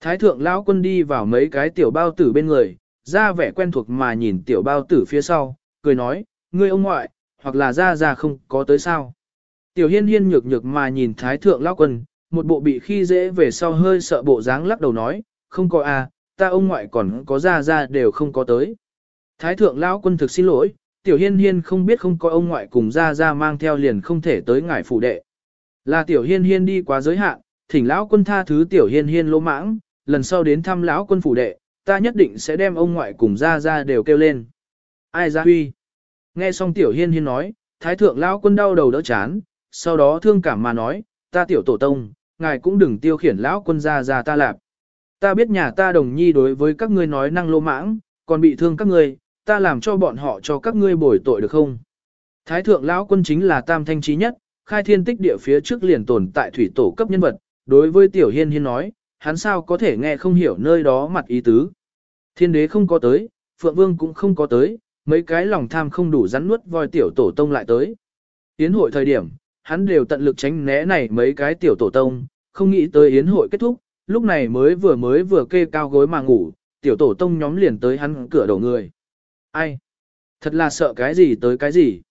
Thái thượng lão quân đi vào mấy cái tiểu bao tử bên người, ra vẻ quen thuộc mà nhìn tiểu bao tử phía sau, cười nói, ngươi ông ngoại, hoặc là ra ra không có tới sao. Tiểu hiên hiên nhược nhược mà nhìn thái thượng lão quân, một bộ bị khi dễ về sau hơi sợ bộ dáng lắc đầu nói, không có à, ta ông ngoại còn có ra ra đều không có tới. Thái thượng lão quân thực xin lỗi, tiểu hiên hiên không biết không có ông ngoại cùng ra ra mang theo liền không thể tới ngải phủ đệ. Là tiểu hiên hiên đi quá giới hạn, thỉnh lão quân tha thứ tiểu hiên hiên lỗ mãng, lần sau đến thăm lão quân phủ đệ, ta nhất định sẽ đem ông ngoại cùng ra ra đều kêu lên. Ai ra huy? Nghe xong tiểu hiên hiên nói, thái thượng lão quân đau đầu đỡ chán, sau đó thương cảm mà nói, ta tiểu tổ tông, ngài cũng đừng tiêu khiển lão quân ra ra ta lạp. Ta biết nhà ta đồng nhi đối với các ngươi nói năng lô mãng, còn bị thương các ngươi, ta làm cho bọn họ cho các ngươi bồi tội được không? Thái thượng lão quân chính là tam thanh trí nhất, khai thiên tích địa phía trước liền tồn tại thủy tổ cấp nhân vật, đối với tiểu hiên hiên nói, hắn sao có thể nghe không hiểu nơi đó mặt ý tứ. Thiên đế không có tới, phượng vương cũng không có tới, mấy cái lòng tham không đủ rắn nuốt voi tiểu tổ tông lại tới. Yến hội thời điểm, hắn đều tận lực tránh né này mấy cái tiểu tổ tông, không nghĩ tới yến hội kết thúc, lúc này mới vừa mới vừa kê cao gối mà ngủ, tiểu tổ tông nhóm liền tới hắn cửa đổ người. Ai? Thật là sợ cái gì tới cái gì?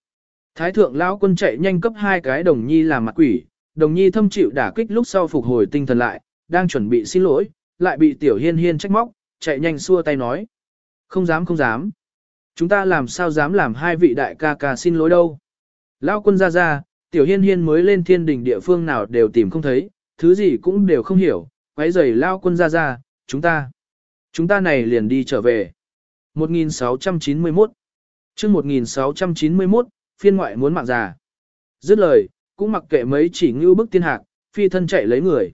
Thái thượng lão quân chạy nhanh cấp hai cái đồng nhi làm mặt quỷ, đồng nhi thâm chịu đả kích lúc sau phục hồi tinh thần lại, đang chuẩn bị xin lỗi, lại bị tiểu hiên hiên trách móc, chạy nhanh xua tay nói. Không dám không dám. Chúng ta làm sao dám làm hai vị đại ca ca xin lỗi đâu. Lão quân ra ra, tiểu hiên hiên mới lên thiên đình địa phương nào đều tìm không thấy, thứ gì cũng đều không hiểu, quấy giày lao quân ra ra, chúng ta. Chúng ta này liền đi trở về. 1691 chương 1691, phiên ngoại muốn mạng già. Dứt lời, cũng mặc kệ mấy chỉ ngưu bức tiên hạc, phi thân chạy lấy người.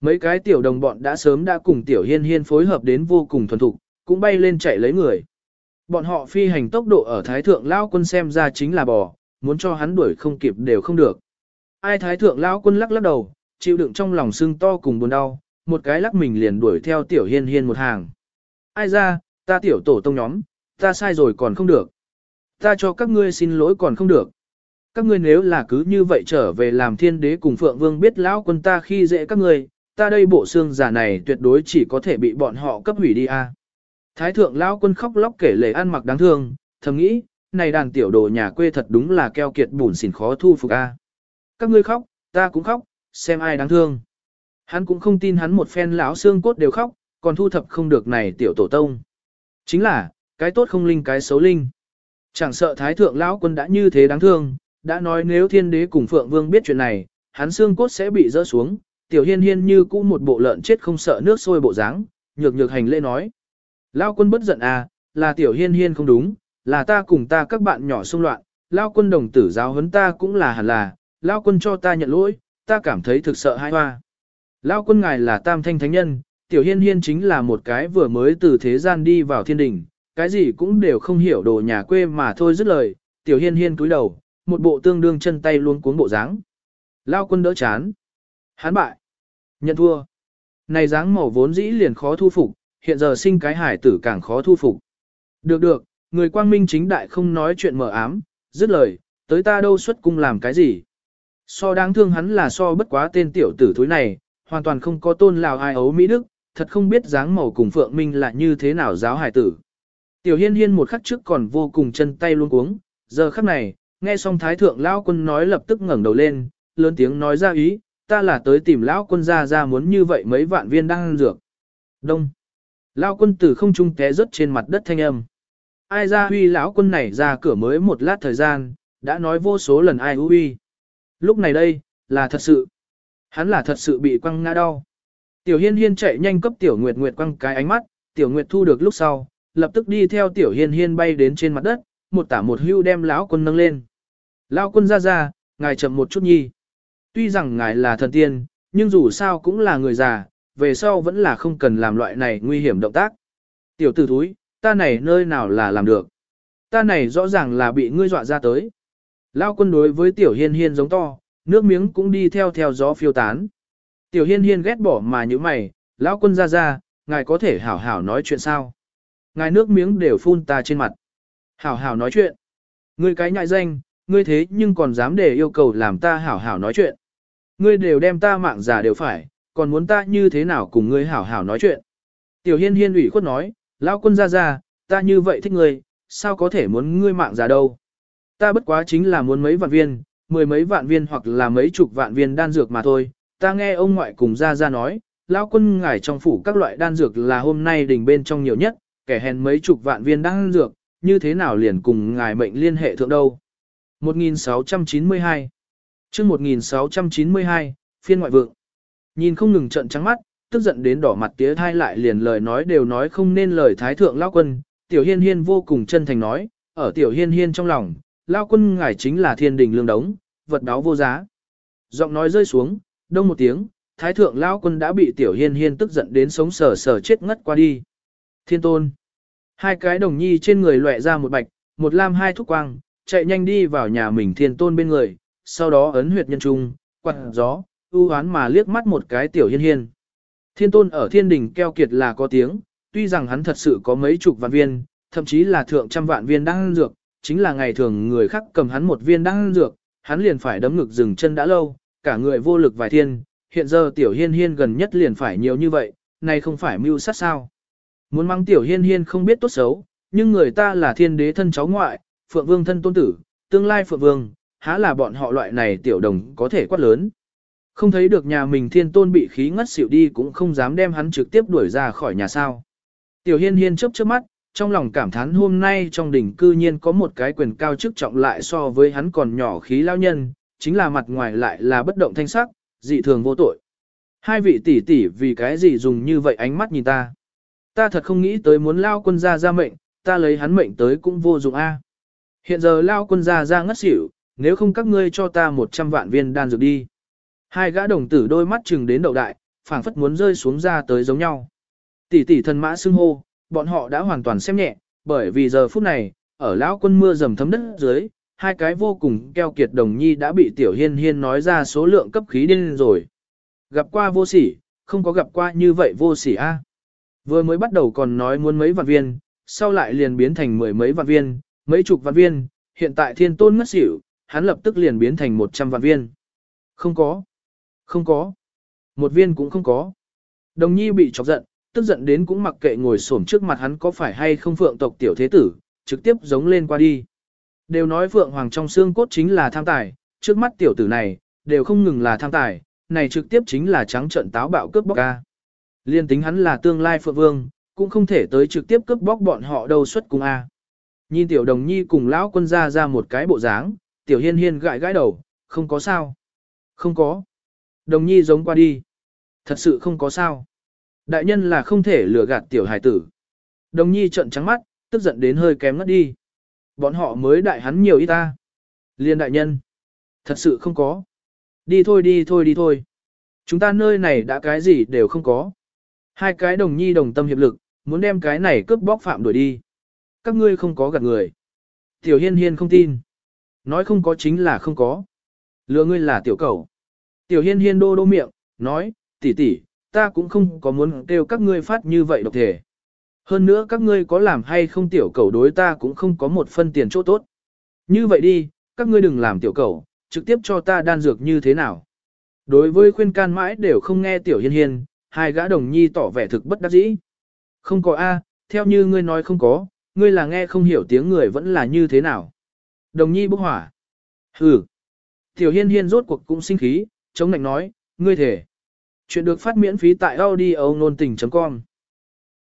Mấy cái tiểu đồng bọn đã sớm đã cùng tiểu hiên hiên phối hợp đến vô cùng thuần thục, cũng bay lên chạy lấy người. Bọn họ phi hành tốc độ ở thái thượng lao quân xem ra chính là bò, muốn cho hắn đuổi không kịp đều không được. Ai thái thượng lao quân lắc lắc đầu, chịu đựng trong lòng sưng to cùng buồn đau, một cái lắc mình liền đuổi theo tiểu hiên hiên một hàng. Ai ra, ta tiểu tổ tông nhóm, ta sai rồi còn không được. Ta cho các ngươi xin lỗi còn không được. Các ngươi nếu là cứ như vậy trở về làm thiên đế cùng phượng vương biết lão quân ta khi dễ các ngươi, ta đây bộ xương giả này tuyệt đối chỉ có thể bị bọn họ cấp hủy đi a. Thái thượng lão quân khóc lóc kể lể ăn mặc đáng thương, thầm nghĩ, này đàn tiểu đồ nhà quê thật đúng là keo kiệt bùn xỉn khó thu phục a. Các ngươi khóc, ta cũng khóc, xem ai đáng thương. Hắn cũng không tin hắn một phen lão xương cốt đều khóc, còn thu thập không được này tiểu tổ tông. Chính là, cái tốt không linh cái xấu linh. Chẳng sợ thái thượng lão quân đã như thế đáng thương, đã nói nếu thiên đế cùng phượng vương biết chuyện này, hắn xương cốt sẽ bị rỡ xuống, tiểu hiên hiên như cũ một bộ lợn chết không sợ nước sôi bộ dáng, nhược nhược hành lễ nói. Lão quân bất giận à, là tiểu hiên hiên không đúng, là ta cùng ta các bạn nhỏ xung loạn, lão quân đồng tử giáo huấn ta cũng là hẳn là, lão quân cho ta nhận lỗi, ta cảm thấy thực sợ hai hoa. Lão quân ngài là tam thanh thánh nhân, tiểu hiên hiên chính là một cái vừa mới từ thế gian đi vào thiên đình, cái gì cũng đều không hiểu đồ nhà quê mà thôi dứt lời, tiểu hiên hiên cúi đầu, một bộ tương đương chân tay luôn cuốn bộ dáng. Lao quân đỡ chán. Hán bại. Nhận thua. Này dáng màu vốn dĩ liền khó thu phục, hiện giờ sinh cái hải tử càng khó thu phục. Được được, người quang minh chính đại không nói chuyện mờ ám, dứt lời, tới ta đâu xuất cung làm cái gì. So đáng thương hắn là so bất quá tên tiểu tử thối này, hoàn toàn không có tôn lào ai ấu Mỹ Đức, thật không biết dáng màu cùng Phượng Minh là như thế nào giáo hải tử. Tiểu hiên hiên một khắc trước còn vô cùng chân tay luôn cuống, giờ khắc này, nghe xong thái thượng lão quân nói lập tức ngẩng đầu lên, lớn tiếng nói ra ý, ta là tới tìm lão quân ra ra muốn như vậy mấy vạn viên đang ăn dược. Đông. Lão quân tử không trung té rớt trên mặt đất thanh âm. Ai ra huy lão quân này ra cửa mới một lát thời gian, đã nói vô số lần ai huy. Lúc này đây, là thật sự. Hắn là thật sự bị quăng ngã đau. Tiểu hiên hiên chạy nhanh cấp tiểu nguyệt nguyệt quăng cái ánh mắt, tiểu nguyệt thu được lúc sau, lập tức đi theo tiểu hiên hiên bay đến trên mặt đất, một tả một hưu đem lão quân nâng lên. Lão quân ra ra, ngài chậm một chút nhi. Tuy rằng ngài là thần tiên, nhưng dù sao cũng là người già, về sau vẫn là không cần làm loại này nguy hiểm động tác. Tiểu tử thúi, ta này nơi nào là làm được. Ta này rõ ràng là bị ngươi dọa ra tới. Lao quân đối với tiểu hiên hiên giống to, nước miếng cũng đi theo theo gió phiêu tán. Tiểu hiên hiên ghét bỏ mà như mày, lão quân ra ra, ngài có thể hảo hảo nói chuyện sao? Ngài nước miếng đều phun ta trên mặt. Hảo hảo nói chuyện. Ngươi cái nhại danh, ngươi thế nhưng còn dám để yêu cầu làm ta hảo hảo nói chuyện. Ngươi đều đem ta mạng giả đều phải, còn muốn ta như thế nào cùng ngươi hảo hảo nói chuyện. Tiểu hiên hiên ủy khuất nói, lão quân ra ra, ta như vậy thích ngươi, sao có thể muốn ngươi mạng giả đâu. Ta bất quá chính là muốn mấy vạn viên, mười mấy vạn viên hoặc là mấy chục vạn viên đan dược mà thôi. Ta nghe ông ngoại cùng ra ra nói, lão quân ngài trong phủ các loại đan dược là hôm nay đỉnh bên trong nhiều nhất, kẻ hèn mấy chục vạn viên đan dược, như thế nào liền cùng ngài mệnh liên hệ thượng đâu. 1692 chương 1692, phiên ngoại vượng. Nhìn không ngừng trận trắng mắt, tức giận đến đỏ mặt tía thai lại liền lời nói đều nói không nên lời thái thượng lão quân. Tiểu hiên hiên vô cùng chân thành nói, ở tiểu hiên hiên trong lòng, lão quân ngài chính là thiên đình lương đống, vật đáo vô giá. Giọng nói rơi xuống, đông một tiếng, thái thượng lão quân đã bị tiểu hiên hiên tức giận đến sống sờ sờ chết ngất qua đi. Thiên tôn. Hai cái đồng nhi trên người lóe ra một bạch, một lam hai thúc quang, chạy nhanh đi vào nhà mình thiên tôn bên người, sau đó ấn huyệt nhân trung, quạt gió, ưu hoán mà liếc mắt một cái tiểu hiên hiên. Thiên tôn ở thiên đình keo kiệt là có tiếng, tuy rằng hắn thật sự có mấy chục vạn viên, thậm chí là thượng trăm vạn viên đang dược, chính là ngày thường người khác cầm hắn một viên đang dược, hắn liền phải đấm ngực dừng chân đã lâu, cả người vô lực vài thiên, hiện giờ tiểu hiên hiên gần nhất liền phải nhiều như vậy, này không phải mưu sát sao. Muốn mang tiểu hiên hiên không biết tốt xấu, nhưng người ta là thiên đế thân cháu ngoại, phượng vương thân tôn tử, tương lai phượng vương, há là bọn họ loại này tiểu đồng có thể quát lớn. Không thấy được nhà mình thiên tôn bị khí ngất xỉu đi cũng không dám đem hắn trực tiếp đuổi ra khỏi nhà sao. Tiểu hiên hiên chớp chớp mắt, trong lòng cảm thán hôm nay trong đỉnh cư nhiên có một cái quyền cao chức trọng lại so với hắn còn nhỏ khí lao nhân, chính là mặt ngoài lại là bất động thanh sắc, dị thường vô tội. Hai vị tỷ tỷ vì cái gì dùng như vậy ánh mắt nhìn ta. Ta thật không nghĩ tới muốn lao quân gia ra mệnh, ta lấy hắn mệnh tới cũng vô dụng a. Hiện giờ lao quân gia ra ngất xỉu, nếu không các ngươi cho ta 100 vạn viên đan dược đi. Hai gã đồng tử đôi mắt chừng đến đậu đại, phảng phất muốn rơi xuống ra tới giống nhau. Tỷ tỷ thần mã xưng hô, bọn họ đã hoàn toàn xem nhẹ, bởi vì giờ phút này, ở lão quân mưa dầm thấm đất dưới, hai cái vô cùng keo kiệt đồng nhi đã bị tiểu hiên hiên nói ra số lượng cấp khí điên rồi. Gặp qua vô sỉ, không có gặp qua như vậy vô sỉ a. Vừa mới bắt đầu còn nói muốn mấy vạn viên, sau lại liền biến thành mười mấy vạn viên, mấy chục vạn viên, hiện tại thiên tôn ngất xỉu, hắn lập tức liền biến thành một trăm vạn viên. Không có. Không có. Một viên cũng không có. Đồng nhi bị chọc giận, tức giận đến cũng mặc kệ ngồi xổm trước mặt hắn có phải hay không phượng tộc tiểu thế tử, trực tiếp giống lên qua đi. Đều nói phượng hoàng trong xương cốt chính là tham tài, trước mắt tiểu tử này, đều không ngừng là tham tài, này trực tiếp chính là trắng trận táo bạo cướp bóc ca. Liên tính hắn là tương lai phượng vương, cũng không thể tới trực tiếp cướp bóc bọn họ đâu xuất cùng A. Nhìn tiểu đồng nhi cùng lão quân ra ra một cái bộ dáng, tiểu hiên hiên gãi gãi đầu, không có sao. Không có. Đồng nhi giống qua đi. Thật sự không có sao. Đại nhân là không thể lừa gạt tiểu hài tử. Đồng nhi trợn trắng mắt, tức giận đến hơi kém ngất đi. Bọn họ mới đại hắn nhiều ít ta. Liên đại nhân. Thật sự không có. Đi thôi đi thôi đi thôi. Chúng ta nơi này đã cái gì đều không có. Hai cái đồng nhi đồng tâm hiệp lực, muốn đem cái này cướp bóc phạm đuổi đi. Các ngươi không có gạt người. Tiểu hiên hiên không tin. Nói không có chính là không có. Lừa ngươi là tiểu cầu. Tiểu hiên hiên đô đô miệng, nói, tỷ tỷ, ta cũng không có muốn kêu các ngươi phát như vậy độc thể. Hơn nữa các ngươi có làm hay không tiểu cầu đối ta cũng không có một phân tiền chỗ tốt. Như vậy đi, các ngươi đừng làm tiểu cầu, trực tiếp cho ta đan dược như thế nào. Đối với khuyên can mãi đều không nghe tiểu hiên hiên, hai gã đồng nhi tỏ vẻ thực bất đắc dĩ. Không có A, theo như ngươi nói không có, ngươi là nghe không hiểu tiếng người vẫn là như thế nào. Đồng nhi bốc hỏa. Hừ. Tiểu hiên hiên rốt cuộc cũng sinh khí, chống nạnh nói, ngươi thể. Chuyện được phát miễn phí tại audio nôn tình.com